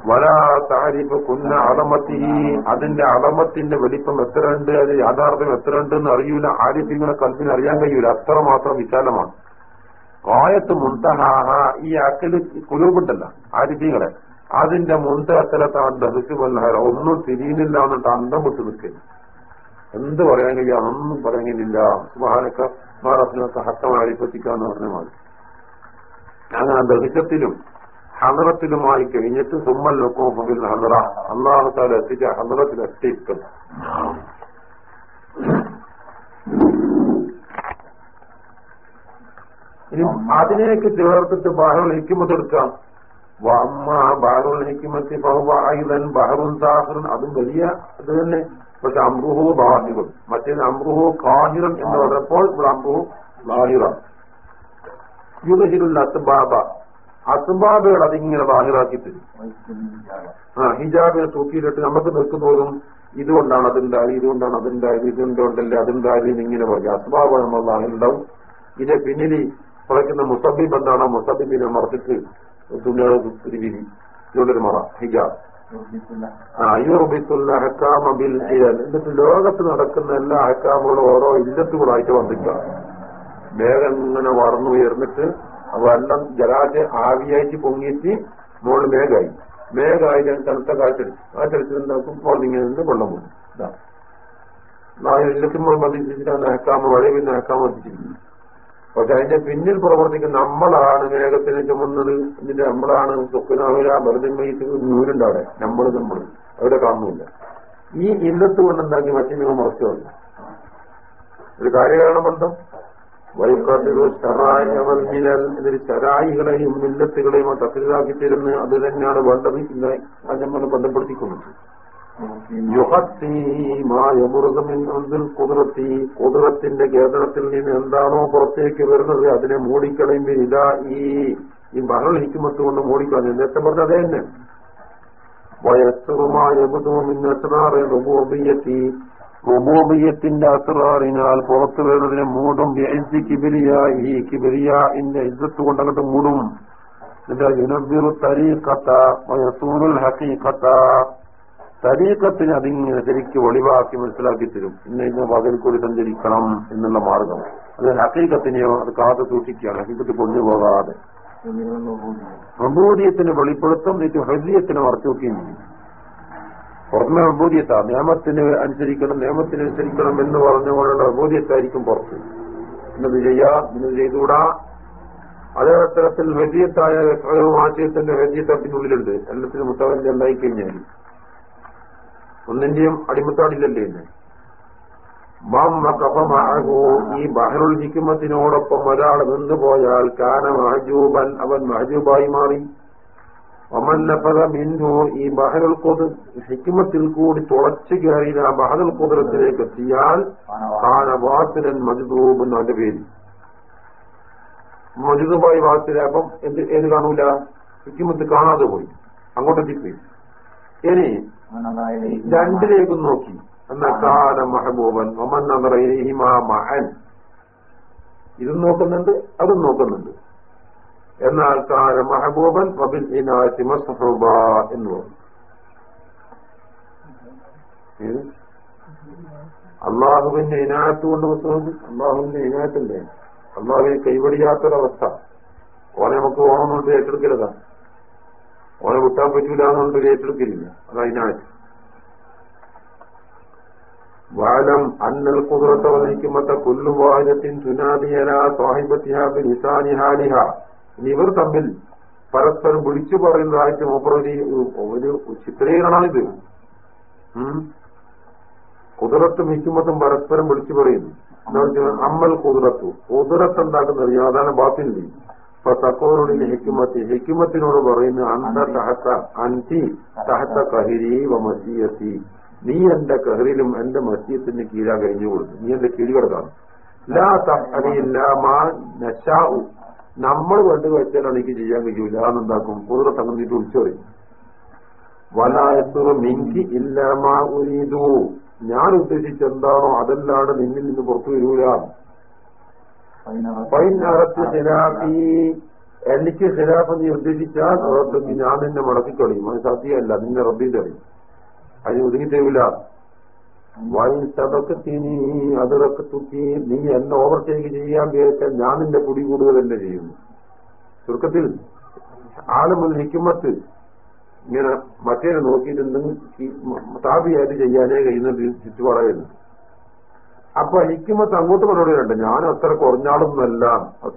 Speaker 1: വലാ താരിഫ് കുന്ന അളമത്തി. അതിന്റെ അളമത്തിന്റെ വലിപ്പം എത്ര ഉണ്ട് അത് യാഥാർത്ഥ്യം എത്ര ഉണ്ട് എന്ന് അറിയൂല. ആരിഫിങ്ങളെ കൽപ്പിന് അറിയാൻ കഴിയൂല. അത്ര മാത്രം വിശാലമാണ്. കായത്ത് മുന്തഹാഹ. ഈ അക്കൽ കുലൂബുണ്ടല്ല ആരിഫിങ്ങളെ. അതിന്റെ മുന്തഹത്തലത്താണ് ദഹിച്ചുവല്ല ഒന്നും തിരിയുന്നില്ല എന്നിട്ട് അന്തം വിട്ട് നിൽക്കുന്നു. എന്ത് പറയാൻ കഴിയാ ഒന്നും പറയാൻ കഴിയില്ല സുബാനൊക്കെ ഹത്തമായി പറ്റിക്കാന്ന് പറഞ്ഞ മാതിരി അങ്ങനെ ദഹിച്ചത്തിലും ഹലറത്തിലുമായി കഴിഞ്ഞിട്ട് സുമ്മൽ മുമ്പിൽ ഹലറ അള്ളാഹത്താൽ എത്തിച്ച ഹലറത്തിൽ എത്തിക്കും ഇനി അതിനേക്ക് ചേർത്തിട്ട് ബാഹുൽ ഹിക്കുമത്ത് എടുക്കാം അമ്മ ബാഹുൽ ഹിക്കുമത്തി ബഹുബായുധൻ ബഹറുൻ സാഹറുൻ. അതും വലിയ ഇത് തന്നെ. പക്ഷെ അമ്രുഹു ബാഹിറും. മറ്റേത് അമ്രുഹു കാഹിറൻ എന്ന് പറഞ്ഞപ്പോൾ ഇവിടെ അമ്രുഹു ബാഹിറാണ്. യുഗിരുള്ള അസ്ബാബ. അസ്ബാബുകൾ അതിങ്ങനെ ബാഹിറാക്കി തരും. ആ ഹിജാബിനെ തൂക്കിയിട്ട് നമുക്ക് നിൽക്കുന്നതും ഇതുകൊണ്ടാണ് അതുണ്ടായത് ഇതുകൊണ്ടാണ് അതുണ്ടായത് ഇതുകൊണ്ടുണ്ടല്ലേ അതുണ്ടായത് ഇങ്ങനെ പറയും. അസ്ബാബ് നമ്മൾ ബാഹിറുണ്ടാവും. ഇതിന്റെ പിന്നിൽ കുറയ്ക്കുന്ന മുസബിബ് എന്താണ്? മുസബിബിനെ മറച്ചിട്ട് തുണികൾ തിരിവിരി ഇതുകൊണ്ടൊരു മറ ഹിജാബ്. എന്നിട്ട് ലോകത്ത് നടക്കുന്ന എല്ലാ അഹക്കാമുകളും ഓരോ ഇല്ലത്തുകളായിട്ട് വന്നിട്ടാണ് മേഘം ഇങ്ങനെ വളർന്നു ഉയർന്നിട്ട് വെള്ളം ജലാശയ ആവിയായിട്ട് പൊങ്ങിയിട്ട് മുകളിൽ മേഘായി. മേഘായി ഞാൻ തണുത്ത കാറ്റടിച്ചു കാറ്റടിച്ചിട്ടുണ്ടാക്കും ഇങ്ങനെ നിന്ന് വെള്ളം പോകും ഇല്ലത്തുമ്പോൾ ബന്ധിച്ചിട്ടാണ് അഹക്കാമ വഴി പിന്നെ അഹക്കാമ വധിച്ചിരിക്കുന്നത് പക്ഷെ അതിന്റെ പിന്നിൽ പ്രവർത്തിക്കുന്ന നമ്മളാണ് വേഗത്തിൽ ചുമന്നത്. എന്നിട്ട് നമ്മളാണ് സ്വപ്നാവില വെറുതെ നൂലുണ്ട് അവിടെ നമ്മൾ നമ്മൾ അവിടെ കാണുന്നില്ല ഈ ഇല്ലത്ത് കൊണ്ടുണ്ടാക്കി മറ്റു വന്നു ഒരു കാര്യകാരണ ബന്ധം? വൈകാട്ടിലോ ശറായമൽമിനൽ ഇതിൽ ശരായികളെയും മില്ലത്തുകളെയും തത്തിലാക്കി തരുന്ന അത് തന്നെയാണ് വേണ്ടത്. ഇന്ന് നമ്മൾ ബന്ധപ്പെടുത്തിക്കുന്നത് കുതിരത്തി കുതിരത്തിന്റെ കേന്ദ്രത്തിൽ നിന്ന് എന്താണോ പുറത്തേക്ക് വരുന്നത് അതിനെ മൂടിക്കളയുമ്പോൾ ഇതാ ഈ ഈ ബഹൾ ഹിക്കുമത്ത് കൊണ്ട് മൂടിക്കളഞ്ഞു. നേരത്തെ പറഞ്ഞ അതേ തന്നെ. റുബൂബിയത്തിന്റെ അസറാറിനാൽ പുറത്തു വരുന്നതിനെ മൂടും. കിബിരിയ ഇന്റെ ഇജ്ജത്ത് കൊണ്ടങ്ങോട്ട് മൂടും. യുനബിറു തരീഖത്ത വയസൂറുൽ ഹഖീഖത്ത. തരീക്കത്തിന് അതിങ്ങനെ ശരിക്ക് ഒളിവാക്കി മനസ്സിലാക്കി തരും. ഇന്ന ഇന്ന പകൽ കൂടി സഞ്ചരിക്കണം എന്നുള്ള മാർഗം. അത് ഹക്കീക്കത്തിനെയോ അത് കാത്തു സൂക്ഷിക്കുകയാണ്. ഹക്കീക്കത്ത് കൊണ്ടുപോകാതെ. പ്രബോധ്യത്തിന് വെളിപ്പെടുത്തും ഇത് ഹൃദയത്തിന് മറച്ചുവെക്കുകയും ചെയ്യും. പുറമെ പ്രബോധിയത്താ നിയമത്തിന് അനുസരിക്കണം നിയമത്തിന് അനുസരിക്കണം എന്ന് പറഞ്ഞുകൊണ്ടുള്ള പ്രബോധിയത്തായിരിക്കും പുറത്ത്. ഇന്നത് ചെയ്യാം ഇന്നത് ചെയ്തുകൂടാ. അതേ തരത്തിൽ ഹൃദയത്തായ ആശയത്തിന്റെ ഹൃദയത്തത്തിനുള്ളിലുണ്ട് എല്ലാത്തിനും മുത്തവന്റെ ഉണ്ടായിക്കഴിഞ്ഞാൽ ഒന്നിന്റെയും അടിമത്താടില്ലല്ലേ ഈ ബഹറുൽ ഹിക്കുമത്തിനോടൊപ്പം ഒരാൾ നിന്നുപോയാൽ കാന മഹജൂബൻ. അവൻ മഹജൂബായി മാറി. ഒമന്നപ്പത മിന്നു ഈ ബഹറുൽ കൊതു ഹിക്കുമത്തിൽ കൂടി തുളച്ചു കയറി ആ ബഹറുൽ കുതിരത്തിലേക്ക് എത്തിയാൽ കാന വാസിലൻ മജുദൂബ് എന്നവന്റെ പേര്. മജുദുബായി വാസിലാപ്പം എന്ത് ഏത് കാണൂല? ഹിക്കുമത്ത് കാണാതെ പോയി. അങ്ങോട്ടെത്തിപ്പോയി. ഇനി രണ്ടിലേക്കും നോക്കി. എന്നക്കാല മഹബൂബൻ മഹൻ ഇതും നോക്കുന്നുണ്ട് അതും നോക്കുന്നുണ്ട്. എന്നാൽ കാല മഹബൂബൻ വബിൽ ഇനാത്തി മസ്ഹൂബ എന്ന് പറഞ്ഞു? അള്ളാഹുവിന്റെ ഇനാത്ത് കൊണ്ട് പുസ്തകം അള്ളാഹുവിന്റെ ഇനായത്തിന്റെ അള്ളാഹുവിനെ കൈവടിയാത്തൊരവസ്ഥ ഓനെ നമുക്ക് ഓണം കൊണ്ട് ഏറ്റെടുക്കരുതാ. ഓനെ വിട്ടാൻ പറ്റൂല എന്നുകൊണ്ട് ഏറ്റെടുക്കില്ല അത് അതിനാറ്റ് വാലം അന്നൽ കുതിരത്തെ വഹിക്കുമ്പത്തെ കൊല്ലും വാഹനത്തിൻ സുനാദിയന സ്വാഹിബത്തിഹാബിൻ നിസാനിഹാലിഹ ഇനി ഇവർ തമ്മിൽ പരസ്പരം വിളിച്ചു പറയുന്നതായിട്ട് മൂപ്പറൊരു ഒരു ചിത്രീകരണമാണിത്. കുതിരത്തും ഹിക്കുമത്തും പരസ്പരം വിളിച്ചു പറയുന്നു. എന്താ വെച്ചാൽ അമ്മൽ കുതിരത്തു കുതിരത്ത് എന്താക്കുന്നത് യാതാണ് ബാത്തിന്റെ ഇപ്പൊ തക്കോറുടെ ഹിക്കുമത്തി ഹിക്കുമത്തിനോട് പറയുന്നു അന്ത തഹത്ത അന്തി തഹത്ത കഹിരി വ മസീയത്തി. നീ എന്റെ കഹറിലും എന്റെ മസീയത്തിന് കീഴാ കഴിഞ്ഞു കൊടുത്തു. നീ എന്റെ കീഴ് കിടക്കാണ്. ലാ മാ നശാഉ. നമ്മൾ കണ്ടു വെച്ചാൽ എനിക്ക് ചെയ്യാൻ കഴിയൂല. എന്നുണ്ടാക്കും കുതിരത്ത് അങ്ങനെ വിളിച്ചു പറയും വലായത്തുറ മിങ്കി ഇല്ലാമാ ഉരീതു ഞാൻ ഉദ്ദേശിച്ചെന്താണോ അതല്ലാണ്ട് നിന്നിൽ നിന്ന് പുറത്തു വരൂല. എനിക്ക് ഖിലാഫ് നീ ഉദ്ദേശിച്ചാൽ അതോടൊപ്പം ഞാൻ നിന്നെ മടക്കിക്കളയും. അത് സത്യമല്ല നിന്നെ റബ്ബിന്റെ അറിയും അതിന് ഒതുങ്ങി തരൂല വൈൻ സബക്കത്തിനി അതിറക്ക് തുക്കി നീ എന്നെ ഓവർടേക്ക് ചെയ്യാൻ വിചാരിച്ചാൽ ഞാൻ നിന്റെ കുടി കൂടുക തന്നെ ചെയ്യുന്നു. ചുരുക്കത്തിൽ ആളുമുൽ ഹിക്കുമത്ത് ഇങ്ങനെ മറ്റേ എന്തെങ്കിലും താപിയായിട്ട് ചെയ്യാനേ കഴിയുന്ന ചുറ്റുപാടായിരുന്നു. അപ്പൊ ഹിക്കുമത്ത് അങ്ങോട്ട് മറുപടിയുണ്ട് ഞാൻ അത്ര കുറഞ്ഞാളൊന്നുമല്ല.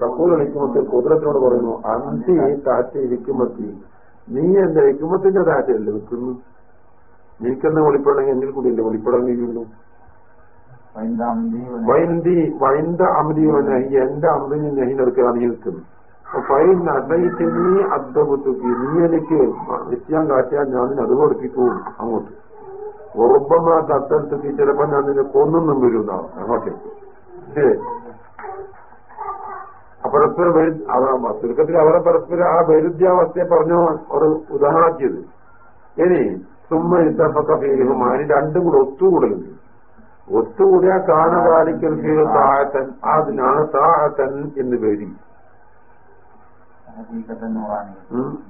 Speaker 1: തക്കൂർ ഹിക്കുമത്ത് കുതിരത്തിനോട് പറയുന്നു അന്തി താറ്റി ഹിക്കുമത്തി നീ എന്റെ ഹിക്കുമത്തിന്റെ താറ്റയല്ലേ നിൽക്കുന്നു നീക്കെന്ന് വെളിപ്പെടണമെങ്കിൽ എന്നിൽ കൂടി എന്റെ വെളിപ്പെടാൻ കഴിയുള്ളൂ വൈന്തി വൈന്ത അമിതി എന്റെ അമതിന് നെഹിനെടുക്കാൻ നീ നിൽക്കുന്നു ഫൈൻ നീ അദ്ദബുത്തുക്കി നീ എനിക്ക് നിത്യം കാട്ടിയാൽ ഞാൻ അത് പഠിപ്പിക്കും അങ്ങോട്ട്. ഉറപ്പമാ തത്തടുത്തുക്കി ചിലപ്പോ ഞാൻ നിന്നെ കൊന്നൊന്നും വരുന്ന. ഓക്കെ. ശരി. പരസ്പരം ചുരുക്കത്തിൽ അവരെ പരസ്പരം ആ വൈരുദ്ധ്യാവസ്ഥയെ പറഞ്ഞു ഒരു ഉദാഹരണമാക്കിയത്. ഇനി സുമ്മ ഇത്തപ്പക്ക അതിന് രണ്ടും കൂടെ ഒത്തുകൂടലുണ്ട്. ഒത്തുകൂടിയ കാണപാലിക്കൽ ഫീൽ താഴത്തൻ അതിനാണ് താഴത്തൻ എന്ന് പേര്.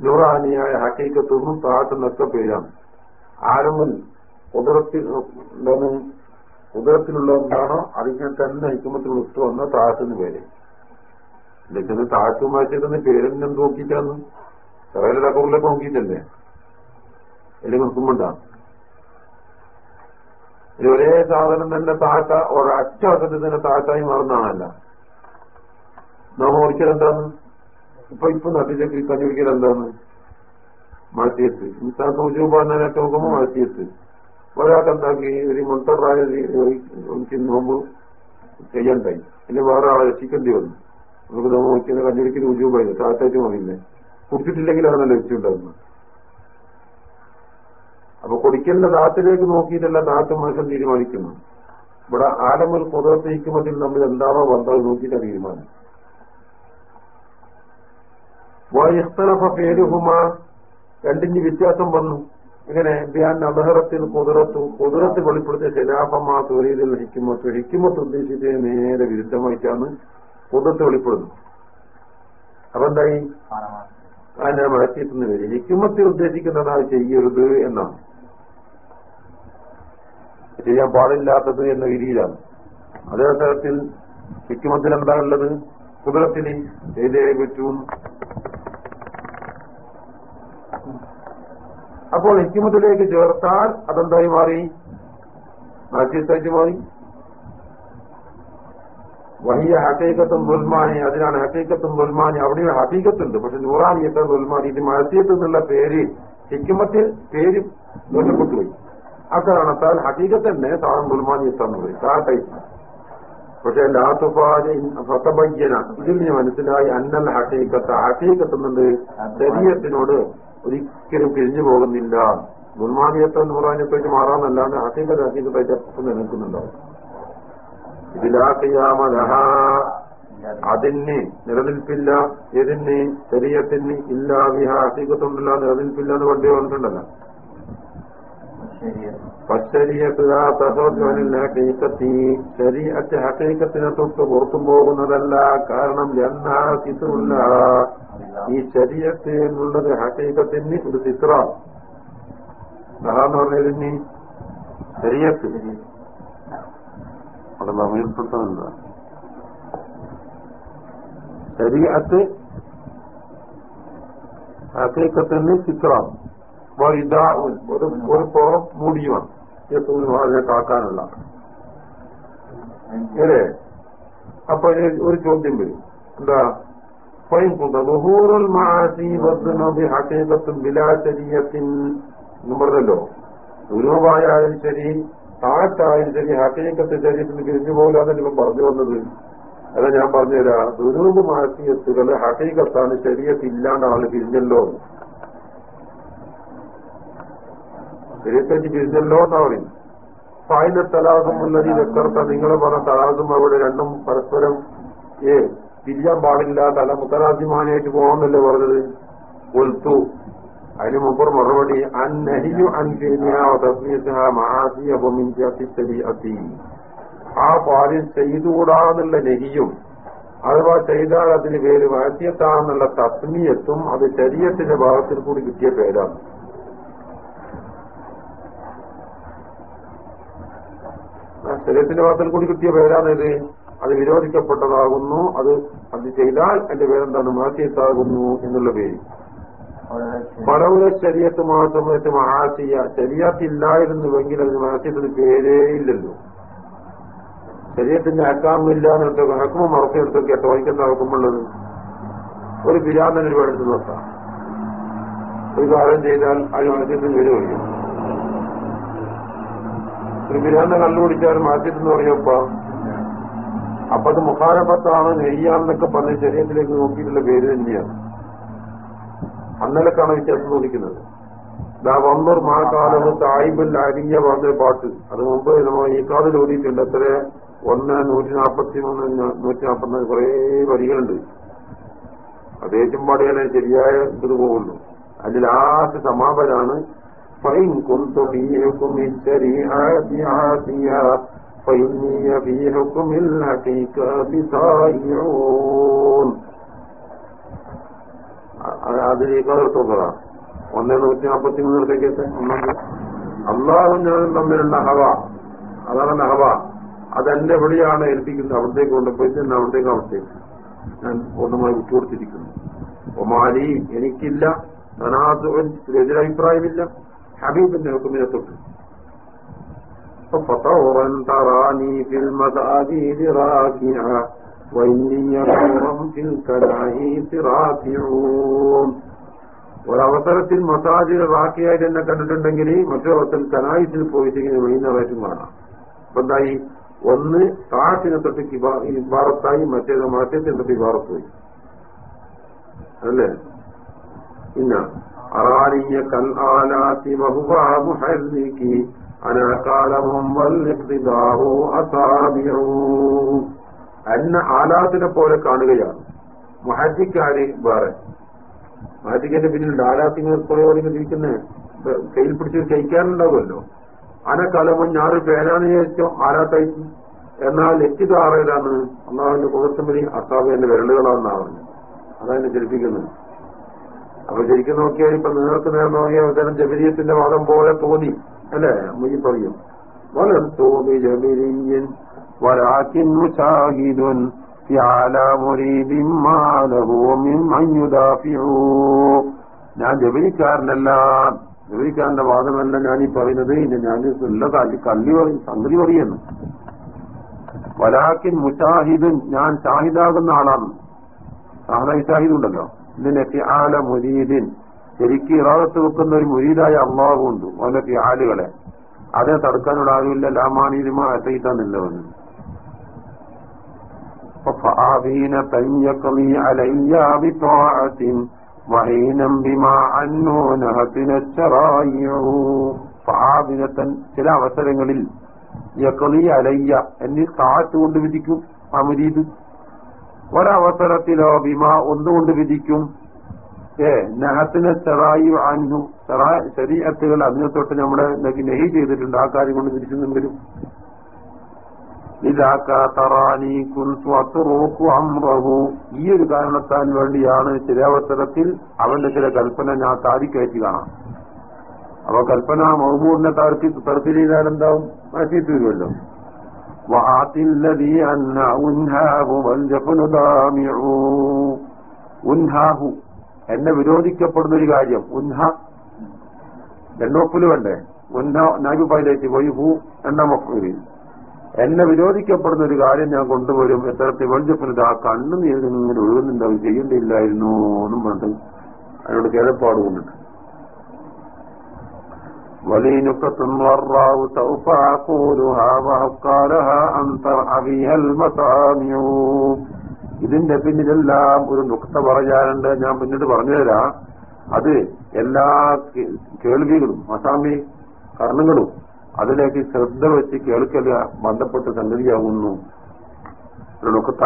Speaker 1: നൂറാനിയായ ഹക്കീക്കത്തൊന്നും താഴത്തെന്നൊക്കെ പേരാണ്. ആരമ്പൻ കുതിരത്തിൽ എന്താണ് കുതിരത്തിലുള്ള എന്താണോ അതിങ്ങനെ തന്നെ ഹിക്കുമത്തിൽ ഉത്തു വന്ന താഴത്തിന് പേര്? ഇതൊക്കെ താഴ്ത്തു മാറ്റിയതെന്ന് പേരെന്നെ നോക്കിയിട്ടാന്ന്. ചിറയിലൊക്കെ ഉള്ളൊക്കെ നോക്കിയിട്ടല്ലേ? അല്ലെങ്കിൽ നോക്കുമ്പോണ്ടാ ഇത് ഒരേ സാധനം തന്നെ താഴ്ത്ത ഒരൊറ്റ വശത്തിൽ തന്നെ താഴ്ത്തായി മാറുന്നതാണല്ല. നാം ഓടിക്കൽ എന്താണ് ഇപ്പൊ ഇപ്പൊ നട്ടിലേക്ക് കണ്ടുപിടിക്കൽ എന്താണ് മഴത്തിയത്ത് ഇൻസാൻ പറഞ്ഞാലൊക്കെ നോക്കുമ്പോ ഒരാൾക്ക് എന്താക്കി ഒരു മുൻതറായ നോമ്പ് ചെയ്യണ്ടായി പിന്നെ വേറെ ആളെ രക്ഷിക്കേണ്ടി വന്നു. നമുക്ക് നോമ്പ് നോക്കിയത് കഞ്ഞുപിടിക്കൽ ഉജൂബായിരുന്നു താഴ്ത്തായിട്ട് മതിയില്ലേ കുടിച്ചിട്ടില്ലെങ്കിലാണ് ലഭിച്ചിട്ടുണ്ടാകുന്നത് അപ്പൊ കുടിക്കേണ്ട നാട്ടിലേക്ക് നോക്കിയിട്ടല്ല നാട്ടു മനുഷ്യൻ തീരുമാനിക്കുന്നു ഇവിടെ ആലമുൽ കുതിർത്തിരിക്കുമ്പോൾ നമ്മൾ എന്താണോ വന്നത് നോക്കിയിട്ട് തീരുമാനം. വയസ്തലഫ പേരുഹുമ രണ്ടിന് വ്യത്യാസം വന്നു. ഇങ്ങനെ ബിയാൻ അബഹറത്തിൽ കുതിരത്തു കുതിരത്ത് വെളിപ്പെടുത്തിയ ശിലാഫമാ തൊഴിലിൽ ഹിക്കുമത്ത് ഹിക്കുമത്ത് ഉദ്ദേശിച്ചേ നേരെ വിരുദ്ധമായിട്ടാണ് കുതിരത്ത് വെളിപ്പെടുന്നു അപ്പൊ എന്തായി? അതിനെ മഴത്തിന്ന് വരും. ഹിക്കുമത്തിൽ അത് ചെയ്യരുത് എന്നാണ്. ചെയ്യാൻ പാടില്ലാത്തത് എന്ന രീതിയിലാണ്. അതേ തരത്തിൽ ഹിക്കുമത്തിൽ എന്താ ഉള്ളത് കുതിരത്തിന് ചെയ്തേ പറ്റൂ. അപ്പോൾ ഹിക്കുമത്തിലേക്ക് ചേർത്താൽ അതെന്തായി മാറി? മാറി. വഹിയ ഹക്കീക്കത്തും ദുൽമാനി അതിനാണ് ഹക്കീക്കത്തും ദുൽമാനി അവിടെ ഹക്കീക്കത്തുണ്ട് പക്ഷെ നൂറാനിയത്തെ ദുൽമാനി ഇത് മഴത്തിയത്ത് എന്നുള്ള പേര് ഹിക്കുമത്തിൽ പേര് ദോഷപ്പെട്ടുപോയി ആ കാരണത്താൽ ഹക്കീക്കത്ത് തന്നെ ദുൽമാനി എത്താന്ന് പറയും താഴെ പക്ഷെ ഫതബയ്യന. ഇതിൽ നിന്ന് മനസ്സിലായി അന്നൽ ഹക്കീക്കത്ത് ഹക്കീക്കത്ത് എന്നുണ്ട്. ശരീരത്തിനോട് ഒരിക്കലും പിരിഞ്ഞു പോകുന്നില്ല. ദുൽമാനിയത്തെ നൂറാനിയത്തേക്ക് മാറാന്നല്ലാണ്ട് ഹക്കീക്കത്ത് ഹക്കീക്കത്തായിട്ട് എപ്പം നിലനിൽക്കുന്നുണ്ടാവും ഇതിലാക്കിയാമലഹ അതിന് നിലനിൽപ്പില്ല. എതിന് ശരീരത്തിന് ഇല്ല. വിഹ അസീകത്തുണ്ടല്ല നിലനിൽപ്പില്ല എന്ന് പണ്ടേ വന്നിട്ടുണ്ടല്ലോ ശരീരത്തെ ഹക്കീക്കത്തിനെ തൊട്ട് പുറത്തു പോകുന്നതല്ല കാരണം എന്നാ ചിത്രമില്ല ഈ ശരീരത്തെ എന്നുള്ളത് ഹക്കീക്കത്തിന് ഒരു ചിത്ര. എന്ന് പറഞ്ഞതിന് ശരീരത്ത് അവിടെ നവീനപ്പെടുത്തുന്നുണ്ട് ശരീരത്ത് ഹക്കീക്കത്തിന് ചിത്രം. ഇതാ ഒരു ഒരു പുറം മൂടിയുമാണ്. അതിനെ കാക്കാനുള്ള. അല്ലേ? അപ്പൊ ഒരു ചോദ്യം വരും. എന്താ? ബഹൂറുൽ മാസി വർദ്ധനബി ഹക്കീകത്തും ബിലാചരീയത്തിൻ എന്ന് പറഞ്ഞല്ലോ. ദുരൂപായാലും ശരി താഴത്തായാലും ശരി ഹക്കീകത്ത് ശരീരത്തിന് പിരിഞ്ഞു പോകാതെ പറഞ്ഞു വന്നത്. അതാ ഞാൻ പറഞ്ഞുതരാം. ദുരൂപ് ഹക്കീക്കത്താണ് ശരീരത്തിൽ ഇല്ലാണ്ട് ആൾ പിരിഞ്ഞല്ലോ ശരീരത്തേക്ക് പിരിഞ്ഞല്ലോ എന്നാ പറയും ഫായിന തലാസും ഉള്ളതി വെക്കർത്ത നിങ്ങൾ പറഞ്ഞ തലാസും അവിടെ രണ്ടും പരസ്പരം ഏ പിരിയാൻ പാടില്ല തല മുത്തരാജിമാനായിട്ട് പോകണമെന്നല്ലേ പറഞ്ഞത്? കൊൽത്തു അതിന് മുമ്പ് മറുപടി ആ പാലിൽ ചെയ്തുകൂടാന്നുള്ള നെഹിയും അഥവാ ചെയ്താൽ അതിന് പേര് വാദ്യത്താണെന്നുള്ള തസ്മിയത്തും അത് ശരീരത്തിന്റെ ഭാഗത്തിൽ കൂടി കിട്ടിയ പേരാണ്. ശരീരത്തിന്റെ ഭാഗത്തിൽ കൂടി കിട്ടിയ പേരാണിത് അത് വിരോധിക്കപ്പെട്ടതാകുന്നു അത് അത് ചെയ്താൽ എന്റെ പേരെന്താണ് മാസിയത്താകുന്നു എന്നുള്ള പേര്. പലവുല ശരീരത്ത് മാത്രം മഹാസിയ ശരീരത്തില്ലായിരുന്നുവെങ്കിൽ അതിന് മാസിയത്തിന് പേരേ ഇല്ലല്ലോ. ശരീരത്തിന്റെ അക്കാമില്ല എന്നിട്ട് ഹക്കുമ മറക്കെടുത്തൊക്കെ തോന്നിക്കുന്ന ഹക്കുമുള്ളത് ഒരു ബിരാന്തന് എടുത്ത് നോക്കാം. ഒരു കാര്യം ചെയ്താൽ അതിന് മാറ്റിയത്തിന് പേര് വരും ഒരു ബിരാന്തൻ കണ്ടുപിടിച്ചാൽ മാറ്റിയെന്ന് പറയപ്പ അപ്പൊ അത് മുഖാരഫത്താണ് നെയ്യാണെന്നൊക്കെ പറഞ്ഞ് ശരീരത്തിലേക്ക് നോക്കിയിട്ടുള്ള പേര് തന്നെയാണ്. അന്നലക്കാണ് വ്യത്യാസം തോന്നിക്കുന്നത്. വന്നൂർ മഴക്കാലം തായിബുൽ അരിഞ്ഞ പറഞ്ഞ പാട്ട്. അത് മുമ്പ് നമ്മൾ ഈ ഈക്കാതിൽ ഓടിയിട്ടുണ്ട്. എത്ര? ഒന്ന് നൂറ്റി നാൽപ്പത്തി മൂന്ന് നൂറ്റി നാൽപ്പത്തി നാല് കുറെ വരികളുണ്ട്. അത് ഏറ്റവും പാടിയാലേ ശരിയായ ഇത് പോകുള്ളൂ അതിൽ ലാസ്റ്റ് സമാപനാണ് ഫൈൻ കുന്തു في حكم الشريعة عافية فإني في حكم الحقيقة سائعون അതിലേക്ക് നിർത്തുന്നതാ ഒന്നേ നൂറ്റി നാൽപ്പത്തി മൂന്നിടത്തേക്ക് അള്ളാഹും ഞാനും തമ്മിലുള്ള ഹവ അതാണ് ഹവ അതെന്റെ എവിടെയാണ് ഏൽപ്പിക്കുന്നത് അവിടത്തേക്ക് കൊണ്ടുപോയി തന്നെ അവിടത്തേക്ക് അവിടത്തേക്ക് ഞാൻ പൂർണ്ണമായി വിട്ടുകൊടുത്തിരിക്കുന്നു ഒമാലി എനിക്കില്ല ധനാസുവൻ എതിരഭിപ്രായമില്ല ഹബീബിന്റെ ഹുക്കുമിനെ തൊട്ട് فطورا تراني في المساجد راكعا وإني طورا في الكنائس راكعون ഒരവസരത്തിൽ മസാജിൽ റാക്കിയായിട്ട് എന്നെ കണ്ടിട്ടുണ്ടെങ്കിൽ മറ്റൊരവസരത്തിൽ കനായിസിൽ പോയിട്ട് ഇങ്ങനെ വൈകുന്നേരമായിട്ടും കാണാം അപ്പൊ എന്തായി ഒന്ന് താഴത്തിനെ തൊട്ട് ഇബാറത്തായി മറ്റേത് മറ്റത്തെ തൊട്ട് ഇബാറത്ത് അല്ലേ പിന്നെ أراني كالآلات وهو محرك أنا അനാകാലവും വല്ലിതാവോ അസാബിറൂ. അന്ന ആലാത്തിനെ പോലെ കാണുകയാണ്. മഹജിക്കാര് വേറെ. മഹജിക്കന്റെ പിന്നിൽ ആലാത്തിനെ പോലെ പോലെ ഇരിക്കുന്ന. കയ്യിൽ പിടിച്ച് കഴിക്കാനുണ്ടാവുമല്ലോ അനക്കാലമോ ഞാറ് പേരാന്ന് ചോദിച്ചോ ആലാത്തായി. എന്നാൽ ലറ്റിത ആറേതാണ് അള്ളാഹുവിന്റെ കുതിർത്തമ്പതി അസാബിന്റെ വിരലുകളാണെന്നാണ് പറഞ്ഞത്. അതാണ് ജനിപ്പിക്കുന്നത്. അപ്പൊ ശരിക്കും നോക്കിയാൽ ഇപ്പൊ നിങ്ങൾക്ക് നേരം നോക്കിയ അവസരം ജബിരിയത്തിന്റെ വാദം പോലെ തോന്നി. അല്ലേ? മുയി പറയും. ഞാൻ ജബലിക്കാരനല്ല ജബലിക്കാരന്റെ വാദമല്ല ഞാൻ ഈ പറയുന്നത്. ഇനി ഞാൻ നല്ല കല്ലി പറയും സംഗതി പറയുന്നു വലാക്കിൻ മുഷാഹിദുൻ ഞാൻ ഷാഹിദാകുന്ന ആളാണ്. ഷാഹിദ് ഉണ്ടല്ലോ ഇതിന്റെ ആല മുരീദിൻ ശരിക്ക് ഇറാദത്ത് വെക്കുന്ന ഒരു മുരീദായ അള്ളാഹുണ്ട് അവന്റെ ഫിആലുകളെ അതിനെ തടുക്കാനുള്ള ആരുമില്ല ലാമാനീരുമാ എത്തയിത്താന്നില്ലവന് فآبين تنيقضي علي بطاعة وعينا بما عنه نهتنا الشرائع فآبنة ചില അവസരങ്ങളിൽ യക്കളി അലയ്യ എന്നീ താഴ്ത്തു കൊണ്ട് വിധിക്കും ആ മുരീദ് ഒരവസരത്തിലോ ബിമ ഒന്നുകൊണ്ട് വിധിക്കും ഏ നഹത്തിനെ ചെറായി അന്നു ശരീരത്തുകൾ അതിനെ തൊട്ട് നമ്മുടെ നെഹി ചെയ്തിട്ടുണ്ട്. ആ കാര്യം കൊണ്ട് തിരിച്ചു നിന്നും ഈ ഒരു കാരണത്താൻ വേണ്ടിയാണ് ചിലാവസരത്തിൽ അവന്റെ ചില കൽപ്പന ഞാൻ താരിക്കയറ്റി കാണാം. അപ്പൊ കൽപ്പന മഹബൂറിനെ തർക്കി തർക്കി ചെയ്താൽ എന്താവും? ദാമിഉ. ഉൻഹാഹു എന്നെ വിരോധിക്കപ്പെടുന്ന ഒരു കാര്യം ഉൻഹ രണ്ടോപ്പില് വേണ്ടേ ഉന്ന നാഗുപായിലേക്ക് വൈഹു എന്ന മക്കൂരി എന്നെ വിരോധിക്കപ്പെടുന്ന ഒരു കാര്യം ഞാൻ കൊണ്ടുവരും എത്തരത്തിൽ വഞ്ചപ്പനത് ആ കണ്ണു നീര് ഇങ്ങനെ ഒഴുകുന്നുണ്ടാവും ചെയ്യേണ്ടിയില്ലായിരുന്നു എന്നും പറഞ്ഞിട്ട് അതിനോട് കിഴപ്പാട് കൊണ്ടിട്ട് ولينكة والراء سوف أقولها وأبقالها أن ترعى فيها المسامع ഇതിന്റെ പിന്നിലെല്ലാം ഒരു നുക്ത പറയാനുണ്ട്. ഞാൻ പിന്നീട് പറഞ്ഞുതരാം. അത് എല്ലാ കേൾവികളും അസാമി കർണങ്ങളും അതിലേക്ക് ശ്രദ്ധ വെച്ച് കേൾക്കല ബന്ധപ്പെട്ട സംഗതിയാകുന്നു ഒരു നുക്ത.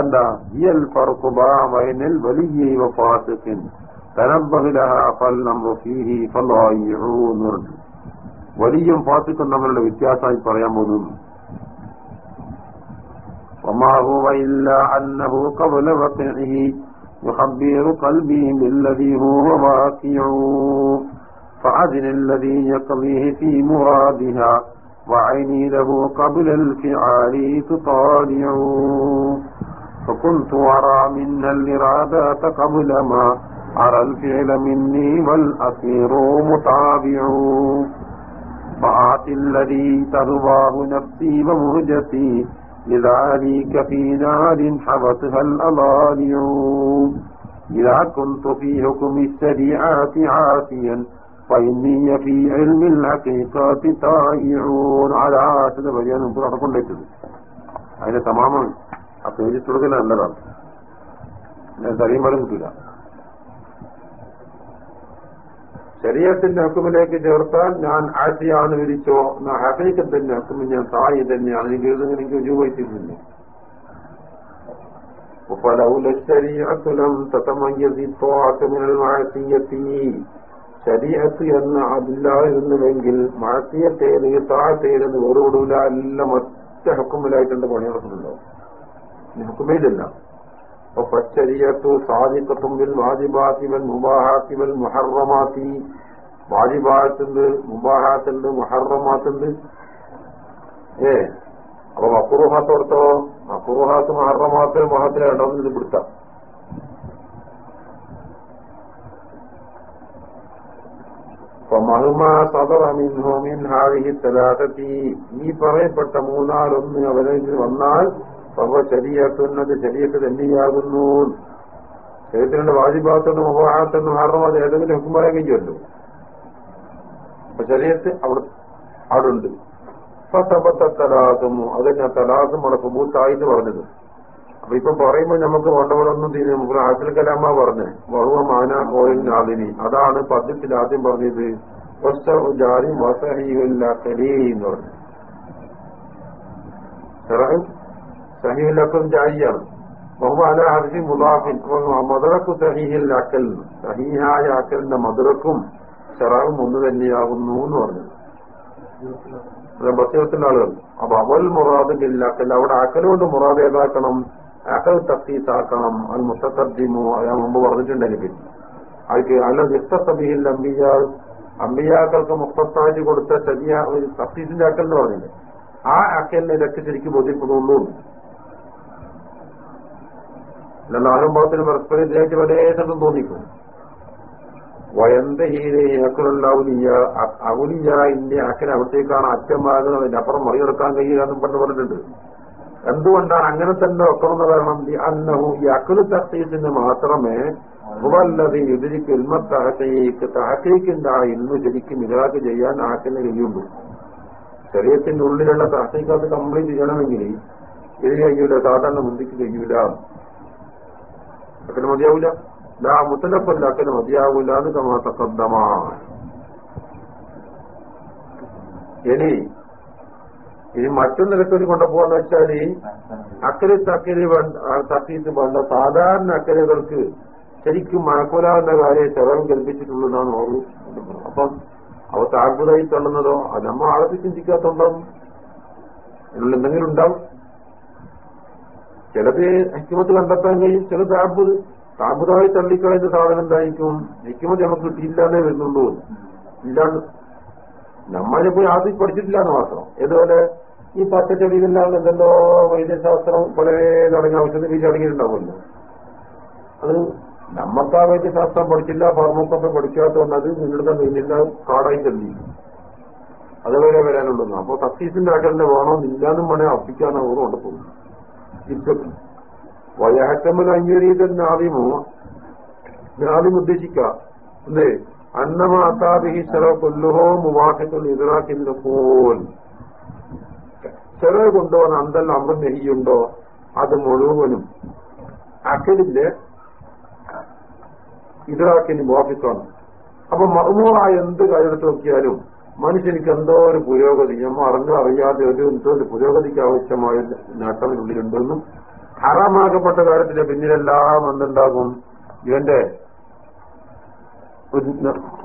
Speaker 1: എന്താ ഇയൽ ഫർഖുബാവൈനിൽ വലിയ ഫാസിഖിൻ വലിയും ഫാസിക്കും തമ്മിലുള്ള വ്യത്യാസമായി പറയാൻ പോകുന്നു. وما هو إلا أنه قبل وقعه يخبر قلبي بالذي هو واقع. فأذن الذي يقضيه في مرادها وعيني له قبل الفعال تطالع. فكنت أرى منها الإرادات قبل ما أرى الفعل مني والأسير متابع. فآت الذي تهواه نفسي ومهجتي لذلك في نار حبتها الأضالع إذا كنت في حكم الشريعات عافيا فإني في علم الحقيقة طائعون على عاشد بجان പുറത്ത് കൊണ്ടേറ്റത് അതിന്റെ തമാമാണ് ആ പേജ് കൊടുക്കൽ നല്ലതാണ് ഞാൻ തറിയുമ്പോഴും കിട്ടില്ല ശരീരത്തിന്റെ ഹക്കുമിലേക്ക് ചേർത്താൽ ഞാൻ ആശയാണ് വിരിച്ചോ എന്നാ ഹക്കീക്കത്തിന്റെ ഹക്കുമിൽ ഞാൻ തായി തന്നെയാണ് എനിക്ക് എഴുതുന്ന എനിക്ക് ഉപയോഗിച്ചിട്ടില്ല فلولا الشريعة لم تتميز الطاعة من المعصية ശരീരത്ത് എന്ന് അതില്ലായിരുന്നുവെങ്കിൽ മാസിയത്തേത് താഴത്തേതെന്ന് വേറുവിടൂല എല്ലാം ഒറ്റ ഹക്കുമിലായിട്ടുണ്ട് പണി നടക്കുന്നുണ്ടോ ഹക്കുമേലില്ല فالشريعة صادقة بالواجبات والمباحات والمحرمات വാജിബാത്തുണ്ട് മുബാഹാത്തുണ്ട് മുഹറമാത്തുണ്ട് ഏ അപ്പൊ മക്കുറുഹാത്ത് കൊടുത്തോ മക്കുറുഹാത്ത് മഹറമാത്ത് മഹത്തിലെ രണ്ടാമത് ഇത് പിടുത്താം ഈ പറയപ്പെട്ട മൂന്നാലൊന്ന് അവരിൽ വന്നാൽ സർവ ശരീരത്തുന്നത് ശരീരത്ത് തന്നെയാകുന്നു. ശരീരത്തിനുള്ള വാജിഭാഗത്തൊന്നും ഉപഹാരത്തൊന്നും മാറണം അത് ഏതെങ്കിലും ഹുക്കും പറയാൻ കഴിയുമല്ലോ അപ്പൊ ശരീരത്ത് അവിടെ ആടുണ്ട്. തലാസും അതന്നെ തലാസും അവിടെ സുബൂത്തായി എന്ന് പറഞ്ഞത്. അപ്പൊ ഇപ്പൊ പറയുമ്പോ നമുക്ക് വേണ്ടവരൊന്നും തീരെ. നമുക്ക് ആസിൽ കലാമ പറഞ്ഞ് വറുവ മാന കോയിൽ നാദിനി. അതാണ് പദ്യത്തിൽ ആദ്യം പറഞ്ഞത്. ജാതി വസഹില്ല എന്ന് പറഞ്ഞു സഹീലക്കും ജാരിയാണ് ബഹുബാല ഹർജി മുലാഫിൻ മദറക്കു സഹീഹിൽ അക്കൽ സഹീഹായ അക്കലിന്റെ മദറക്കും ഷറാവും ഒന്ന് തന്നെയാകുന്നു എന്ന് പറഞ്ഞു. ബസീറത്തിന്റെ ആളുകൾ. അപ്പൊ അവൽ മുറാദിന്റെ അക്കൽ അവിടെ അക്കലുകൊണ്ട് മുറാദ് ഏതാക്കണം? അക്കൽ തഫീസാക്കണം അത് മുത്തർജിമോ അയാൾ മുമ്പ് പറഞ്ഞിട്ടുണ്ടെങ്കിൽ അയക്ക് അല്ല നിസ്തബിഹിൽ അമ്പിയാ അമ്പിയാക്കൾക്ക് മുക്തത്താജ് കൊടുത്ത ശരിയ തഫീസിന്റെ അക്കൽ എന്ന് പറഞ്ഞില്ലേ? ആ അക്കലിനെ രക്ഷിച്ചിരിക്കും ബോധ്യപ്പെടുള്ളൂ അല്ല ഭാഗത്തിന് പരസ്പരം ഇതിലേക്ക് പലേതും തോന്നിക്കും. ഔലിയ ഔലിയ ഇന്ത്യ അക്കൽ അവിടത്തേക്കാണ് അറ്റമാകുന്നത് അതിന്റെ അപ്പുറം മറികടക്കാൻ കഴിയുക എന്നും പറഞ്ഞു പറഞ്ഞിട്ടുണ്ട്. എന്തുകൊണ്ടാണ് അങ്ങനെ തന്നെ വെക്കണമെന്ന് കാരണം? ഈ അന്നഹു ഈ അക്കൽ തഹസീസിന് മാത്രമേ അതുവല്ലത് ഇതിരിക്ക് ഇൽമത്തഹസീക്ക് തഹസീക്കിന്റെ ആ ഇന്ന് ശരിക്കും ഇതാക്ക് ചെയ്യാൻ ആക്കിന് കഴിയുള്ളൂ. ശരീരത്തിന്റെ ഉള്ളിലുള്ള തഹസീക്കത്ത് കംപ്ലീറ്റ് ചെയ്യണമെങ്കിൽ ഇത് കഴിയൂല സാധാരണ മുന്തിക്ക് കഴിയൂല. അക്കന് മതിയാവൂല. ലാ മുത്തലപ്പല്ല അക്കന് മതിയാവൂല എന്ന് കമാ തക്കദ്ദമാണ് ഇനി ഇനി മറ്റൊരു നിലക്കൊരു കൊണ്ടുപോകാന്ന് വെച്ചാൽ അക്കരെ തക്കരി തക്കീത്ത് വേണ്ട. സാധാരണ അക്കരകൾക്ക് ശരിക്കും മണക്കൂലാവുന്ന കാര്യം ചെറവൻ കൽപ്പിച്ചിട്ടുള്ളതാണ് ഓർമ്മ അപ്പം അവ താഴ്പതായി തള്ളുന്നതോ അത് നമ്മൾ ആളത്തിൽ ചിന്തിക്കാത്തുണ്ടാവും എന്നുള്ള എന്തെങ്കിലും ഉണ്ടാവും. ചിലത് ഹിക്കുമത്ത് കണ്ടെത്താൻ കഴിയും ചില താഴ്പത് താഴ്പതായി തള്ളിക്കളയുന്ന സാധനം എന്തായിരിക്കും? ഹിക്കുമത്ത് നമുക്ക് കിട്ടിയില്ലാന്നേ വരുന്നുള്ളൂ. ഇല്ലാണ്ട് നമ്മളെ പോയി ആദ്യം പഠിച്ചിട്ടില്ല എന്ന് മാത്രം. ഇതുപോലെ ഈ പച്ചച്ചെടികളിലാണ് എന്തെല്ലോ വൈദ്യശാസ്ത്രം വളരെ തുടങ്ങിയ ഔഷധ അടങ്ങിയിട്ടുണ്ടാവുമല്ലോ. അത് നമ്മക്ക് ആ വൈദ്യശാസ്ത്രം പഠിച്ചില്ല ഫാർമക്കൊക്കെ പഠിക്കാത്തതുകൊണ്ട് അത് നിങ്ങളുടെ നീന്തിന്റെ കാടായി തള്ളി. അതുവരെ വരാനുള്ളൂ. അപ്പൊ തക്സീസിന്റെ വേണോ വേണമെന്നില്ലാന്നും വേണേ അപ്പിക്കാൻ അവർ കൊണ്ടുപോകും ഇപ്പം വയാറ്റമ്മൽ അംഗീകരിക്കുന്ന നാവിമോ. ആദ്യം ഉദ്ദേശിക്കാം അല്ലേ? അന്നമാതാബിഹി ചെറ കൊല്ലുഹോ മുവാഹത്തുൽ ഇതറാക്കിന്റെ പോൽ ചെറ കൊണ്ടുപോകാൻ അന്തല്ല അമൃത് നെയ്യുണ്ടോ അത് മുഴുവനും അഖിലിന്റെ ഇതറാക്കിന് മുവാഫിക്കാണ് അപ്പൊ മർമ്മൂറായ എന്ത് കാര്യത്തിൽ നോക്കിയാലും മനുഷ്യനിക്ക് എന്തോ ഒരു പുരോഗതി. നമ്മൾ അറിഞ്ഞോ അറിയാതെ ഒരു എന്തോ ഒരു പുരോഗതിക്ക് ആവശ്യമായ നേട്ടത്തിനുള്ളിലുണ്ടെന്നും ഹറാമാക്കപ്പെട്ട കാര്യത്തിന്റെ പിന്നിലെല്ലാം എന്തുണ്ടാകും? ഇവന്റെ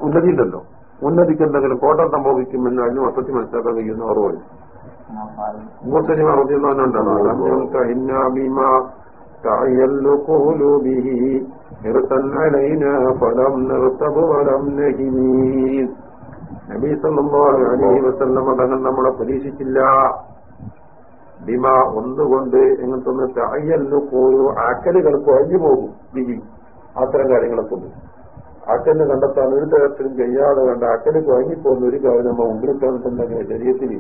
Speaker 1: ഉന്നതിയില്ലല്ലോ. ഉന്നതിക്ക് എന്തെങ്കിലും കോട്ടം സംഭവിക്കുമെന്ന് അതിന് മൊത്തത്തിൽ മനസ്സിലാക്കാൻ കഴിയുന്ന ഓർമ്മ മൂസലിമ അറിയുന്നവനുണ്ടല്ലോ നബി തങ്ങൾ നമ്മളെ പരീക്ഷിച്ചില്ല. ബിമ ഒന്നുകൊണ്ട് എങ്ങനത്തെ തയ്യലിന് പോലും ആക്കലുകൾ കുഴഞ്ഞു പോകും. ബിജി അത്തരം കാര്യങ്ങളെ കൊണ്ട് ആക്കലിന് കണ്ടെത്താൻ ഒരു തരത്തിലും ചെയ്യാതെ കണ്ട ആക്കൽ കുഴങ്ങിപ്പോകുന്ന ഒരു കാര്യം നമ്മൾ കാണുന്നുണ്ടെങ്കിൽ ശരീരത്തിൽ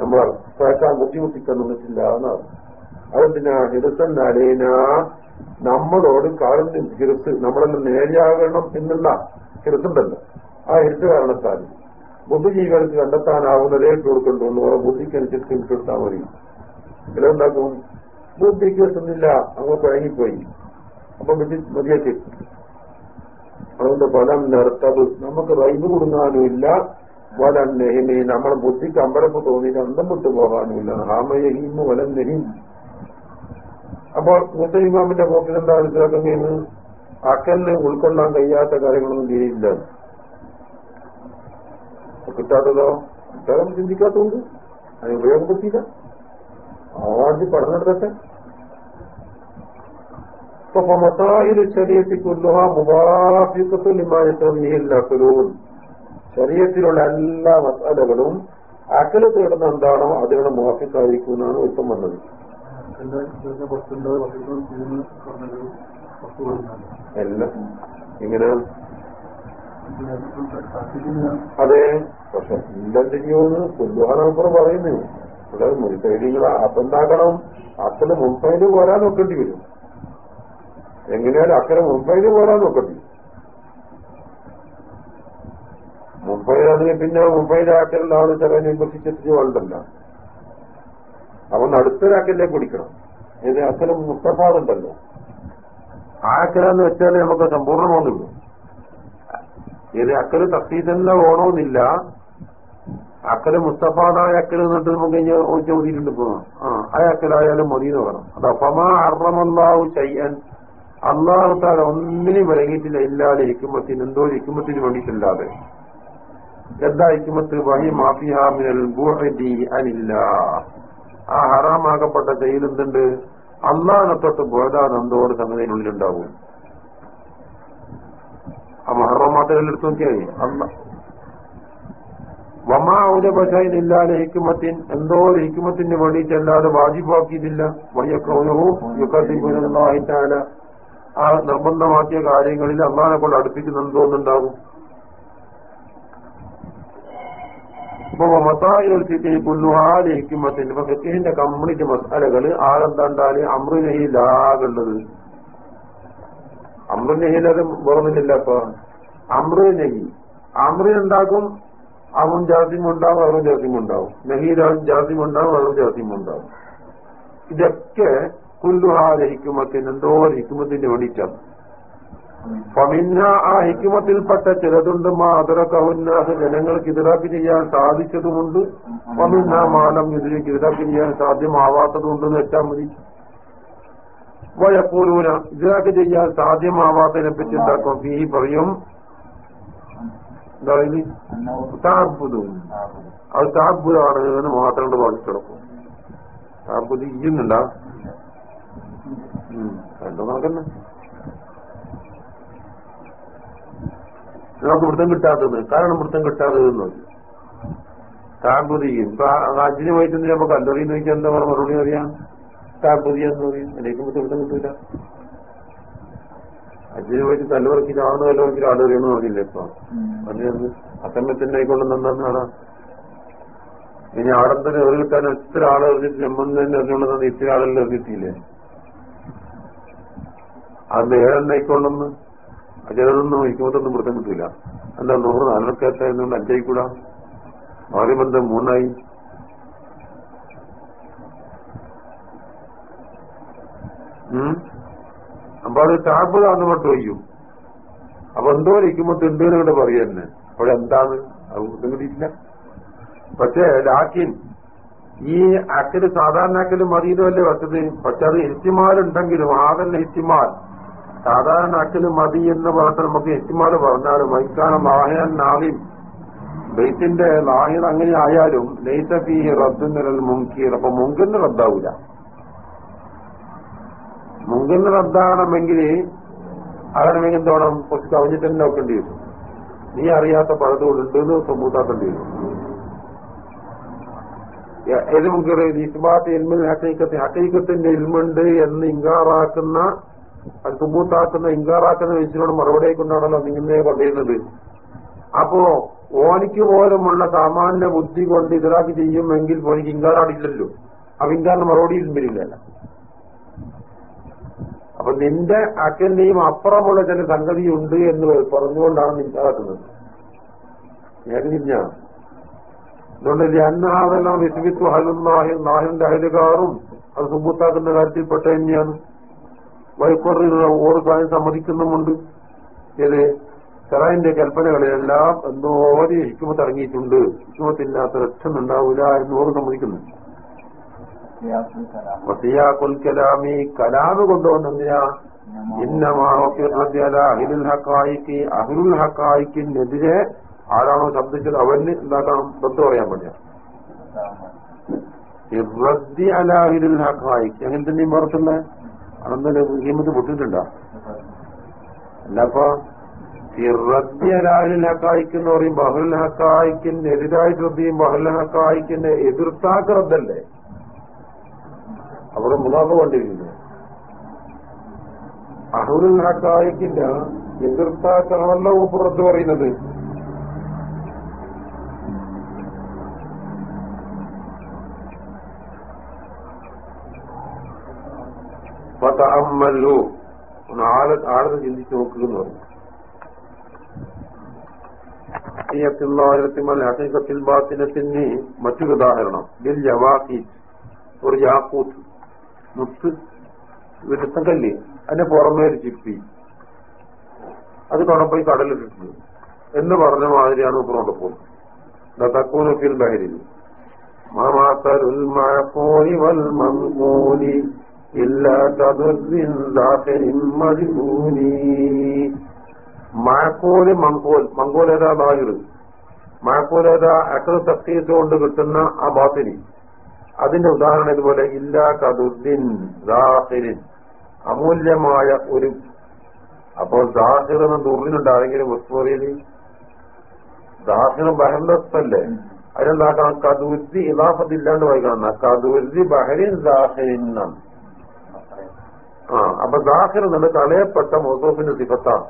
Speaker 1: നമ്മൾ കേൾക്കാൻ ബുദ്ധിമുട്ടിക്കാൻ നിന്നിട്ടില്ല എന്നാണ്. അതെന്തിനാ ഹിരസൻ അലേന നമ്മളോട് കാണുന്ന ഹിരസ് നമ്മളെല്ലാം നേരെയാകണം എന്നുള്ള ഹിരസുണ്ടല്ലോ ആ ഹിരസ് കാരണത്താൽ ബുദ്ധിജീവികൾക്ക് കണ്ടെത്താനാവുന്നതേ ഇട്ട് കൊടുക്കണ്ടുള്ളൂ ആ ബുദ്ധിക്കനുസരിച്ച് ഇട്ടെടുത്താൽ മതി. ഇതെന്താക്കും ബുദ്ധിക്ക് എത്തുന്നില്ല അങ്ങ് കുഴങ്ങിപ്പോയി. അപ്പൊ ബുദ്ധി മതിയാക്കി. അതുകൊണ്ട് ഫലം നിർത്തത്. നമുക്ക് റൈബ് കൊടുങ്ങാനുമില്ല. വലം നെഹിമി. നമ്മളെ ബുദ്ധിക്ക് അമ്പരപ്പ് തോന്നിയിട്ട് അന്തം വിട്ടു പോകാനുമില്ല. ഹാമയഹീമ് വലം നെഹിം. അപ്പോൾ മുസ്ലിം ഇമാമിന്റെ പോക്കിൽ എന്താ മനസ്സിലാക്കുന്നത് അക്കലിന് ഉൾക്കൊള്ളാൻ കഴിയാത്ത കാര്യങ്ങളൊന്നും ചെയ്യില്ല കിട്ടാത്തതോ? അദ്ദേഹം ചിന്തിക്കാത്തതുകൊണ്ട് അതിന് ഉപയോഗപ്പെടുത്തിയില്ല ആദ്യം പഠനമെടുത്തട്ടെ ഇപ്പൊ മസാഹിൽ ശരീരത്തിക്കുള്ള മുബാഫിക്കത്തുലിമായിട്ടും ശരീരത്തിലുള്ള എല്ലാ മസാലകളും അക്കൽ തേടുന്ന എന്താണോ അതിനുള്ള മുഹാഫിക്കായിരിക്കും എന്നാണ് ഇപ്പം വന്നത് എല്ലാം ഇങ്ങനെ അതെ പക്ഷെ ഇല്ലെന്ത് ചെയ്യുമെന്ന് കുല്ലുഹാനപ്പുറം പറയുന്നു. ഇവിടെ മുൻസൈഡികൾ അപ്പെന്താക്കണം അക്കൽ മുൻസൈഡ് പോരാൻ നോക്കേണ്ടി വരും. എങ്ങനെയാലും അക്കരെ മുൻസൈഡ് പോരാൻ നോക്കേണ്ടി വരും. മുംബൈയിലാണെങ്കിൽ പിന്നെ മുംബൈയിലെ ആക്കലിലാണ് ചില വിമർശിച്ചിട്ട് വേണ്ടല്ല. അവൻ അടുത്തൊരാക്കലിലേക്ക് കുടിക്കണം ഇത് അക്കലും മുസ്തഫാദുണ്ടല്ലോ. ആക്കലെന്ന് വെച്ചാലേ നമുക്ക് സമ്പൂർണമൊന്നുള്ളൂ ഏത് അക്കൽ തഫീതന്നെ വേണമെന്നില്ല അക്കൽ മുസ്തഫാദായ അക്കൽ എന്നിട്ട് നമുക്ക് ചോദിച്ചിട്ടുണ്ട് ഇപ്പൊ. ആ ആ അക്കലായാലും മതി എന്ന് പറയണം. അത് അപ്പമാ അർമ്മല്ലാവു ചെയ്യാൻ അള്ളാഹു താല ഒന്നിനും വിലങ്ങിയിട്ടില്ല. ഇല്ലാതെ ഇരിക്കുമ്പത്തിന് എന്തോ ഇരിക്കുമ്പത്തിന് വേണ്ടിയിട്ടില്ലാതെ. എന്താ ഹിക്കുമത്ത് വഹി മാഫിഹാമിനൽ അനില്ല ആ ഹറാമാകപ്പെട്ട ചെയ്യലെന്തുണ്ട് അള്ളാഹിനെ തൊട്ട് ബോധാൻ എന്തോട് സംഗതിയിനുള്ളിലുണ്ടാവും ആ മഹറമാത്തുകളിൽ എടുത്തു നോക്കിയാൽ അല്ല. വമാ ഇല്ലാതെ ഹിക്കുമത്തിൻ എന്തോ ഒരു ഹിക്കുമത്തിന് വേണ്ടിയിട്ടല്ലാതെ വാജിബാക്കിയതില്ല വയ്യക്കൗനവുമായിട്ടാണ് ആ നിർബന്ധമാക്കിയ കാര്യങ്ങളിൽ അള്ളാഹിനെ കൊണ്ട് അടുപ്പിക്കുന്ന എന്തോന്നുണ്ടാകും ഇപ്പൊ മസായികൾ പുല്ലുഹാൽ ഹിക്കുമത്തിന് ഇപ്പൊ ഫിഖിന്റെ കംപ്ലീറ്റ് മസാലകൾ ആളെന്താണ്ടാൽ അമൃനഹിലാകുള്ളത് അമൃനഹിൽ അപ്പൊ. വേറൊന്നില്ല ഇപ്പൊ അമൃനഹി അമൃനുണ്ടാകും അവൻ ജാസ്യം ഉണ്ടാവും അവരും ജാസ്യം ഉണ്ടാവും. നഹീലാവും ജാസ്യം ഉണ്ടാവും ഉണ്ടാവും. ഇതൊക്കെ കുല്ലുഹാൽ എന്തോ ഒരു ഹിക്കുമത്തിന് വേണ്ടിയിട്ടാണ്. ഫമിന്ന ആ ഹിക്കുമത്തിൽപ്പെട്ട ചിലതുണ്ട് മാ അതറക്കവുന്നാസ് ജനങ്ങൾക്ക് ഇതിറാക്ക് ചെയ്യാൻ സാധിച്ചതുകൊണ്ട് ഫമിന്ന മാനം ഇതിലേക്ക് ഇതിറാക്ക് ചെയ്യാൻ സാധ്യമാവാത്തതുണ്ടെന്ന് വെച്ചാൽ മതി. വയക്കൂലൂന ഇതിനൊക്കെ ചെയ്യാൻ സാധ്യമാവാത്തതിനെ പറ്റി എന്താക്കും ഫീ പറയും? എന്താ പറയുന്നത് താബുദു അത് താബുദാണ് എന്ന് മാത്രം കൊണ്ട് പറഞ്ഞു കിടക്കും. താബുദ് ഇയ്യുന്നുണ്ടാ നമുക്ക് വൃത്തം കിട്ടാത്തത്. കാരണം വൃത്തം കിട്ടാത്തത് എന്നത് താബുദ് ചെയ്യും. ഇപ്പൊ അജിനുമായിട്ട് നമുക്ക് കല്ലറിയെന്ന് ചോദിച്ചാൽ എന്താ പറയുക മറുപടി അറിയാം. എന്ന് പറയും അതിലേക്ക് വൃത്തം കിട്ടൂല. അജിന് പോയിട്ട് കല്ലുറക്കി ചാർന്ന് ആട് ആളുകറിയെന്ന് പറഞ്ഞില്ല ഇപ്പൊ? അതിന് അസമയത്തിന്റെ ആയിക്കൊള്ളുന്നെന്താണ് ഇനി ആടത്തിന് ഒരു കിട്ടാൻ എത്ര ആളെ എറിഞ്ഞിട്ട് നമ്മൾ തന്നെ എറിഞ്ഞുകൊണ്ടെന്ന് ഇത്ര ആളെല്ലാം എറിഞ്ഞിട്ടില്ലേ അത് ഏഴെണ്ണയിക്കൊണ്ടെന്ന് അജനൊന്നും ഇക്കോട്ടൊന്നും വൃത്തം കിട്ടില്ല എന്താ നൂറ് നാലരക്കകത്തായതുകൊണ്ട് അഞ്ചായിക്കൂടാ? മാറിബന്ധം മൂന്നായി. അപ്പൊ അത് ടാബിളാന്ന് പറഞ്ഞു വയ്യും അപ്പൊ എന്തോ ഇരിക്കുമ്പോ തിണ്ടുകൂടെ പറയുക തന്നെ അപ്പോഴെന്താണ് അത് വൃത്തം കിട്ടിയിട്ടില്ല പക്ഷേ ലാക്കിൻ ഈ അക്കൽ സാധാരണ അക്കൽ മതിയിലല്ലേ വച്ചത് പക്ഷെ അത് എത്തിമാരുണ്ടെങ്കിലും ആതല്ല എത്തിമാർ സാധാരണ അക്കൽ മതി എന്ന് പറഞ്ഞിട്ട് നമുക്ക് എത്തിമാർ പറഞ്ഞാലും വൈക്കാനം ലാഹിയൻ നാളിം ബെയ്ത്തിന്റെ ലാഹിൻ അങ്ങനെ ആയാലും നെയ്ത്തഫി റദ്ദുന്നിരൽ മുങ്കീർ അപ്പൊ മുങ്കിന് റദ്ദാവൂല മുങ്കിന് റദ്ദാകണമെങ്കിൽ ആകണമെങ്കിൽ എന്തോണം കുറച്ച് കവിഞ്ഞിട്ട് തന്നെ നോക്കേണ്ടി വരും. നീ അറിയാത്ത പഴത്തോടുണ്ട് എന്ന് സംഭൂത്താക്കേണ്ടി വരും. ഏത് മുൻകർ ഇസ്ബാത്ത് എൽമിൽ ഹക്കൈക്കത്ത് ഹക്കൈക്കത്തിന്റെ എൽമുണ്ട് എന്ന് ഇങ്കാറാക്കുന്ന അത് സുബൂത്താക്കുന്ന ഇങ്കാറാക്കുന്ന മനുഷ്യനോട് മറുപടി കൊണ്ടാണല്ലോ നിങ്ങളെ പറയുന്നത് അപ്പോ ഓനിക്ക് പോലുമുള്ള സാമാന്യ ബുദ്ധി കൊണ്ട് ഇതിലാക്കി ചെയ്യുമെങ്കിൽ ഓനിക്ക് ഇങ്കാറാടില്ലല്ലോ അപ്പൊ ഇങ്കാറിന് മറുപടി വരില്ല അപ്പൊ നിന്റെ അച്ഛന്റെയും അപ്പുറമുള്ള ചില സംഗതിയുണ്ട് എന്ന് പറഞ്ഞുകൊണ്ടാണ് നിന്നാക്കുന്നത് ഞാൻ തിരിഞ്ഞാണ് അതുകൊണ്ട് അന്നാതെല്ലാം വിസ്മിത്തു ഹലുല്ലാഹി നാഹിന്റെ അഹലുകാറും അത് സുബൂത്താക്കുന്ന കാര്യത്തിൽപ്പെട്ട തന്നെയാണ്. വൈക്കോറിൽ ഓരോ കാര്യം സമ്മതിക്കുന്നുമുണ്ട്. ഏത് ചെറായിന്റെ കൽപ്പനകളിലെല്ലാം എന്തോ ഒരു ഹിക്കുമത്ത് ഇറങ്ങിയിട്ടുണ്ട് ഹിക്കുമത്തില്ലാത്ത രക്ഷ ഉണ്ടാവില്ല എന്ന് സമ്മതിക്കുന്നു. വസിയാക്കുൽ കലാമി കലാമ് ഇന്നമാഹിൽ ഹക്കായിക്ക് അഹിറുൽ ഹക്കായിക്കിനെതിരെ ആരാണോ ശബ്ദിച്ചത് അവന് എന്താക്കണം? ബന്ധു പറയാൻ പറ്റിയ റദ്ദി അലാഹിരുൽ ഹക്കായിക്ക് അങ്ങനെ തന്നെ പുറത്തുള്ള അന്നലെ ഹീമത്ത് പൊട്ടിട്ടുണ്ടോ? അല്ലപ്പോ റദ്ദി അലാഹിൽ ഹക്കായിക്ക് എന്ന് പറയും ബഹുൽ ഹക്കായിക്കിന് എതിരായിട്ട് റദ്ദിയും ബഹുൽ ഹക്കായിക്കിന്റെ എതിർത്താക്ക് റദ്ദല്ലേ? അവിടെ മുനാഫ കൊണ്ടിരിക്കുന്നത് അഹുൽ ഹക്കായിക്കിന്റെ എതിർത്താക്കാണല്ലോ റദ്ദ് പറയുന്നത്. ഫതഅമ്മലു. ആളെ ആളെ ചിന്തിച്ച് നോക്കുക എന്ന് പറഞ്ഞു ഹക്കീക്കത്തിൽ ബാത്തിനത്തിന് മറ്റൊരു ഉദാഹരണം. ബിൽ ജവാഖി ഒരു ജാക്കൂത്ത്. മുത്ത് വിരുത്തക്കല്ലേ അതിന്റെ പുറമേ ഒരു ചിപ്പി. അത് കൊണ്ടുപോയി കടലിട്ടിട്ടുണ്ട് എന്ന് പറഞ്ഞ മാതിരിയാണ് ഇപ്പുറോട്ട് പോകുന്നത്. തക്കൂനൊക്കെ ഉണ്ടായിരുന്നു മഴക്കോലി മങ്കോൽ മങ്കോലേതാ ബാഹിർ മഴക്കോലേതാ തക്തീസുകൊണ്ട് കിട്ടുന്ന ആ ബാത്തിനി അതിന്റെ ഉദാഹരണം ഇതുപോലെ ഇല്ലാ കതുദ്ദിൻ ദാഹിരിൻ. അമൂല്യമായ ഒരു അപ്പോൾ ദാഹിർ എന്ന ദുറിനുണ്ടായെങ്കിലും വസ്തുവറിയിൽ ദാഹിർ ബഹർലത്തല്ലേ അതിനെന്താക്കണം? കതുരുതി ഇലാഫത്തില്ലാണ്ട് വായിക്കണം കതുരുതി ബഹരിൻ ദാഹിരിൻ ആ അപ്പൊ ദാഹിർ എന്നത് കളയപ്പെട്ട മുസോഫിന്റെ സിഫത്താണ്.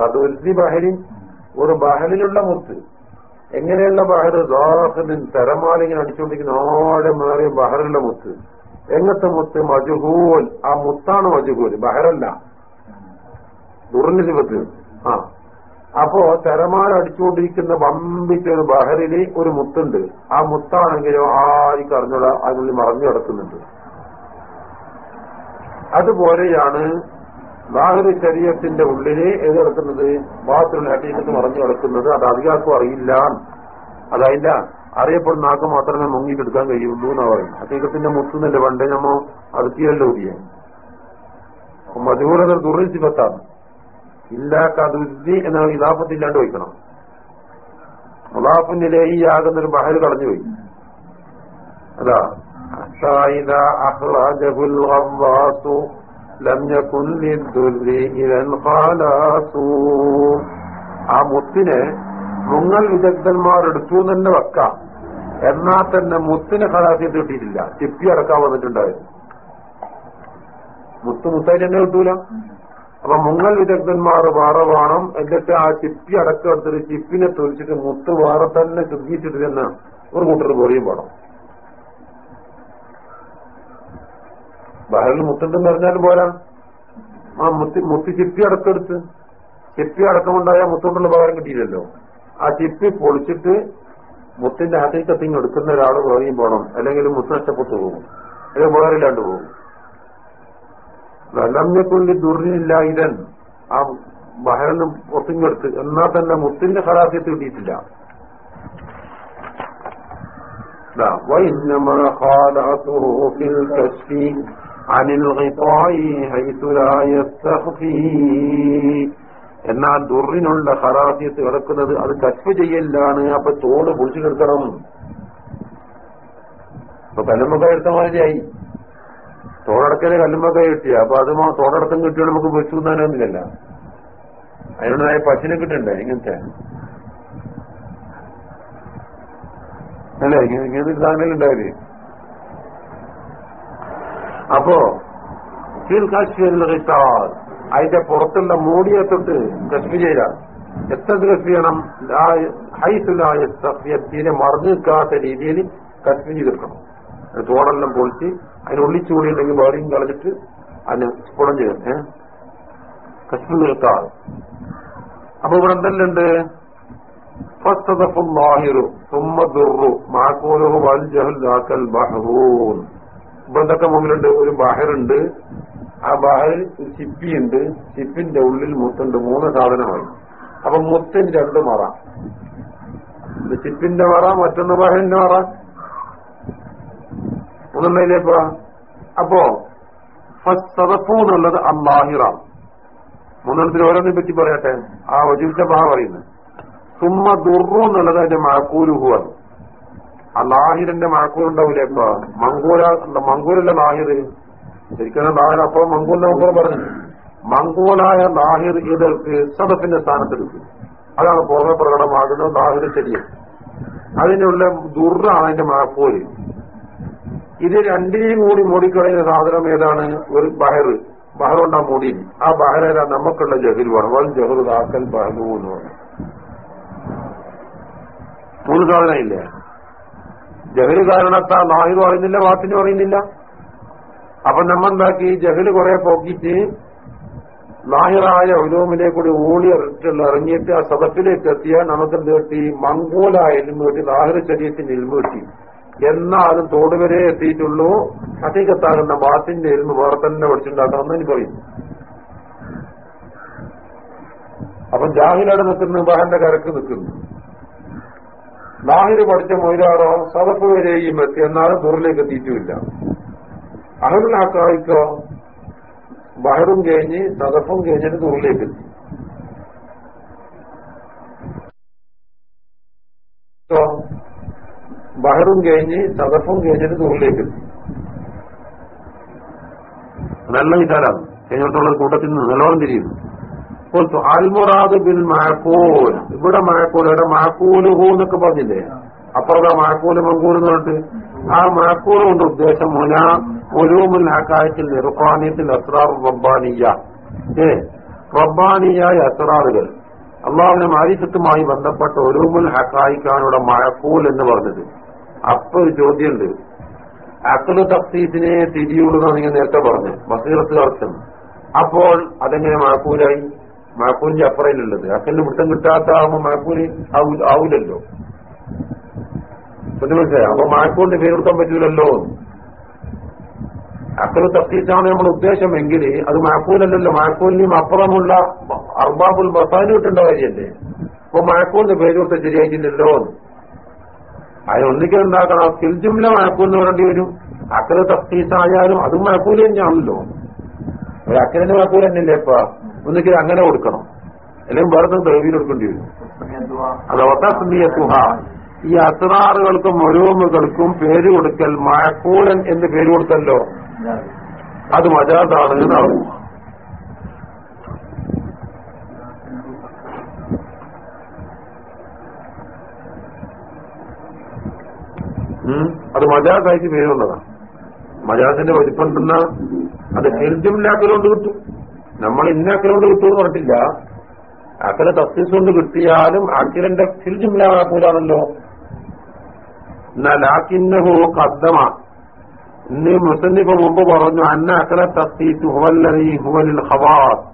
Speaker 1: കതുരുതി ബഹരിൻ ഒരു ബഹലിലുള്ള മുത്ത്. എങ്ങനെയുള്ള ബഹർ? ദാഹിറിൻ തരമാലിങ്ങനെ അടിച്ചുകൊണ്ടിരിക്കുന്ന ആടെ മാറിയ ബഹറുള്ള മുത്ത്. എങ്ങത്തെ മുത്ത്? മജുഹൂൽ. ആ മുത്താണ് മജുഹൂൽ. ബഹറല്ല. ദുറിന്റെ സിഫത്ത് ആ. അപ്പോ തരമാല അടിച്ചുകൊണ്ടിരിക്കുന്ന വമ്പിച്ച ഒരു ബഹറിന് ഒരു മുത്തുണ്ട്. ആ മുത്താണെങ്കിലും ആർക്ക് അറിഞ്ഞോളാം അതിനുള്ളിൽ മറഞ്ഞു കിടക്കുന്നുണ്ട്. അതുപോലെയാണ് ബാഹിറി ശരീരത്തിന്റെ ഉള്ളിലെ ഏത് കിടക്കുന്നത്? ബാത്തിൽ ഹട്ടീസത്ത് മറഞ്ഞു കിടക്കുന്നത്. അത് അധികാർക്കും അറിയില്ല. അതായില്ല അറിയപ്പെടുന്ന ആൾക്ക് മാത്രമേ മുങ്ങിയിട്ടെടുക്കാൻ കഴിയുള്ളൂ എന്ന് പറയും ഹട്ടീസത്തിന്റെ മുത്തുന്നല്ലേ പണ്ട് നമ്മ അടുത്തിയല്ലോ ഊതിയെ മധുരത ദുർസിബത്താണ് ഇല്ലാ കതുതി എന്ന ഇലാപത്തില്ലാണ്ട് വയ്ക്കണം മുലാഫിനിലെ ഈ ആകുന്ന ഒരു ബഹൽ കളഞ്ഞുപോയി അതാ അഹ്റാജഹുൽ لم يكن للذل ഇലൻ ഖാലാസു. ആ മുത്തിനെ മുങ്ങൽ വിദഗ്ധന്മാർ എടുത്തു തന്നെ വെക്കാം. എന്നാ തന്നെ മുത്തിന് ഖലാസ് ചെയ്ത് കിട്ടിയിട്ടില്ല. ചിപ്പി അടക്കാൻ വന്നിട്ടുണ്ടായിരുന്നു. മുത്ത് മുത്തായിട്ട് തന്നെ കിട്ടൂല. അപ്പൊ മുങ്ങൽ വിദഗ്ധന്മാർ വേറെ വേണം. എന്നിട്ട് ആ ചിപ്പി അടക്കം എടുത്തിട്ട് ചിപ്പിനെ തൊലിച്ചിട്ട് മുത്ത് വേറെ തന്നെ ശുദ്ധിച്ചിട്ട് തന്നെ ഒരു കൂട്ടർ പോലെയും വേണം. ബഹറിൽ മുത്തുണ്ടെന്ന് പറഞ്ഞാലും പോരാ ആ മുത്തി മുത്തി ചിപ്പി അടക്കെടുത്ത് ചിപ്പി അടക്കമുണ്ടായ മുത്തുകൊണ്ടുള്ള പകരം കിട്ടിയില്ലല്ലോ ആ ചിപ്പി പൊളിച്ചിട്ട് മുത്തിന്റെ ഹസീക്കത്തിങ് എടുക്കുന്ന ഒരാൾ വേറെയും പോകണം അല്ലെങ്കിൽ മുത്ത് നഷ്ടപ്പെട്ടു പോകും അല്ലെങ്കിൽ വേറില്ലാണ്ട് പോകും വെള്ളമ്മക്കുള്ളിൽ ദുർനില്ല ഇതൻ ആ ബഹറിന് ഒത്തിങ്ങെടുത്ത് എന്നാൽ തന്നെ മുത്തിന്റെ ഖലാസിയത്ത് കിട്ടിയിട്ടില്ല وإنما خالعته في الكشف عن الغطاء حيث لا يستخفي എന്നാൽ ദുറിനുള്ള ഹറാസിയത്ത് കിടക്കുന്നത് അത് കശ്ഫ് ചെയ്യലാണ് അപ്പൊ തോട് പൊളിച്ചു കിടക്കണം അപ്പൊ കല്ലുമ്മക്ക എടുത്ത മാതിരിയായി തോടടക്കല് കല്ലുമ്മക്ക കിട്ടിയ അപ്പൊ അത് തോടടക്കം കിട്ടിയോ നമുക്ക് വെച്ചു തന്നാനൊന്നുമില്ല അതിനുള്ളതായ പശുവിനെ കിട്ടണ്ടേ ഇങ്ങനത്തെ അല്ലേ ഇങ്ങനെ സാധനങ്ങൾ ഉണ്ടാവില്ലേ അപ്പോ അതിന്റെ പുറത്തുള്ള മൂടിയെ തൊട്ട് കശ്മി ചെയ്താൽ എത്ര ചെയ്യണം? ഹൈസുലായ സഫ്യത്തിനെ മറിഞ്ഞു നിൽക്കാത്ത രീതിയിൽ കശ്മി ചെയ്തെടുക്കണം. തോടെല്ലാം പൊളിച്ച് അതിന് ഉള്ളിച്ചൂടിയുണ്ടെങ്കിൽ വേറെയും കളഞ്ഞിട്ട് അതിന് സ്ഫുടം ചെയ്യണം. ഏഹ് കശ്മി നിർത്താതെ അപ്പൊ ഇവിടെ എന്തെല്ലാം ഉണ്ട് ഫസ്തദഫുല്ലാഹിറു സുമ്മ ദുർറു മാക്കോലുഹു വൽ ജഹൽ ബഹറൂൻ. ഇപ്പൊ മുമ്പിലുണ്ട് ഒരു ബഹറുണ്ട് ആ ബാഹറിൽ ഒരു ചിപ്പിയുണ്ട്. ചിപ്പിന്റെ ഉള്ളിൽ മുത്തുണ്ട്. മൂന്ന് സാധനമായി അപ്പൊ മുത്തിന് രണ്ട് മറ. ചിപ്പിന്റെ മറ മറ്റൊന്ന് ബഹറിന്റെ മറ. മൂന്നെണ്ണയിലേപ്പ അപ്പോ ഫസ്തദഫു എന്നുള്ളത് അള്ളാഹിറാം മൂന്നെണ്ണത്തിന് ഓരോന്നിനെ പറ്റി പറയട്ടെ? ആ വജീവിച്ച ബഹ പറയുന്നത്. സുമ്മ ദുർറു എന്നുള്ളത് അതിന്റെ മാക്കൂലുഹുവാണ് ആ ലാഹിറിന്റെ മാക്കൂൽ ഉണ്ടാവില്ലേ ഇപ്പൊ മങ്കൂര മങ്കൂരല്ല ലാഹിർ ശരിക്കും ലാഹിർ അപ്പൊ മങ്കൂറിന്റെ മക്കൂർ പറഞ്ഞു. മങ്കൂലായ ലാഹിർ ഇതൾക്ക് സദഫിന്റെ സ്ഥാനത്തെടുക്കും അതാണ് പുറമെ പ്രകടമാകുന്ന ലാഹിർ ശരിയ. അതിനുള്ള ദുർറാണ് അതിന്റെ മാക്കൂര് ഇത് രണ്ടിനെയും കൂടി മൂടിക്കളയുന്ന സാധനം ഏതാണ്? ഒരു ബഹർ. ബഹറുണ്ടാ മൂടി. ആ ബഹറേതാ നമുക്കുള്ള ജഹലുവാണ്. വൻ ജഹറു ദാക്കൽ ബഹലു എന്ന് പറഞ്ഞു മൂന്ന് സാധനം ഇല്ലേ ജഹൽ കാരണത്താ നാഹിർ പറയുന്നില്ല വാത്തിന് പറയുന്നില്ല. അപ്പൊ നമ്മെന്താക്കി? ജഹൽ കുറെ പോക്കിച്ച് നാഹിറായ ഉലൂമിലെ കൂടി ഊളി ഇറച്ചിട്ടുള്ള ഇറങ്ങിയിട്ട് ആ സദത്തിലേക്ക് എത്തിയാൽ നമുക്ക് എന്ത് കിട്ടി മംഗോലായ എൽമ കിട്ടി നാഹിർ ശരീരത്തിന് എൽമ കിട്ടി. എന്നാലും തോടുവരെ എത്തിയിട്ടുള്ളൂ. അധികത്താകുന്ന ബാത്തിന്റെ എൽമ വേറെ തന്നെ പഠിച്ചിട്ടുണ്ടാക്കാമെന്ന് എനിക്ക് പറയും. അപ്പം ജാഹിലവിടെ നിൽക്കുന്നു ബഹന്റെ കരക്ക് നിൽക്കുന്നു. ലാഹിര് പഠിച്ച മൊയ്താറോ സദഫ് വരെയും എത്തി എന്നാലും ദുറിലേക്ക് എത്തിയിട്ടുമില്ല അഹറിലാക്കായിക്കോ ബഹറും കഴിഞ്ഞ് സദഫും കഴിഞ്ഞിട്ട് ദുറിലേക്ക് എത്തി. ബഹറും കഴിഞ്ഞ് സദഫും കഴിഞ്ഞിട്ട് ദുറിലേക്ക് എത്തി. നല്ല വിചാരം. കഴിഞ്ഞിട്ടുള്ള കൂട്ടത്തിൽ നിന്ന് നല്ലോണം തിരിയുന്നു. അൽമുറാദ് ബിൽ മഴക്കൂൽ ഇവിടെ മഴക്കൂൽ ഇവിടെ മഴക്കൂലുഹു എന്നൊക്കെ പറഞ്ഞില്ലേ? അപ്പുറത്തെ മഴക്കൂൽ മങ്കൂൽ എന്ന് പറഞ്ഞിട്ട്. ആ മഴക്കൂൽ കൊണ്ട് ഉദ്ദേശം മുന ഒലൂമുൽ ഹക്കായത്തിൽ നിർഫാനിയത്തിൽ അസ്രാർ റബ്ബാനിയ ഏ റബ്ബാനിയായ അസ്രാറുകൾ അള്ളാഹുവിനെ മാരിസത്തുമായി ബന്ധപ്പെട്ട ഒലൂമുൽ ഹക്കായിക്കാനുള്ള മഴക്കൂൽ എന്ന് പറഞ്ഞത്. അപ്പൊ ഒരു ചോദ്യമുണ്ട്. അക്കൽ തഫ്സീസിനെ തിരിയുള്ളൂ നിങ്ങൾ നേരത്തെ പറഞ്ഞു ബസീറത്ത് അർത്ഥം. അപ്പോൾ അതെങ്ങനെ മഴക്കൂലായി മഴക്കൂലിന്റെ അപ്പുറയിലുള്ളത്. അക്കലിന് വൃത്തം കിട്ടാത്ത ആവുമ്പോ മാക്കൂലി ആവൂലല്ലോ. മനസ്സിലായി? അപ്പൊ മഴക്കൂലിന്റെ പേരെടുക്കാൻ പറ്റൂലല്ലോ. അക്കൽ തഫ്സീസാണ് നമ്മുടെ ഉദ്ദേശമെങ്കിൽ അത് മഴക്കൂലല്ലല്ലോ മഴക്കൂലിനും അപ്പുറമുള്ള അർബാബുൽ ബസാനും കിട്ടേണ്ട കാര്യമല്ലേ അപ്പൊ മാക്കൂലിന്റെ പേര് കൊടുത്ത ശരിയായിട്ടില്ലല്ലോ. അതിനൊന്നിക്കൽ ഉണ്ടാക്കണം ഫിൽജുമിലെ മഴക്കൂലിന് പറയേണ്ടി വരും. അക്കൽ തഫ്സീസായാലും അതും മഴക്കൂലി തന്നെയാണല്ലോ. ഒരു അക്കരന്റെ വാക്കൂൽ തന്നെയല്ലേ ഇപ്പൊ? ഒന്നിക്ക് അങ്ങനെ കൊടുക്കണം. അല്ലെങ്കിൽ വേറെ ദേവിയിൽ കൊടുക്കേണ്ടി വരും. അത് ഒത്തസ്മിയത്തുഹ ഈ അസറാറുകൾക്കും ഒരൂമുകൾക്കും പേര് കൊടുക്കൽ മഴക്കൂലൻ എന്ന് പേര് കൊടുത്തല്ലോ. അത് മജാദാണ് ഉം. അത് മജാസായിട്ട് പേരുള്ളതാണ് മജാസിന്റെ വലിപ്പുണ്ടെന്ന അത് ഹെൽജുമില്ലാത്തതുകൊണ്ട് കിട്ടും. നമ്മൾ ഇന്ന അക്കലുകൊണ്ട് കിട്ടുമെന്ന് പറഞ്ഞിട്ടില്ല. അക്കല തസ്തീസ് കൊണ്ട് കിട്ടിയാലും അക്കലന്റെ ഹിൽജുമില്ലാക്കൂലാണല്ലോ എന്നാൽ ആക്കിന്നഹു കദ്ദമ ഇന്ന് മുസന്നിഫ് മുമ്പ് പറഞ്ഞു അന്ന അക്കല തസ്തീസ് ഹുവല്ലറി ഹുവലിൽ ഹവാസ്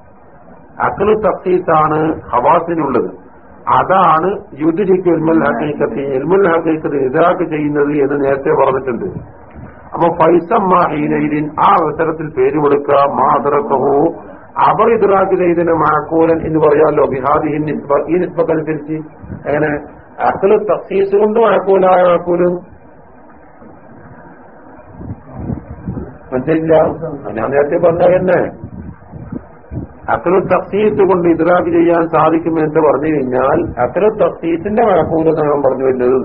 Speaker 1: അക്കൽ തസ്തീസാണ് ഹവാസിനുള്ളത് അതാണ് യുദ്ധിക്ക് എൽമുൽ ഹക്കീക്കത്തി എൽമുൽ ഹക്കീക്കത്ത് ഇതാക്ക് ചെയ്യുന്നത് എന്ന് നേരത്തെ പറഞ്ഞിട്ടുണ്ട്. അപ്പൊ ഫൈസമ്മ ഹീനയിലിൻ ആ അവസരത്തിൽ പേര് കൊടുക്കുക മാതറക്കഹു അവർ ഇതറാക്ക് ചെയ്തതിന് മാക്കൂലൻ എന്ന് പറയാമല്ലോ ബിഹാദി ഈ നിസ്ബക്കനുസരിച്ച് അങ്ങനെ അസൽ തഫീസ് കൊണ്ട് മാക്കൂലായ മാക്കൂലും മനസ്സിലില്ല? ഞാൻ നേരത്തെ പറഞ്ഞ തന്നെ. അക്കൽ തഫീസ് കൊണ്ട് ഇതറാക്ക് ചെയ്യാൻ സാധിക്കും എന്ന് പറഞ്ഞു കഴിഞ്ഞാൽ അക്കൽ തഫീസിന്റെ മാക്കൂലെന്നാണ് ഞാൻ പറഞ്ഞു വരുന്നത്.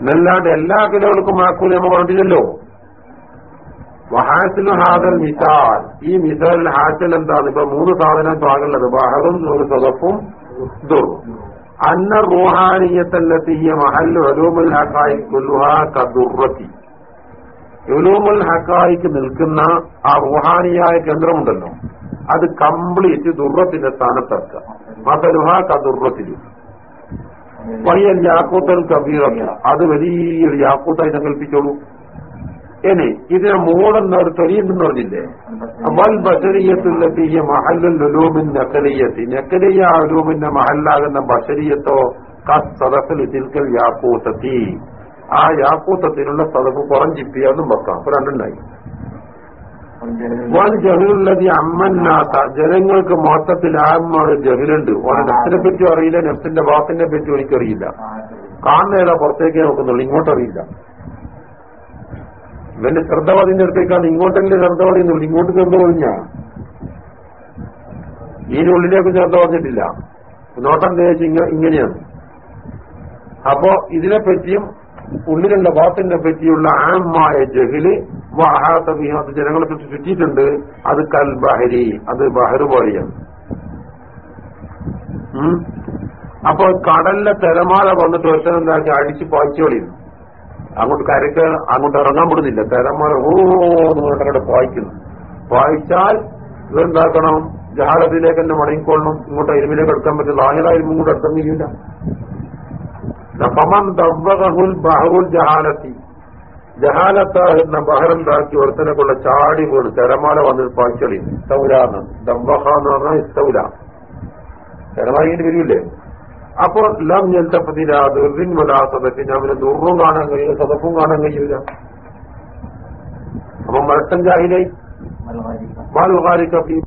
Speaker 1: എന്നല്ലാണ്ട് എല്ലാ കിലോകൾക്കും മാക്കൂൽ നമ്മൾ പറഞ്ഞില്ലല്ലോ വഹാസിനു ഹാദൽ മിസാൽ. ഈ മിസാലിൽ ഹാസൽ എന്താണ്? ഇപ്പൊ മൂന്ന് സാധനം പാകുള്ളത് ബഹറും ഒരു സദഫും ദുറും. അന്ന റൂഹാനിയത്തല്ലത്തിയ മഹൽ അലൂമുൽ ഹക്കായി കുല്ലുഹാ കദുറത്തി ഉലൂമുൽ ഹക്കായിക്ക് നിൽക്കുന്ന ആ റുഹാനിയായ കേന്ദ്രമുണ്ടല്ലോ. അത് കംപ്ലീറ്റ് ദുർറത്തിന്റെ സ്ഥാനത്തേക്ക് മതലുഹ കദുറത്തിൽ വലിയ യാക്കൂത്തൽ കബീറല്ല അത് വലിയൊരു യാക്കൂത്തായി സങ്കല്പിച്ചോളൂ. ഇനി ഇതിനെ മൂടുന്ന ഒരു തൊലിയുണ്ടെന്ന് പറഞ്ഞില്ലേ? വൽ ബഷരീയത്തുള്ളത്തിയ മഹല്ലുൽ ഉലൂമിൻ നക്കലീയ ഉലൂമിന്റെ മഹല്ലാകുന്ന ബഷരീയത്തോ കസറഫിൽ യാക്കൂത്തത്തി ആ യാക്കൂത്തത്തിനുള്ള സദഫ് കുറഞ്ചിപ്പിയാന്നും വെക്കാം. അപ്പൊ രണ്ടുണ്ടായി വൻ ജഹിലുള്ളത് അമ്മന്നാത്ത ജനങ്ങൾക്ക് മൊത്തത്തിൽ ആത്മാ ജഹിലുണ്ട്. ഓനെ നെഫ്സിനെ പറ്റി അറിയില്ല നെഫ്സിന്റെ വാക്കിനെ പറ്റി എനിക്കറിയില്ല കാണുന്നേതാ പുറത്തേക്കേ നോക്കുന്നുള്ളൂ ഇങ്ങോട്ടറിയില്ല. ഇവന്റെ ശ്രദ്ധ അടുത്തേക്കാണ് അടുത്തേക്കാണ് ഇങ്ങോട്ടല്ലേ ശ്രദ്ധ പതിയുന്നുള്ളൂ ഇങ്ങോട്ട് ശ്രദ്ധ പതിഞ്ഞ ഉള്ളിലേക്ക് ശ്രദ്ധ പറഞ്ഞിട്ടില്ല നോട്ടം തേച്ച് ഇങ്ങനെയാണ്. അപ്പോ ഇതിനെപ്പറ്റിയും ഉള്ളിലുള്ള വാത്തിനെ പറ്റിയുള്ള ആമായ ജഹിൽ വാഹാത്ത അത് ജനങ്ങളെ പറ്റി ചുറ്റിയിട്ടുണ്ട്. അത് കൽ ബഹരി അത് ബഹറ് പോലെയാണ്. അപ്പൊ കടലിലെ തിരമാല വന്നിട്ട് ഒറ്റ എന്താക്കി അടിച്ച് പായിച്ചോളിയും. അങ്ങോട്ട് കരക്ക് അങ്ങോട്ട് ഇറങ്ങാൻ പെടുന്നില്ല തലമുറ ഓ എന്ന് പറഞ്ഞിട്ട് അങ്ങോട്ട് പായിക്കുന്നു. പായിച്ചാൽ ഇതെന്താക്കണം ജഹാലത്തിലേക്ക് തന്നെ മടങ്ങിക്കൊള്ളണം. ഇങ്ങോട്ട് ഇരുമിലേക്ക് എടുക്കാൻ പറ്റില്ല. ആയിരം കൂടെ എടുക്കാൻ കഴിയില്ല ഫമൻ ദവ്വഹുൽ ബഹറുൽ ജഹാലത്തി. ജഹാലത്താകുന്ന ബഹറെന്താക്കി ഒരുത്തനെ കൊള്ള ചാടി പോലും തിരമാല വന്നിട്ട് പായ്ച്ചളി ഇസ്തൗലാന്ന് ദവ്വഹ എന്ന് പറഞ്ഞാൽ ഇസ്തൗല തിരമാല വരില്ലേ? അപ്പോൾ ലം ഞെൽത്തപ്പതിരാ ദുർവിൻ വലാസതക്ക് ഞാൻ പിന്നെ ദുർവും കാണാൻ കഴിയില്ല സതപ്പും കാണാൻ കഴിയില്ല. അപ്പൊ മരട്ടൻ ജാഹിലായി. മാലുഹാരിക്കപ്പി